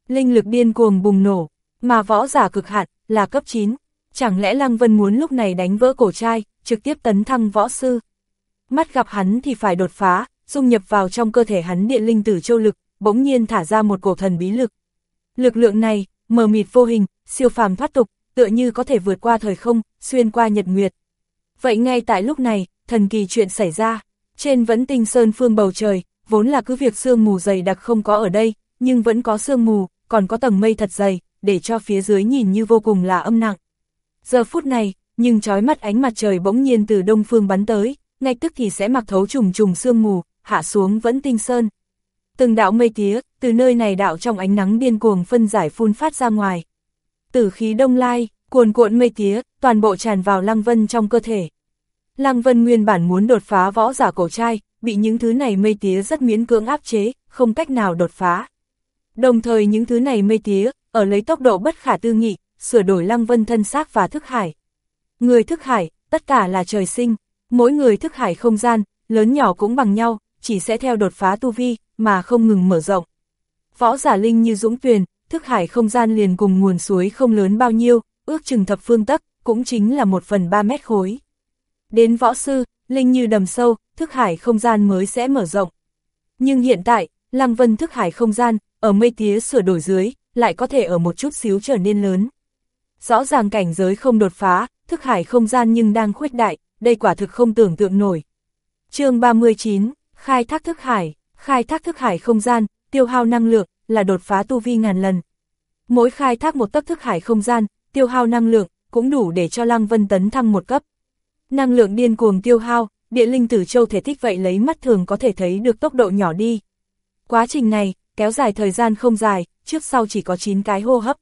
Linh lực điên cuồng bùng nổ, mà võ giả cực hạn, là cấp 9. Chẳng lẽ Lăng Vân muốn lúc này đánh vỡ cổ trai, trực tiếp tấn thăng võ sư? Mắt gặp hắn thì phải đột phá, dung nhập vào trong cơ thể hắn điện linh tử châu lực, bỗng nhiên thả ra một cổ thần bí lực. Lực lượng này, mờ mịt vô hình, siêu phàm thoát tục, tựa như có thể vượt qua thời không, xuyên qua nhật nguyệt. Vậy ngay tại lúc này, thần kỳ chuyện xảy ra, trên vẫn tinh sơn phương bầu trời, vốn là cứ việc sương mù dày đặc không có ở đây, nhưng vẫn có sương mù, còn có tầng mây thật dày, để cho phía dưới nhìn như vô cùng là âm nặng. Giờ phút này, nhưng trói mắt ánh mặt trời bỗng nhiên từ đông phương bắn tới, ngay tức thì sẽ mặc thấu trùng trùng sương mù, hạ xuống vẫn tinh sơn. Từng đạo mây tía, từ nơi này đạo trong ánh nắng điên cuồng phân giải phun phát ra ngoài. Tử khí đông lai, cuồn cuộn mây tía, toàn bộ tràn vào Lăng Vân trong cơ thể. Lăng Vân nguyên bản muốn đột phá võ giả cổ trai, bị những thứ này mây tía rất miễn cưỡng áp chế, không cách nào đột phá. Đồng thời những thứ này mây tía, ở lấy tốc độ bất khả tư nghị, sửa đổi Lăng Vân thân xác và thức hải. Người thức hải, tất cả là trời sinh, mỗi người thức hải không gian, lớn nhỏ cũng bằng nhau, chỉ sẽ theo đột phá tu vi, mà không ngừng mở rộng. Võ giả linh như dũng tuyền, thức hải không gian liền cùng nguồn suối không lớn bao nhiêu, ước chừng thập phương tắc, cũng chính là một phần ba mét khối. Đến võ sư, linh như đầm sâu, thức hải không gian mới sẽ mở rộng. Nhưng hiện tại, Lăng Vân thức hải không gian, ở mây tía sửa đổi dưới, lại có thể ở một chút xíu trở nên lớn. Rõ ràng cảnh giới không đột phá, thức hải không gian nhưng đang khuếch đại, đây quả thực không tưởng tượng nổi. chương 39, khai thác thức hải, khai thác thức hải không gian, tiêu hao năng lượng, là đột phá tu vi ngàn lần. Mỗi khai thác một tấc thức hải không gian, tiêu hao năng lượng, cũng đủ để cho Lăng Vân tấn thăng một cấp. Năng lượng điên cuồng tiêu hao, địa linh tử châu thể thích vậy lấy mắt thường có thể thấy được tốc độ nhỏ đi. Quá trình này, kéo dài thời gian không dài, trước sau chỉ có 9 cái hô hấp.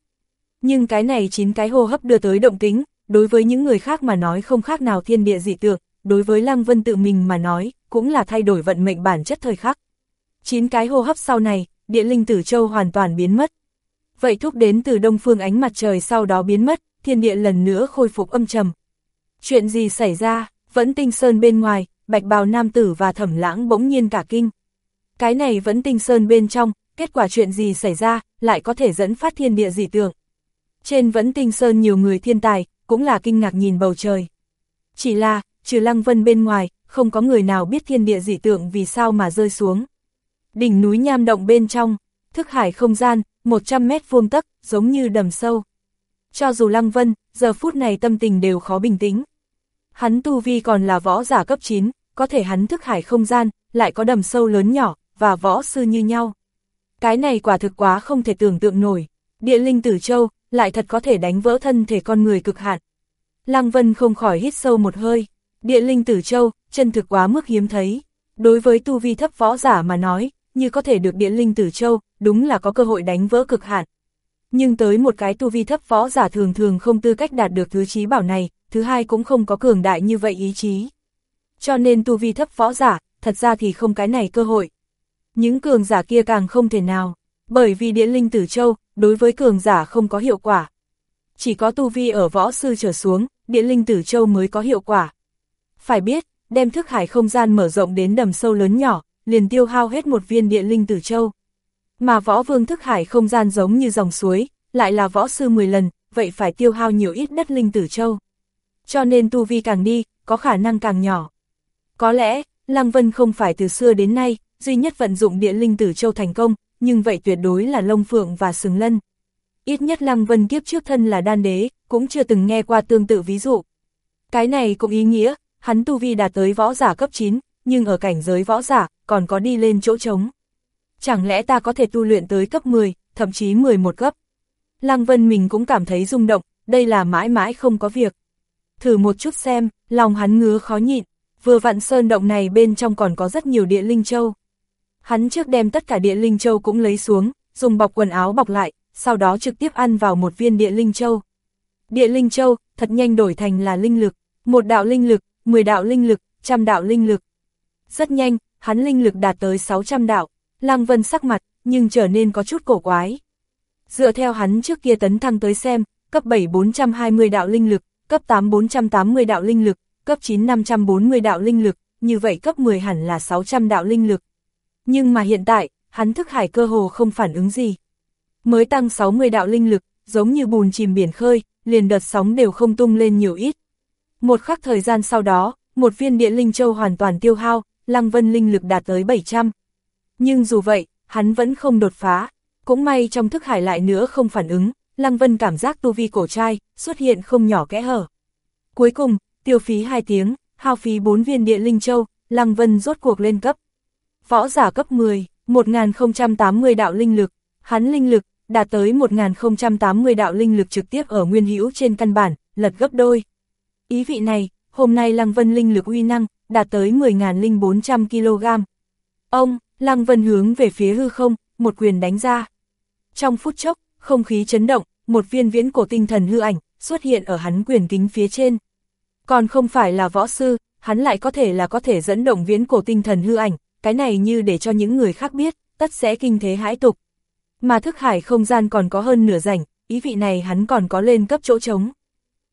Nhưng cái này 9 cái hô hấp đưa tới động tính, đối với những người khác mà nói không khác nào thiên địa dị tượng, đối với Lăng Vân tự mình mà nói, cũng là thay đổi vận mệnh bản chất thời khắc. 9 cái hô hấp sau này, địa linh tử châu hoàn toàn biến mất. Vậy thúc đến từ đông phương ánh mặt trời sau đó biến mất, thiên địa lần nữa khôi phục âm trầm. Chuyện gì xảy ra, vẫn tinh sơn bên ngoài, bạch bào nam tử và thẩm lãng bỗng nhiên cả kinh. Cái này vẫn tinh sơn bên trong, kết quả chuyện gì xảy ra, lại có thể dẫn phát thiên địa dị tượng. Trên vẫn tinh sơn nhiều người thiên tài, cũng là kinh ngạc nhìn bầu trời. Chỉ là, trừ lăng vân bên ngoài, không có người nào biết thiên địa dị tượng vì sao mà rơi xuống. Đỉnh núi nham động bên trong, thức hải không gian, 100 mét vuông tấc, giống như đầm sâu. Cho dù lăng vân, giờ phút này tâm tình đều khó bình tĩnh. Hắn tu vi còn là võ giả cấp 9, có thể hắn thức hải không gian, lại có đầm sâu lớn nhỏ, và võ sư như nhau. Cái này quả thực quá không thể tưởng tượng nổi. Địa linh tử châu, lại thật có thể đánh vỡ thân thể con người cực hạn. Lăng Vân không khỏi hít sâu một hơi. Địa linh tử châu, chân thực quá mức hiếm thấy. Đối với tu vi thấp võ giả mà nói, như có thể được địa linh tử châu, đúng là có cơ hội đánh vỡ cực hạn. Nhưng tới một cái tu vi thấp võ giả thường thường không tư cách đạt được thứ trí bảo này, thứ hai cũng không có cường đại như vậy ý chí. Cho nên tu vi thấp võ giả, thật ra thì không cái này cơ hội. Những cường giả kia càng không thể nào, bởi vì địa linh tử châu, đối với cường giả không có hiệu quả. Chỉ có tu vi ở võ sư trở xuống, địa linh tử châu mới có hiệu quả. Phải biết, đem thức hải không gian mở rộng đến đầm sâu lớn nhỏ, liền tiêu hao hết một viên địa linh tử châu. Mà võ vương thức hải không gian giống như dòng suối, lại là võ sư 10 lần, vậy phải tiêu hao nhiều ít đất linh tử châu. Cho nên tu vi càng đi, có khả năng càng nhỏ. Có lẽ, Lăng Vân không phải từ xưa đến nay, duy nhất vận dụng địa linh tử châu thành công, nhưng vậy tuyệt đối là Lông Phượng và Sừng Lân. Ít nhất Lăng Vân kiếp trước thân là đan đế, cũng chưa từng nghe qua tương tự ví dụ. Cái này cũng ý nghĩa, hắn tu vi đạt tới võ giả cấp 9, nhưng ở cảnh giới võ giả, còn có đi lên chỗ trống. Chẳng lẽ ta có thể tu luyện tới cấp 10, thậm chí 11 cấp? Lăng Vân mình cũng cảm thấy rung động, đây là mãi mãi không có việc. Thử một chút xem, lòng hắn ngứa khó nhịn, vừa vặn sơn động này bên trong còn có rất nhiều địa linh châu. Hắn trước đem tất cả địa linh châu cũng lấy xuống, dùng bọc quần áo bọc lại, sau đó trực tiếp ăn vào một viên địa linh châu. Địa linh châu, thật nhanh đổi thành là linh lực, một đạo linh lực, 10 đạo linh lực, trăm đạo linh lực. Rất nhanh, hắn linh lực đạt tới 600 đạo, Lăng Vân sắc mặt, nhưng trở nên có chút cổ quái. Dựa theo hắn trước kia tấn thăng tới xem, cấp 7 420 đạo linh lực, cấp 8 480 đạo linh lực, cấp 9 540 đạo linh lực, như vậy cấp 10 hẳn là 600 đạo linh lực. Nhưng mà hiện tại, hắn thức hải cơ hồ không phản ứng gì. Mới tăng 60 đạo linh lực, giống như bùn chìm biển khơi, liền đợt sóng đều không tung lên nhiều ít. Một khắc thời gian sau đó, một viên địa linh châu hoàn toàn tiêu hao, Lăng Vân linh lực đạt tới 700. Nhưng dù vậy, hắn vẫn không đột phá. Cũng may trong thức hải lại nữa không phản ứng, Lăng Vân cảm giác tu vi cổ trai, xuất hiện không nhỏ kẽ hở. Cuối cùng, tiêu phí 2 tiếng, hao phí 4 viên địa linh châu, Lăng Vân rốt cuộc lên cấp. Võ giả cấp 10, 1080 đạo linh lực, hắn linh lực, đạt tới 1080 đạo linh lực trực tiếp ở nguyên hữu trên căn bản, lật gấp đôi. Ý vị này, hôm nay Lăng Vân linh lực uy năng, đạt tới 10.400 kg. Ông, Lăng Vân hướng về phía hư không, một quyền đánh ra. Trong phút chốc, không khí chấn động, một viên viễn cổ tinh thần hư ảnh, xuất hiện ở hắn quyền kính phía trên. Còn không phải là võ sư, hắn lại có thể là có thể dẫn động viễn cổ tinh thần hư ảnh, cái này như để cho những người khác biết, tất sẽ kinh thế hãi tục. Mà thức hải không gian còn có hơn nửa rảnh, ý vị này hắn còn có lên cấp chỗ trống.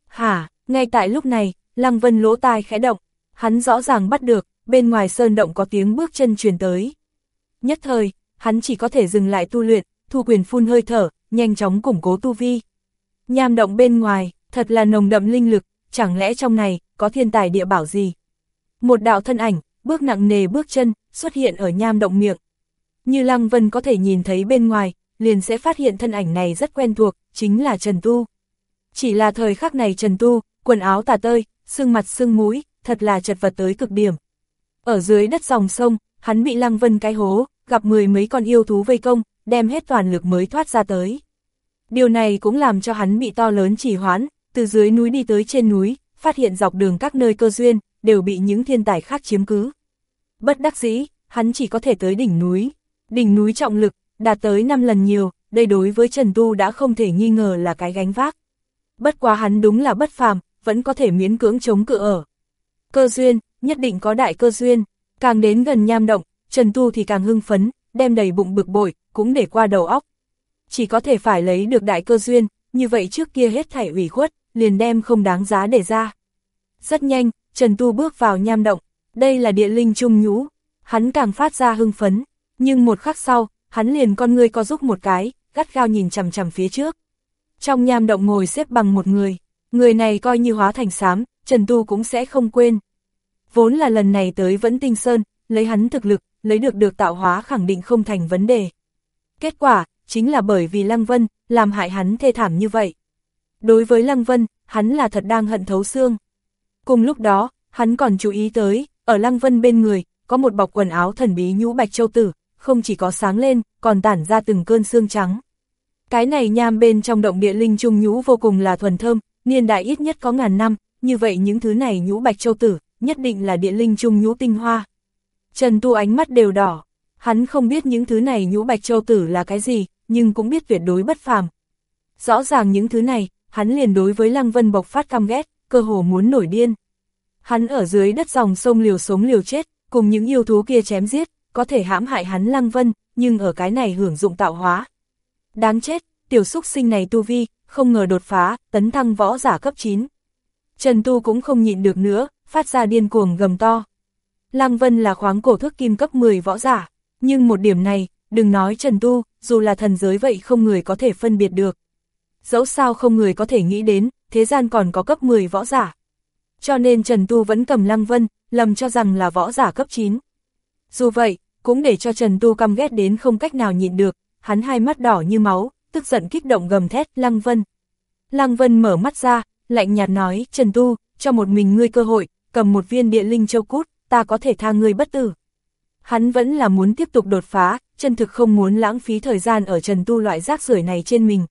Hả, ngay tại lúc này, Lăng Vân lỗ tai khẽ động, hắn rõ ràng bắt được, bên ngoài sơn động có tiếng bước chân truyền tới. Nhất thời, hắn chỉ có thể dừng lại tu luyện, thu quyền phun hơi thở, nhanh chóng củng cố tu vi. Nham động bên ngoài, thật là nồng đậm linh lực, chẳng lẽ trong này, có thiên tài địa bảo gì? Một đạo thân ảnh, bước nặng nề bước chân, xuất hiện ở nham động miệng. Như Lăng Vân có thể nhìn thấy bên ngoài, liền sẽ phát hiện thân ảnh này rất quen thuộc, chính là Trần Tu. Chỉ là thời khắc này Trần Tu, quần áo tà tơi, xương mặt xương mũi, thật là chật vật tới cực điểm. Ở dưới đất dòng sông, hắn bị Lăng Vân cái hố, gặp mười mấy con yêu thú vây công, đem hết toàn lực mới thoát ra tới. Điều này cũng làm cho hắn bị to lớn chỉ hoãn, từ dưới núi đi tới trên núi, phát hiện dọc đường các nơi cơ duyên, đều bị những thiên tài khác chiếm cứ. Bất đắc dĩ, hắn chỉ có thể tới đỉnh núi. Đỉnh núi trọng lực, đạt tới 5 lần nhiều, đây đối với Trần Tu đã không thể nghi ngờ là cái gánh vác. Bất quá hắn đúng là bất phàm, vẫn có thể miễn cưỡng chống cự ở. Cơ duyên, nhất định có đại cơ duyên, càng đến gần nham động, Trần Tu thì càng hưng phấn, đem đầy bụng bực bội, cũng để qua đầu óc. Chỉ có thể phải lấy được đại cơ duyên, như vậy trước kia hết thảy ủy khuất, liền đem không đáng giá để ra. Rất nhanh, Trần Tu bước vào nham động, đây là địa linh trung nhũ, hắn càng phát ra hưng phấn, nhưng một khắc sau, hắn liền con ngươi co giúp một cái, gắt gao nhìn chằm chằm phía trước. Trong nham động ngồi xếp bằng một người, người này coi như hóa thành xám, Trần Tu cũng sẽ không quên. Vốn là lần này tới Vẫn Tinh Sơn, lấy hắn thực lực, lấy được được tạo hóa khẳng định không thành vấn đề. Kết quả, chính là bởi vì Lăng Vân, làm hại hắn thê thảm như vậy. Đối với Lăng Vân, hắn là thật đang hận thấu xương. Cùng lúc đó, hắn còn chú ý tới, ở Lăng Vân bên người, có một bọc quần áo thần bí nhũ bạch châu tử, không chỉ có sáng lên, còn tản ra từng cơn xương trắng. Cái này nham bên trong động địa linh trung nhũ vô cùng là thuần thơm, niên đại ít nhất có ngàn năm, như vậy những thứ này nhũ bạch châu tử, nhất định là địa linh trung nhũ tinh hoa. Trần Tu ánh mắt đều đỏ, hắn không biết những thứ này nhũ bạch châu tử là cái gì, nhưng cũng biết tuyệt đối bất phàm. Rõ ràng những thứ này, hắn liền đối với Lăng Vân bộc phát căm ghét, cơ hồ muốn nổi điên. Hắn ở dưới đất dòng sông liều sống liều chết, cùng những yêu thú kia chém giết, có thể hãm hại hắn Lăng Vân, nhưng ở cái này hưởng dụng tạo hóa. Đáng chết, tiểu xúc sinh này tu vi, không ngờ đột phá, tấn thăng võ giả cấp 9. Trần Tu cũng không nhịn được nữa, phát ra điên cuồng gầm to. Lăng Vân là khoáng cổ thước kim cấp 10 võ giả, nhưng một điểm này, đừng nói Trần Tu, dù là thần giới vậy không người có thể phân biệt được. Dẫu sao không người có thể nghĩ đến, thế gian còn có cấp 10 võ giả. Cho nên Trần Tu vẫn cầm Lăng Vân, lầm cho rằng là võ giả cấp 9. Dù vậy, cũng để cho Trần Tu căm ghét đến không cách nào nhịn được, hắn hai mắt đỏ như máu, tức giận kích động gầm thét Lăng Vân. Lăng Vân mở mắt ra, lạnh nhạt nói, Trần Tu, cho một mình ngươi cơ hội, cầm một viên địa linh châu cút, ta có thể tha ngươi bất tử. Hắn vẫn là muốn tiếp tục đột phá, chân thực không muốn lãng phí thời gian ở Trần Tu loại rác rưởi này trên mình.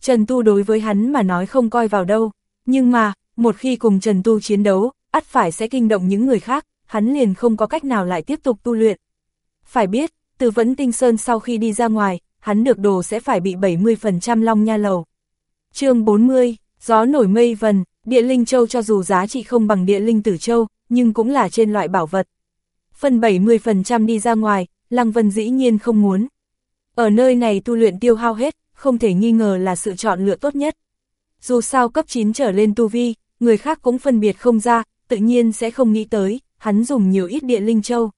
Trần Tu đối với hắn mà nói không coi vào đâu, nhưng mà, một khi cùng Trần Tu chiến đấu, ắt phải sẽ kinh động những người khác, hắn liền không có cách nào lại tiếp tục tu luyện. Phải biết, từ Vẫn Tinh Sơn sau khi đi ra ngoài, hắn được đồ sẽ phải bị 70% long nha lầu. chương 40, gió nổi mây vần, địa linh châu cho dù giá trị không bằng địa linh tử châu, nhưng cũng là trên loại bảo vật. Phần 70% đi ra ngoài, Lăng Vân dĩ nhiên không muốn. Ở nơi này tu luyện tiêu hao hết, không thể nghi ngờ là sự chọn lựa tốt nhất. Dù sao cấp 9 trở lên tu vi, người khác cũng phân biệt không ra, tự nhiên sẽ không nghĩ tới, hắn dùng nhiều ít địa linh châu.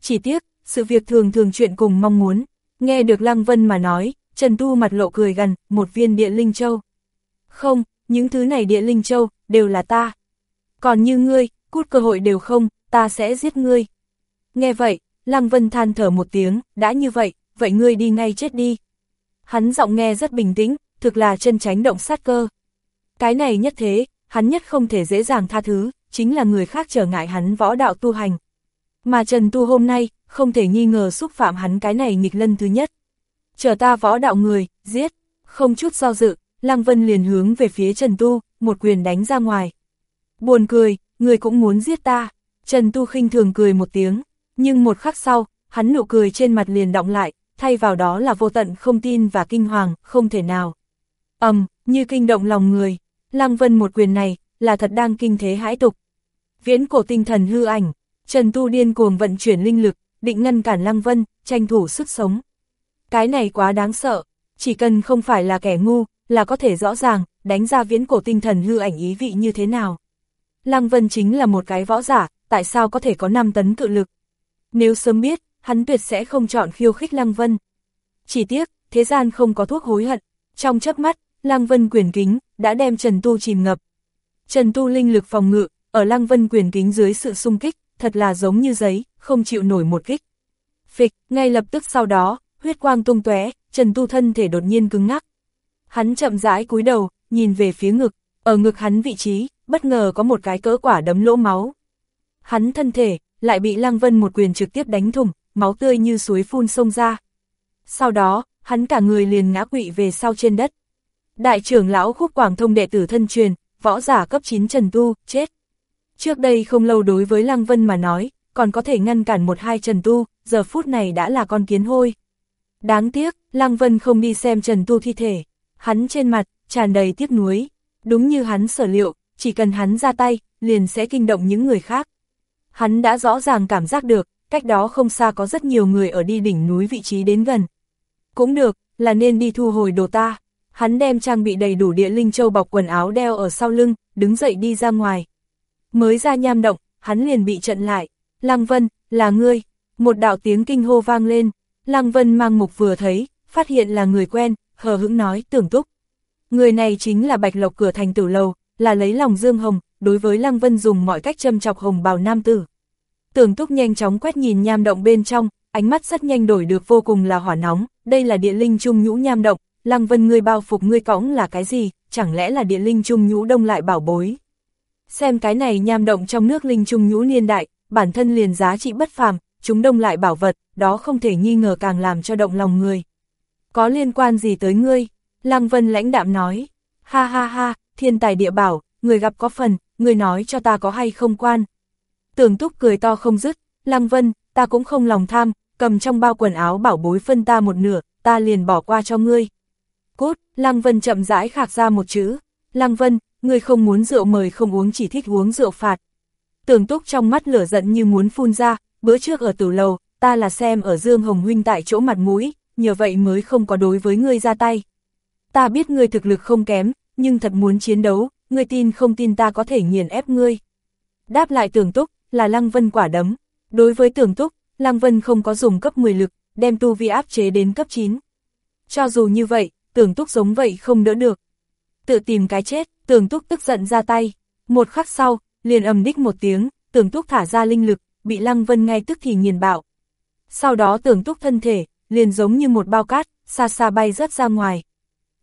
Chỉ tiếc, sự việc thường thường chuyện cùng mong muốn, nghe được Lăng Vân mà nói, Trần Tu mặt lộ cười gần, một viên địa linh châu. Không, những thứ này địa linh châu, đều là ta. Còn như ngươi, cút cơ hội đều không, ta sẽ giết ngươi. Nghe vậy, Lăng Vân than thở một tiếng, đã như vậy, vậy ngươi đi ngay chết đi. Hắn giọng nghe rất bình tĩnh, thực là chân tránh động sát cơ. Cái này nhất thế, hắn nhất không thể dễ dàng tha thứ, chính là người khác trở ngại hắn võ đạo tu hành. Mà Trần Tu hôm nay, không thể nghi ngờ xúc phạm hắn cái này nghịch lân thứ nhất. Chờ ta võ đạo người, giết, không chút do dự, Lăng Vân liền hướng về phía Trần Tu, một quyền đánh ra ngoài. Buồn cười, người cũng muốn giết ta. Trần Tu khinh thường cười một tiếng, nhưng một khắc sau, hắn nụ cười trên mặt liền động lại, thay vào đó là vô tận không tin và kinh hoàng, không thể nào. ầm, um, như kinh động lòng người, Lăng Vân một quyền này, là thật đang kinh thế hãi tục. Viễn cổ tinh thần hư ảnh, Trần Tu điên cuồng vận chuyển linh lực, định ngăn cản Lăng Vân, tranh thủ sức sống. Cái này quá đáng sợ, chỉ cần không phải là kẻ ngu, là có thể rõ ràng, đánh ra viễn cổ tinh thần hư ảnh ý vị như thế nào. Lăng Vân chính là một cái võ giả, tại sao có thể có 5 tấn cự lực. Nếu sớm biết, hắn tuyệt sẽ không chọn khiêu khích Lăng Vân. Chỉ tiếc, thế gian không có thuốc hối hận, trong chớp mắt, Lăng Vân quyền kính, đã đem Trần Tu chìm ngập. Trần Tu linh lực phòng ngự, ở Lăng Vân quyền kính dưới sự xung kích, thật là giống như giấy, không chịu nổi một kích. Phịch, ngay lập tức sau đó, huyết quang tung tóe, Trần Tu thân thể đột nhiên cứng ngắc. Hắn chậm rãi cúi đầu, nhìn về phía ngực, ở ngực hắn vị trí, bất ngờ có một cái cỡ quả đấm lỗ máu. Hắn thân thể, lại bị Lăng Vân một quyền trực tiếp đánh thủng, máu tươi như suối phun sông ra. Sau đó, hắn cả người liền ngã quỵ về sau trên đất. Đại trưởng lão khúc quảng thông đệ tử thân truyền, võ giả cấp 9 Trần Tu, chết. Trước đây không lâu đối với Lăng Vân mà nói, còn có thể ngăn cản một hai Trần Tu, giờ phút này đã là con kiến hôi. Đáng tiếc, Lăng Vân không đi xem Trần Tu thi thể, hắn trên mặt, tràn đầy tiếc nuối. Đúng như hắn sở liệu, chỉ cần hắn ra tay, liền sẽ kinh động những người khác. Hắn đã rõ ràng cảm giác được, cách đó không xa có rất nhiều người ở đi đỉnh núi vị trí đến gần. Cũng được, là nên đi thu hồi đồ ta. Hắn đem trang bị đầy đủ địa linh châu bọc quần áo đeo ở sau lưng, đứng dậy đi ra ngoài. Mới ra nham động, hắn liền bị trận lại. Lăng Vân, là ngươi. Một đạo tiếng kinh hô vang lên. Lăng Vân mang mục vừa thấy, phát hiện là người quen, hờ hững nói tưởng túc. Người này chính là Bạch Lộc cửa thành tử lầu, là lấy lòng Dương Hồng, đối với Lăng Vân dùng mọi cách châm chọc Hồng bào nam tử. Tưởng túc nhanh chóng quét nhìn nham động bên trong, ánh mắt rất nhanh đổi được vô cùng là hỏa nóng, đây là địa linh trung nhũ nham động, Lăng Vân ngươi bao phục ngươi cõng là cái gì, chẳng lẽ là địa linh trung nhũ đông lại bảo bối. Xem cái này nham động trong nước linh trung nhũ niên đại, bản thân liền giá trị bất phàm, chúng đông lại bảo vật, đó không thể nghi ngờ càng làm cho động lòng người. Có liên quan gì tới ngươi? Lăng Vân lãnh đạm nói, ha ha ha, thiên tài địa bảo, người gặp có phần, người nói cho ta có hay không quan. Tưởng túc cười to không dứt, Lăng Vân, ta cũng không lòng tham, cầm trong bao quần áo bảo bối phân ta một nửa, ta liền bỏ qua cho ngươi. Cốt, Lăng Vân chậm rãi khạc ra một chữ, Lăng Vân, ngươi không muốn rượu mời không uống chỉ thích uống rượu phạt. Tưởng túc trong mắt lửa giận như muốn phun ra, bữa trước ở tử lầu, ta là xem ở Dương Hồng Huynh tại chỗ mặt mũi, nhờ vậy mới không có đối với ngươi ra tay. Ta biết ngươi thực lực không kém, nhưng thật muốn chiến đấu, ngươi tin không tin ta có thể nghiền ép ngươi. Đáp lại tưởng túc, là Lăng Vân quả đấm. Đối với tưởng túc, Lăng Vân không có dùng cấp 10 lực, đem tu vi áp chế đến cấp 9. Cho dù như vậy, tưởng túc giống vậy không đỡ được. Tự tìm cái chết, tưởng túc tức giận ra tay. Một khắc sau, liền ầm đích một tiếng, tưởng túc thả ra linh lực, bị Lăng Vân ngay tức thì nghiền bạo. Sau đó tưởng túc thân thể, liền giống như một bao cát, xa xa bay rớt ra ngoài.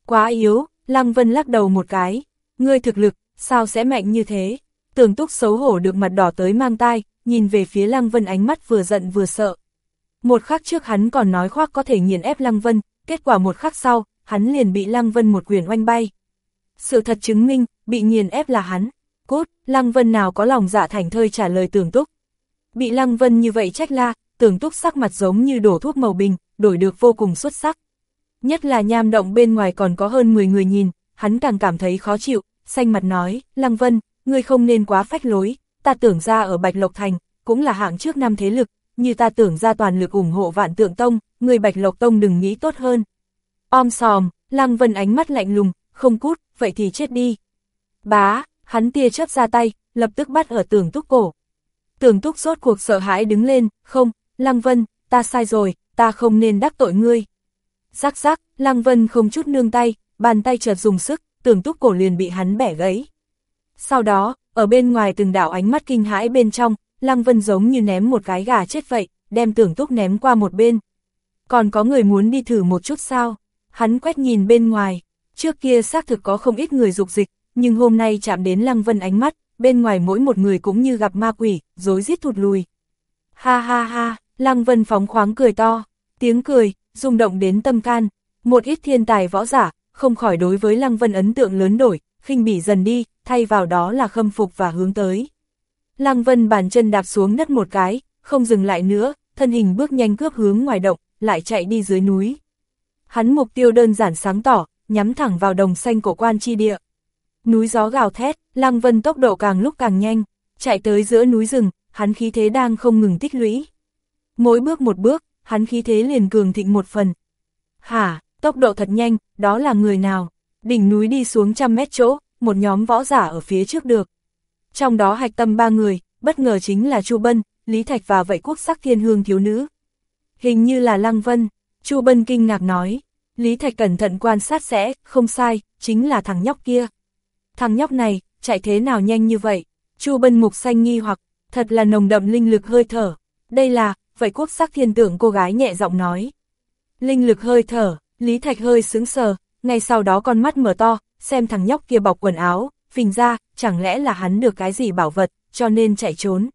Quá yếu, Lăng Vân lắc đầu một cái. Ngươi thực lực, sao sẽ mạnh như thế? Tưởng túc xấu hổ được mặt đỏ tới mang tai, nhìn về phía Lăng Vân ánh mắt vừa giận vừa sợ. Một khắc trước hắn còn nói khoác có thể nghiền ép Lăng Vân, kết quả một khắc sau, hắn liền bị Lăng Vân một quyền oanh bay. Sự thật chứng minh, bị nghiền ép là hắn. Cốt, Lăng Vân nào có lòng dạ thành thơi trả lời tưởng túc. Bị Lăng Vân như vậy trách la, tưởng túc sắc mặt giống như đổ thuốc màu bình, đổi được vô cùng xuất sắc. Nhất là nham động bên ngoài còn có hơn 10 người nhìn, hắn càng cảm thấy khó chịu, xanh mặt nói, Lăng Vân, ngươi không nên quá phách lối, ta tưởng ra ở Bạch Lộc Thành, cũng là hạng trước năm thế lực, như ta tưởng ra toàn lực ủng hộ vạn tượng tông, người Bạch Lộc Tông đừng nghĩ tốt hơn. Om sòm, Lăng Vân ánh mắt lạnh lùng, không cút, vậy thì chết đi. Bá, hắn tia chớp ra tay, lập tức bắt ở tưởng túc cổ. Tưởng túc rốt cuộc sợ hãi đứng lên, không, Lăng Vân, ta sai rồi, ta không nên đắc tội ngươi. Rắc rắc, Lăng Vân không chút nương tay, bàn tay chợt dùng sức, tưởng túc cổ liền bị hắn bẻ gãy. Sau đó, ở bên ngoài từng đảo ánh mắt kinh hãi bên trong, Lăng Vân giống như ném một cái gà chết vậy, đem tưởng túc ném qua một bên. Còn có người muốn đi thử một chút sao? Hắn quét nhìn bên ngoài, trước kia xác thực có không ít người dục dịch, nhưng hôm nay chạm đến Lăng Vân ánh mắt, bên ngoài mỗi một người cũng như gặp ma quỷ, dối rít thụt lùi. Ha ha ha, Lăng Vân phóng khoáng cười to, tiếng cười, rung động đến tâm can, một ít thiên tài võ giả, không khỏi đối với Lăng Vân ấn tượng lớn đổi, khinh bỉ dần đi, thay vào đó là khâm phục và hướng tới. Lăng Vân bàn chân đạp xuống đất một cái, không dừng lại nữa, thân hình bước nhanh cướp hướng ngoài động, lại chạy đi dưới núi. Hắn mục tiêu đơn giản sáng tỏ, nhắm thẳng vào đồng xanh cổ quan chi địa. Núi gió gào thét, Lăng Vân tốc độ càng lúc càng nhanh, chạy tới giữa núi rừng, hắn khí thế đang không ngừng tích lũy. Mỗi bước một bước, hắn khí thế liền cường thịnh một phần. Hả, tốc độ thật nhanh, đó là người nào? Đỉnh núi đi xuống trăm mét chỗ, một nhóm võ giả ở phía trước được. Trong đó hạch tâm ba người, bất ngờ chính là Chu Bân, Lý Thạch và vậy quốc sắc thiên hương thiếu nữ. Hình như là Lăng Vân, Chu Bân kinh ngạc nói. Lý Thạch cẩn thận quan sát sẽ, không sai, chính là thằng nhóc kia. Thằng nhóc này, chạy thế nào nhanh như vậy? Chu Bân mục xanh nghi hoặc, thật là nồng đậm linh lực hơi thở. Đây là, vậy quốc sắc thiên tưởng cô gái nhẹ giọng nói. Linh lực hơi thở, Lý Thạch hơi sướng sờ, ngay sau đó con mắt mở to, xem thằng nhóc kia bọc quần áo, phình ra, chẳng lẽ là hắn được cái gì bảo vật, cho nên chạy trốn.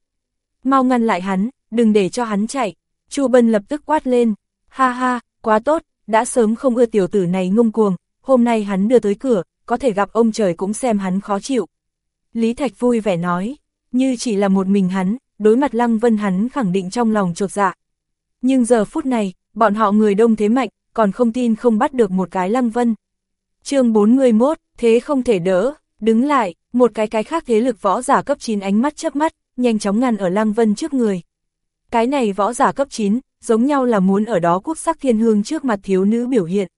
Mau ngăn lại hắn, đừng để cho hắn chạy. Chu Bân lập tức quát lên, ha ha, quá tốt, đã sớm không ưa tiểu tử này ngông cuồng, hôm nay hắn đưa tới cửa, có thể gặp ông trời cũng xem hắn khó chịu. Lý Thạch vui vẻ nói, như chỉ là một mình hắn, đối mặt Lăng Vân hắn khẳng định trong lòng trột dạ. Nhưng giờ phút này, bọn họ người đông thế mạnh, còn không tin không bắt được một cái Lăng Vân. chương 41, thế không thể đỡ, đứng lại, một cái cái khác thế lực võ giả cấp 9 ánh mắt chớp mắt, nhanh chóng ngăn ở Lăng Vân trước người. Cái này võ giả cấp 9, giống nhau là muốn ở đó quốc sắc thiên hương trước mặt thiếu nữ biểu hiện.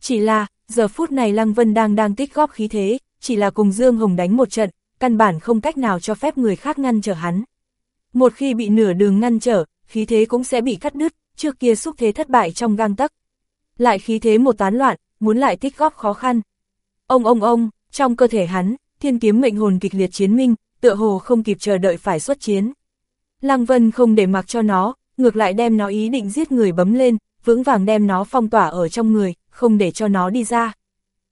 Chỉ là, giờ phút này Lăng Vân đang đang tích góp khí thế, chỉ là cùng Dương Hồng đánh một trận, căn bản không cách nào cho phép người khác ngăn trở hắn. Một khi bị nửa đường ngăn trở, khí thế cũng sẽ bị cắt đứt, trước kia xúc thế thất bại trong gang tắc, Lại khí thế một tán loạn, muốn lại tích góp khó khăn. Ông ông ông, trong cơ thể hắn, thiên kiếm mệnh hồn kịch liệt chiến minh, tựa hồ không kịp chờ đợi phải xuất chiến. Lăng Vân không để mặc cho nó, ngược lại đem nó ý định giết người bấm lên, vững vàng đem nó phong tỏa ở trong người, không để cho nó đi ra.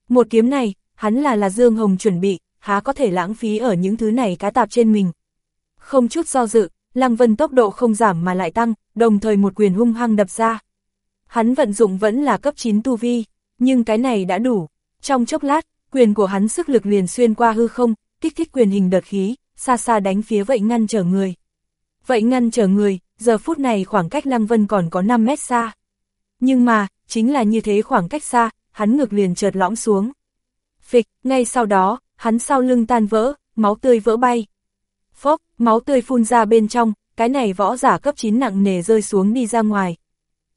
Một kiếm này, hắn là là Dương Hồng chuẩn bị, há có thể lãng phí ở những thứ này cá tạp trên mình. Không chút do dự, Lăng Vân tốc độ không giảm mà lại tăng, đồng thời một quyền hung hăng đập ra. Hắn vận dụng vẫn là cấp 9 tu vi, nhưng cái này đã đủ. Trong chốc lát, quyền của hắn sức lực liền xuyên qua hư không, kích thích quyền hình đợt khí, xa xa đánh phía vậy ngăn trở người. Vậy ngăn trở người, giờ phút này khoảng cách Lăng Vân còn có 5 mét xa. Nhưng mà, chính là như thế khoảng cách xa, hắn ngực liền trượt lõm xuống. Phịch, ngay sau đó, hắn sau lưng tan vỡ, máu tươi vỡ bay. Phốc, máu tươi phun ra bên trong, cái này võ giả cấp 9 nặng nề rơi xuống đi ra ngoài.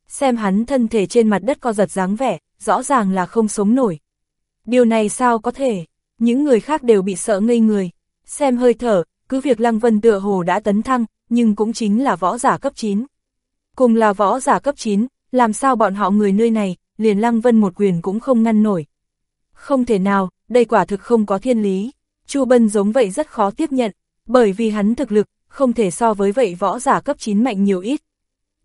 Xem hắn thân thể trên mặt đất co giật dáng vẻ, rõ ràng là không sống nổi. Điều này sao có thể, những người khác đều bị sợ ngây người. Xem hơi thở, cứ việc Lăng Vân tựa hồ đã tấn thăng, nhưng cũng chính là võ giả cấp 9. Cùng là võ giả cấp 9, làm sao bọn họ người nơi này, liền Lăng Vân một quyền cũng không ngăn nổi. Không thể nào, đây quả thực không có thiên lý. Chu Bân giống vậy rất khó tiếp nhận, bởi vì hắn thực lực, không thể so với vậy võ giả cấp 9 mạnh nhiều ít.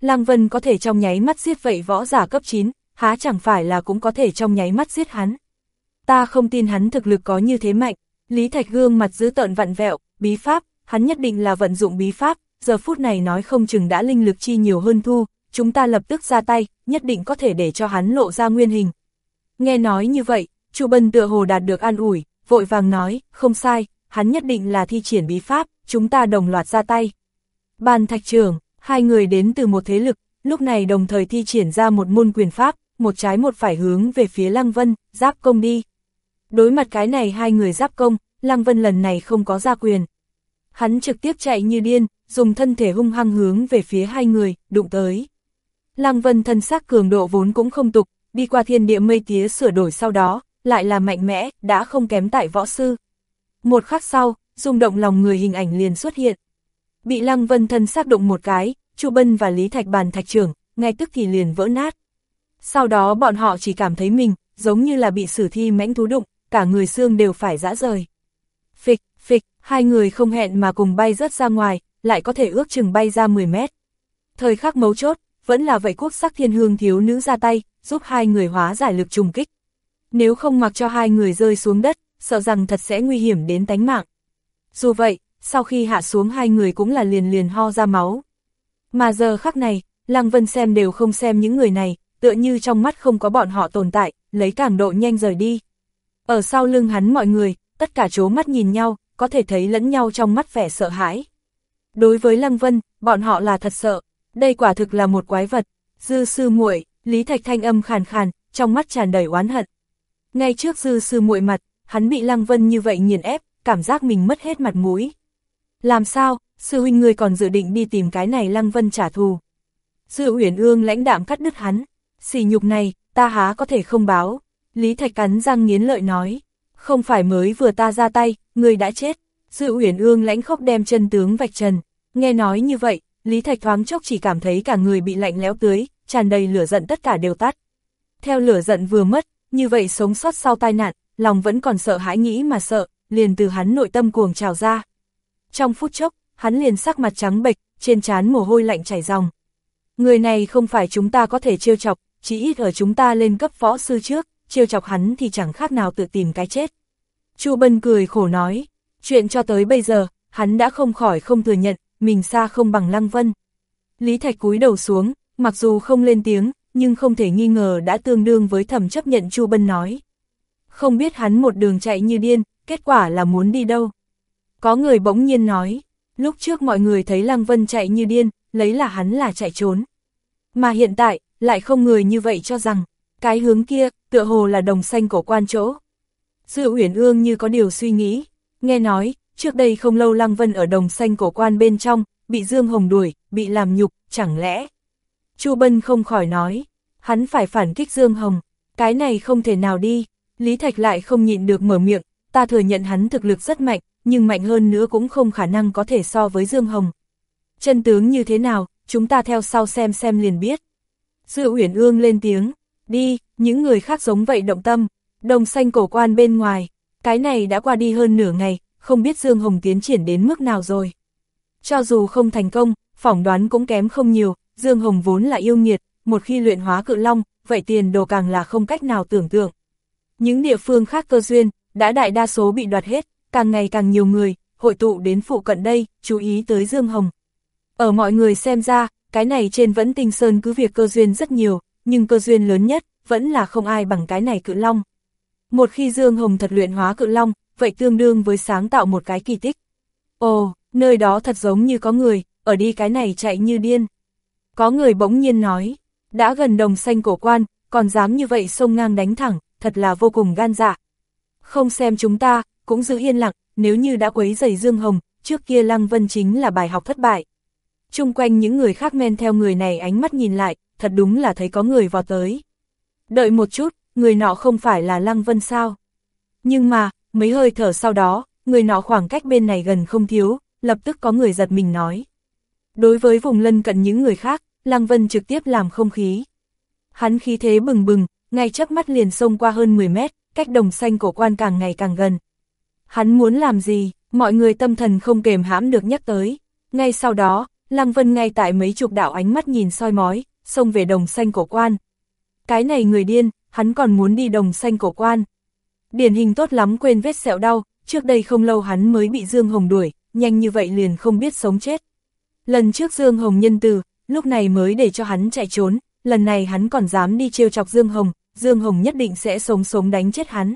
Lăng Vân có thể trong nháy mắt giết vậy võ giả cấp 9, há chẳng phải là cũng có thể trong nháy mắt giết hắn. Ta không tin hắn thực lực có như thế mạnh, Lý Thạch gương mặt giữ tợn vặn vẹo, bí pháp, hắn nhất định là vận dụng bí pháp, giờ phút này nói không chừng đã linh lực chi nhiều hơn thu, chúng ta lập tức ra tay, nhất định có thể để cho hắn lộ ra nguyên hình. Nghe nói như vậy, Chu Bân tựa hồ đạt được an ủi, vội vàng nói, không sai, hắn nhất định là thi triển bí pháp, chúng ta đồng loạt ra tay. bàn thạch trưởng, hai người đến từ một thế lực, lúc này đồng thời thi triển ra một môn quyền pháp, một trái một phải hướng về phía Lăng Vân, giáp công đi. Đối mặt cái này hai người giáp công, Lăng Vân lần này không có ra quyền. Hắn trực tiếp chạy như điên, dùng thân thể hung hăng hướng về phía hai người, đụng tới. Lăng Vân thân xác cường độ vốn cũng không tục, đi qua thiên địa mây tía sửa đổi sau đó, lại là mạnh mẽ, đã không kém tại võ sư. Một khắc sau, rung động lòng người hình ảnh liền xuất hiện. Bị Lăng Vân thân xác động một cái, Chu Bân và Lý Thạch bàn thạch trưởng, ngay tức thì liền vỡ nát. Sau đó bọn họ chỉ cảm thấy mình, giống như là bị sử thi mãnh thú đụng, cả người xương đều phải dã rời. Phịch, phịch, hai người không hẹn mà cùng bay rớt ra ngoài, lại có thể ước chừng bay ra 10 mét. Thời khắc mấu chốt, vẫn là vậy quốc sắc thiên hương thiếu nữ ra tay, giúp hai người hóa giải lực trùng kích. Nếu không mặc cho hai người rơi xuống đất, sợ rằng thật sẽ nguy hiểm đến tánh mạng. Dù vậy, sau khi hạ xuống hai người cũng là liền liền ho ra máu. Mà giờ khắc này, Lăng Vân xem đều không xem những người này, tựa như trong mắt không có bọn họ tồn tại, lấy càng độ nhanh rời đi. Ở sau lưng hắn mọi người, tất cả chố mắt nhìn nhau, có thể thấy lẫn nhau trong mắt vẻ sợ hãi. Đối với Lăng Vân, bọn họ là thật sợ, đây quả thực là một quái vật. Dư sư muội, Lý Thạch thanh âm khàn khàn, trong mắt tràn đầy oán hận. Ngay trước dư sư muội mặt, hắn bị Lăng Vân như vậy nghiền ép, cảm giác mình mất hết mặt mũi. Làm sao, sư huynh người còn dự định đi tìm cái này Lăng Vân trả thù. Dư Uyển Ương lãnh đạm cắt đứt hắn, xỉ nhục này, ta há có thể không báo. Lý Thạch cắn răng nghiến lợi nói, không phải mới vừa ta ra tay, người đã chết. Dư Uyển Ương lãnh khóc đem chân tướng vạch trần, nghe nói như vậy, Lý Thạch thoáng chốc chỉ cảm thấy cả người bị lạnh lẽo tưới, tràn đầy lửa giận tất cả đều tắt. Theo lửa giận vừa mất, như vậy sống sót sau tai nạn, lòng vẫn còn sợ hãi nghĩ mà sợ, liền từ hắn nội tâm cuồng trào ra. Trong phút chốc, hắn liền sắc mặt trắng bệch, trên trán mồ hôi lạnh chảy ròng. Người này không phải chúng ta có thể trêu chọc, chỉ ít ở chúng ta lên cấp võ sư trước, trêu chọc hắn thì chẳng khác nào tự tìm cái chết. Chu Bân cười khổ nói, chuyện cho tới bây giờ, hắn đã không khỏi không thừa nhận, mình xa không bằng Lăng Vân. Lý Thạch cúi đầu xuống, mặc dù không lên tiếng, nhưng không thể nghi ngờ đã tương đương với thẩm chấp nhận Chu Bân nói. Không biết hắn một đường chạy như điên, kết quả là muốn đi đâu. Có người bỗng nhiên nói, lúc trước mọi người thấy Lăng Vân chạy như điên, lấy là hắn là chạy trốn. Mà hiện tại, lại không người như vậy cho rằng, cái hướng kia, tựa hồ là đồng xanh cổ quan chỗ. Dự Uyển Ương như có điều suy nghĩ, nghe nói, trước đây không lâu Lăng Vân ở đồng xanh cổ quan bên trong, bị Dương Hồng đuổi, bị làm nhục, chẳng lẽ? Chu Bân không khỏi nói, hắn phải phản kích Dương Hồng, cái này không thể nào đi, Lý Thạch lại không nhịn được mở miệng, ta thừa nhận hắn thực lực rất mạnh, nhưng mạnh hơn nữa cũng không khả năng có thể so với Dương Hồng. Chân tướng như thế nào, chúng ta theo sau xem xem liền biết. Dự Uyển Ương lên tiếng, đi, những người khác giống vậy động tâm, đồng xanh cổ quan bên ngoài, cái này đã qua đi hơn nửa ngày, không biết Dương Hồng tiến triển đến mức nào rồi. Cho dù không thành công, phỏng đoán cũng kém không nhiều, Dương Hồng vốn là yêu nghiệt, một khi luyện hóa cự long, vậy tiền đồ càng là không cách nào tưởng tượng. Những địa phương khác cơ duyên, đã đại đa số bị đoạt hết, càng ngày càng nhiều người, hội tụ đến phụ cận đây, chú ý tới Dương Hồng. Ở mọi người xem ra, cái này trên vẫn tinh sơn cứ việc cơ duyên rất nhiều, nhưng cơ duyên lớn nhất, vẫn là không ai bằng cái này cự long. Một khi Dương Hồng thật luyện hóa cự long, vậy tương đương với sáng tạo một cái kỳ tích. Ồ, nơi đó thật giống như có người, ở đi cái này chạy như điên. Có người bỗng nhiên nói, đã gần đồng xanh cổ quan, còn dám như vậy sông ngang đánh thẳng, thật là vô cùng gan dạ. Không xem chúng ta, cũng giữ yên lặng, nếu như đã quấy giày Dương Hồng, trước kia Lăng Vân chính là bài học thất bại. Trung quanh những người khác men theo người này ánh mắt nhìn lại, thật đúng là thấy có người vào tới. Đợi một chút, người nọ không phải là Lăng Vân sao? Nhưng mà, mấy hơi thở sau đó, người nọ khoảng cách bên này gần không thiếu, lập tức có người giật mình nói. Đối với vùng lân cận những người khác, Lăng Vân trực tiếp làm không khí. Hắn khí thế bừng bừng, ngay chớp mắt liền xông qua hơn 10 mét, cách đồng xanh cổ quan càng ngày càng gần. Hắn muốn làm gì, mọi người tâm thần không kềm hãm được nhắc tới. Ngay sau đó, Lăng Vân ngay tại mấy chục đạo ánh mắt nhìn soi mói, xông về đồng xanh cổ quan. Cái này người điên, hắn còn muốn đi đồng xanh cổ quan. Điển hình tốt lắm quên vết sẹo đau, trước đây không lâu hắn mới bị Dương Hồng đuổi, nhanh như vậy liền không biết sống chết. Lần trước Dương Hồng nhân từ, lúc này mới để cho hắn chạy trốn, lần này hắn còn dám đi trêu chọc Dương Hồng, Dương Hồng nhất định sẽ sống sống đánh chết hắn.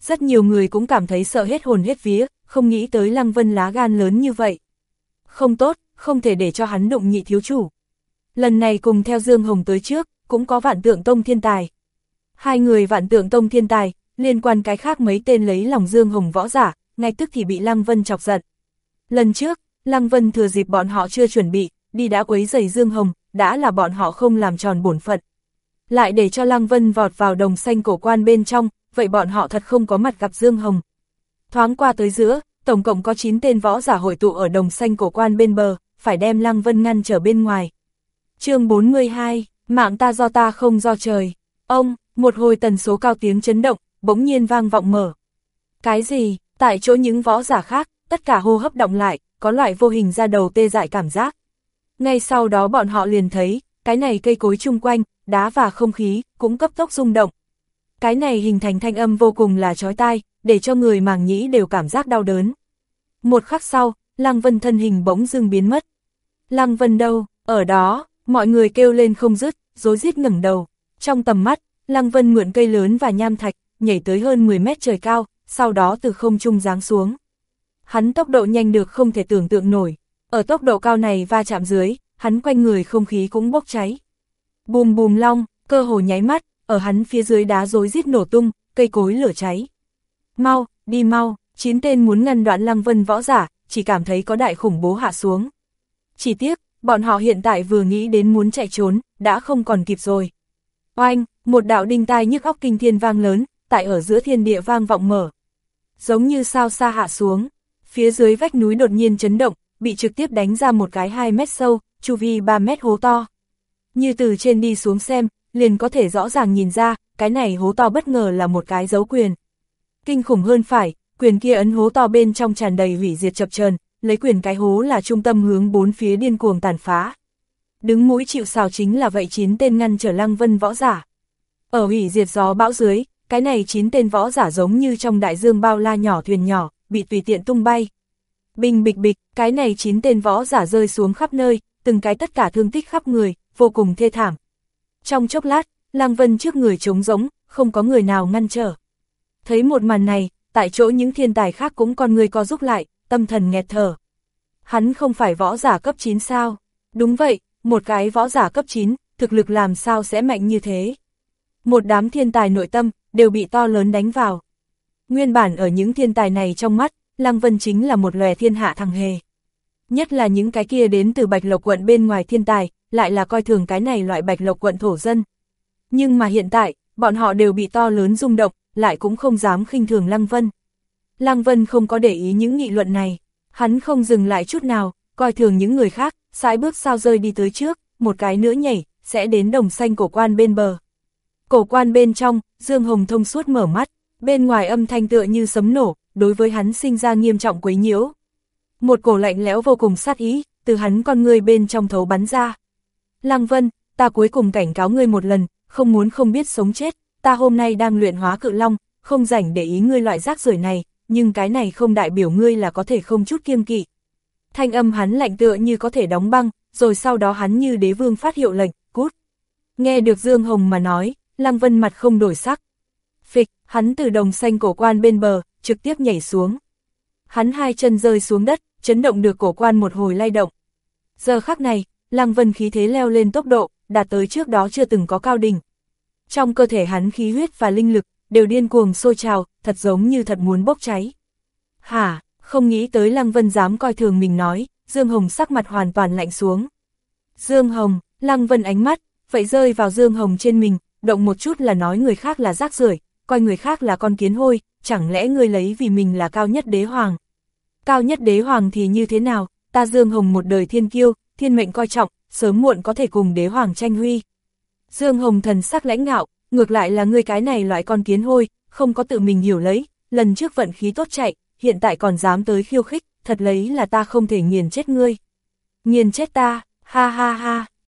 Rất nhiều người cũng cảm thấy sợ hết hồn hết vía, không nghĩ tới Lăng Vân lá gan lớn như vậy. Không tốt, không thể để cho hắn đụng nhị thiếu chủ. Lần này cùng theo Dương Hồng tới trước, cũng có vạn tượng tông thiên tài. Hai người vạn tượng tông thiên tài, liên quan cái khác mấy tên lấy lòng Dương Hồng võ giả, ngay tức thì bị Lăng Vân chọc giận. Lần trước, Lăng Vân thừa dịp bọn họ chưa chuẩn bị, đi đã quấy giày Dương Hồng, đã là bọn họ không làm tròn bổn phận. Lại để cho Lăng Vân vọt vào đồng xanh cổ quan bên trong, vậy bọn họ thật không có mặt gặp Dương Hồng. Thoáng qua tới giữa, tổng cộng có 9 tên võ giả hội tụ ở đồng xanh cổ quan bên bờ, phải đem Lăng Vân ngăn trở bên ngoài. chương 42, mạng ta do ta không do trời. Ông, một hồi tần số cao tiếng chấn động, bỗng nhiên vang vọng mở. Cái gì, tại chỗ những võ giả khác, tất cả hô hấp động lại, có loại vô hình ra đầu tê dại cảm giác. Ngay sau đó bọn họ liền thấy, cái này cây cối chung quanh, đá và không khí, cũng cấp tốc rung động. Cái này hình thành thanh âm vô cùng là chói tai, để cho người màng nhĩ đều cảm giác đau đớn. Một khắc sau, Lăng Vân thân hình bỗng dưng biến mất. Lăng Vân đâu, ở đó, mọi người kêu lên không dứt, rối rít ngẩng đầu. Trong tầm mắt, Lăng Vân mượn cây lớn và nham thạch, nhảy tới hơn 10 mét trời cao, sau đó từ không trung giáng xuống. Hắn tốc độ nhanh được không thể tưởng tượng nổi, ở tốc độ cao này va chạm dưới, hắn quanh người không khí cũng bốc cháy. Bùm bùm long, cơ hồ nháy mắt, ở hắn phía dưới đá rối rít nổ tung, cây cối lửa cháy. Mau, đi mau, chín tên muốn ngăn đoạn lăng vân võ giả, chỉ cảm thấy có đại khủng bố hạ xuống. Chỉ tiếc, bọn họ hiện tại vừa nghĩ đến muốn chạy trốn, đã không còn kịp rồi. Oanh, một đạo đinh tai nhức óc kinh thiên vang lớn, tại ở giữa thiên địa vang vọng mở. Giống như sao xa hạ xuống, phía dưới vách núi đột nhiên chấn động, bị trực tiếp đánh ra một cái 2 mét sâu, chu vi 3 mét hố to. Như từ trên đi xuống xem, liền có thể rõ ràng nhìn ra, cái này hố to bất ngờ là một cái dấu quyền. Kinh khủng hơn phải, quyền kia ấn hố to bên trong tràn đầy hủy diệt chập chờn lấy quyền cái hố là trung tâm hướng bốn phía điên cuồng tàn phá. Đứng mũi chịu sào chính là vậy chín tên ngăn trở lăng vân võ giả. Ở hủy diệt gió bão dưới, cái này chín tên võ giả giống như trong đại dương bao la nhỏ thuyền nhỏ, bị tùy tiện tung bay. Bình bịch bịch, cái này chín tên võ giả rơi xuống khắp nơi, từng cái tất cả thương tích khắp người, vô cùng thê thảm. Trong chốc lát, Lăng Vân trước người trống rỗng, không có người nào ngăn trở. Thấy một màn này, tại chỗ những thiên tài khác cũng con người co giúp lại, tâm thần nghẹt thở. Hắn không phải võ giả cấp 9 sao? Đúng vậy, một cái võ giả cấp 9, thực lực làm sao sẽ mạnh như thế? Một đám thiên tài nội tâm, đều bị to lớn đánh vào. Nguyên bản ở những thiên tài này trong mắt, Lăng Vân chính là một lòe thiên hạ thằng hề. Nhất là những cái kia đến từ Bạch Lộc quận bên ngoài thiên tài, lại là coi thường cái này loại Bạch Lộc quận thổ dân. Nhưng mà hiện tại, bọn họ đều bị to lớn rung động, lại cũng không dám khinh thường Lăng Vân. Lăng Vân không có để ý những nghị luận này, hắn không dừng lại chút nào, coi thường những người khác, sải bước sao rơi đi tới trước, một cái nữa nhảy, sẽ đến đồng xanh cổ quan bên bờ. Cổ quan bên trong, Dương Hồng thông suốt mở mắt, bên ngoài âm thanh tựa như sấm nổ, đối với hắn sinh ra nghiêm trọng quấy nhiễu. Một cổ lạnh lẽo vô cùng sát ý, từ hắn con người bên trong thấu bắn ra. Lăng Vân, ta cuối cùng cảnh cáo ngươi một lần, không muốn không biết sống chết, ta hôm nay đang luyện hóa cự long, không rảnh để ý ngươi loại rác rưởi này, nhưng cái này không đại biểu ngươi là có thể không chút kiêng kỵ. Thanh âm hắn lạnh tựa như có thể đóng băng, rồi sau đó hắn như đế vương phát hiệu lệnh, cút. Nghe được Dương Hồng mà nói, Lăng Vân mặt không đổi sắc. Phịch, hắn từ đồng xanh cổ quan bên bờ, trực tiếp nhảy xuống. Hắn hai chân rơi xuống đất, chấn động được cổ quan một hồi lay động. Giờ khắc này, Lăng Vân khí thế leo lên tốc độ, đạt tới trước đó chưa từng có cao đỉnh. Trong cơ thể hắn khí huyết và linh lực, đều điên cuồng sôi trào, thật giống như thật muốn bốc cháy. Hả, không nghĩ tới Lăng Vân dám coi thường mình nói, Dương Hồng sắc mặt hoàn toàn lạnh xuống. Dương Hồng, Lăng Vân ánh mắt, vậy rơi vào Dương Hồng trên mình, động một chút là nói người khác là rác rưởi, coi người khác là con kiến hôi, chẳng lẽ ngươi lấy vì mình là cao nhất đế hoàng. Cao nhất đế hoàng thì như thế nào, ta Dương Hồng một đời thiên kiêu, thiên mệnh coi trọng, sớm muộn có thể cùng đế hoàng tranh huy. Dương Hồng thần sắc lãnh ngạo, ngược lại là ngươi cái này loại con kiến hôi, không có tự mình hiểu lấy, lần trước vận khí tốt chạy, hiện tại còn dám tới khiêu khích, thật lấy là ta không thể nghiền chết ngươi. Nghiền chết ta, ha ha ha,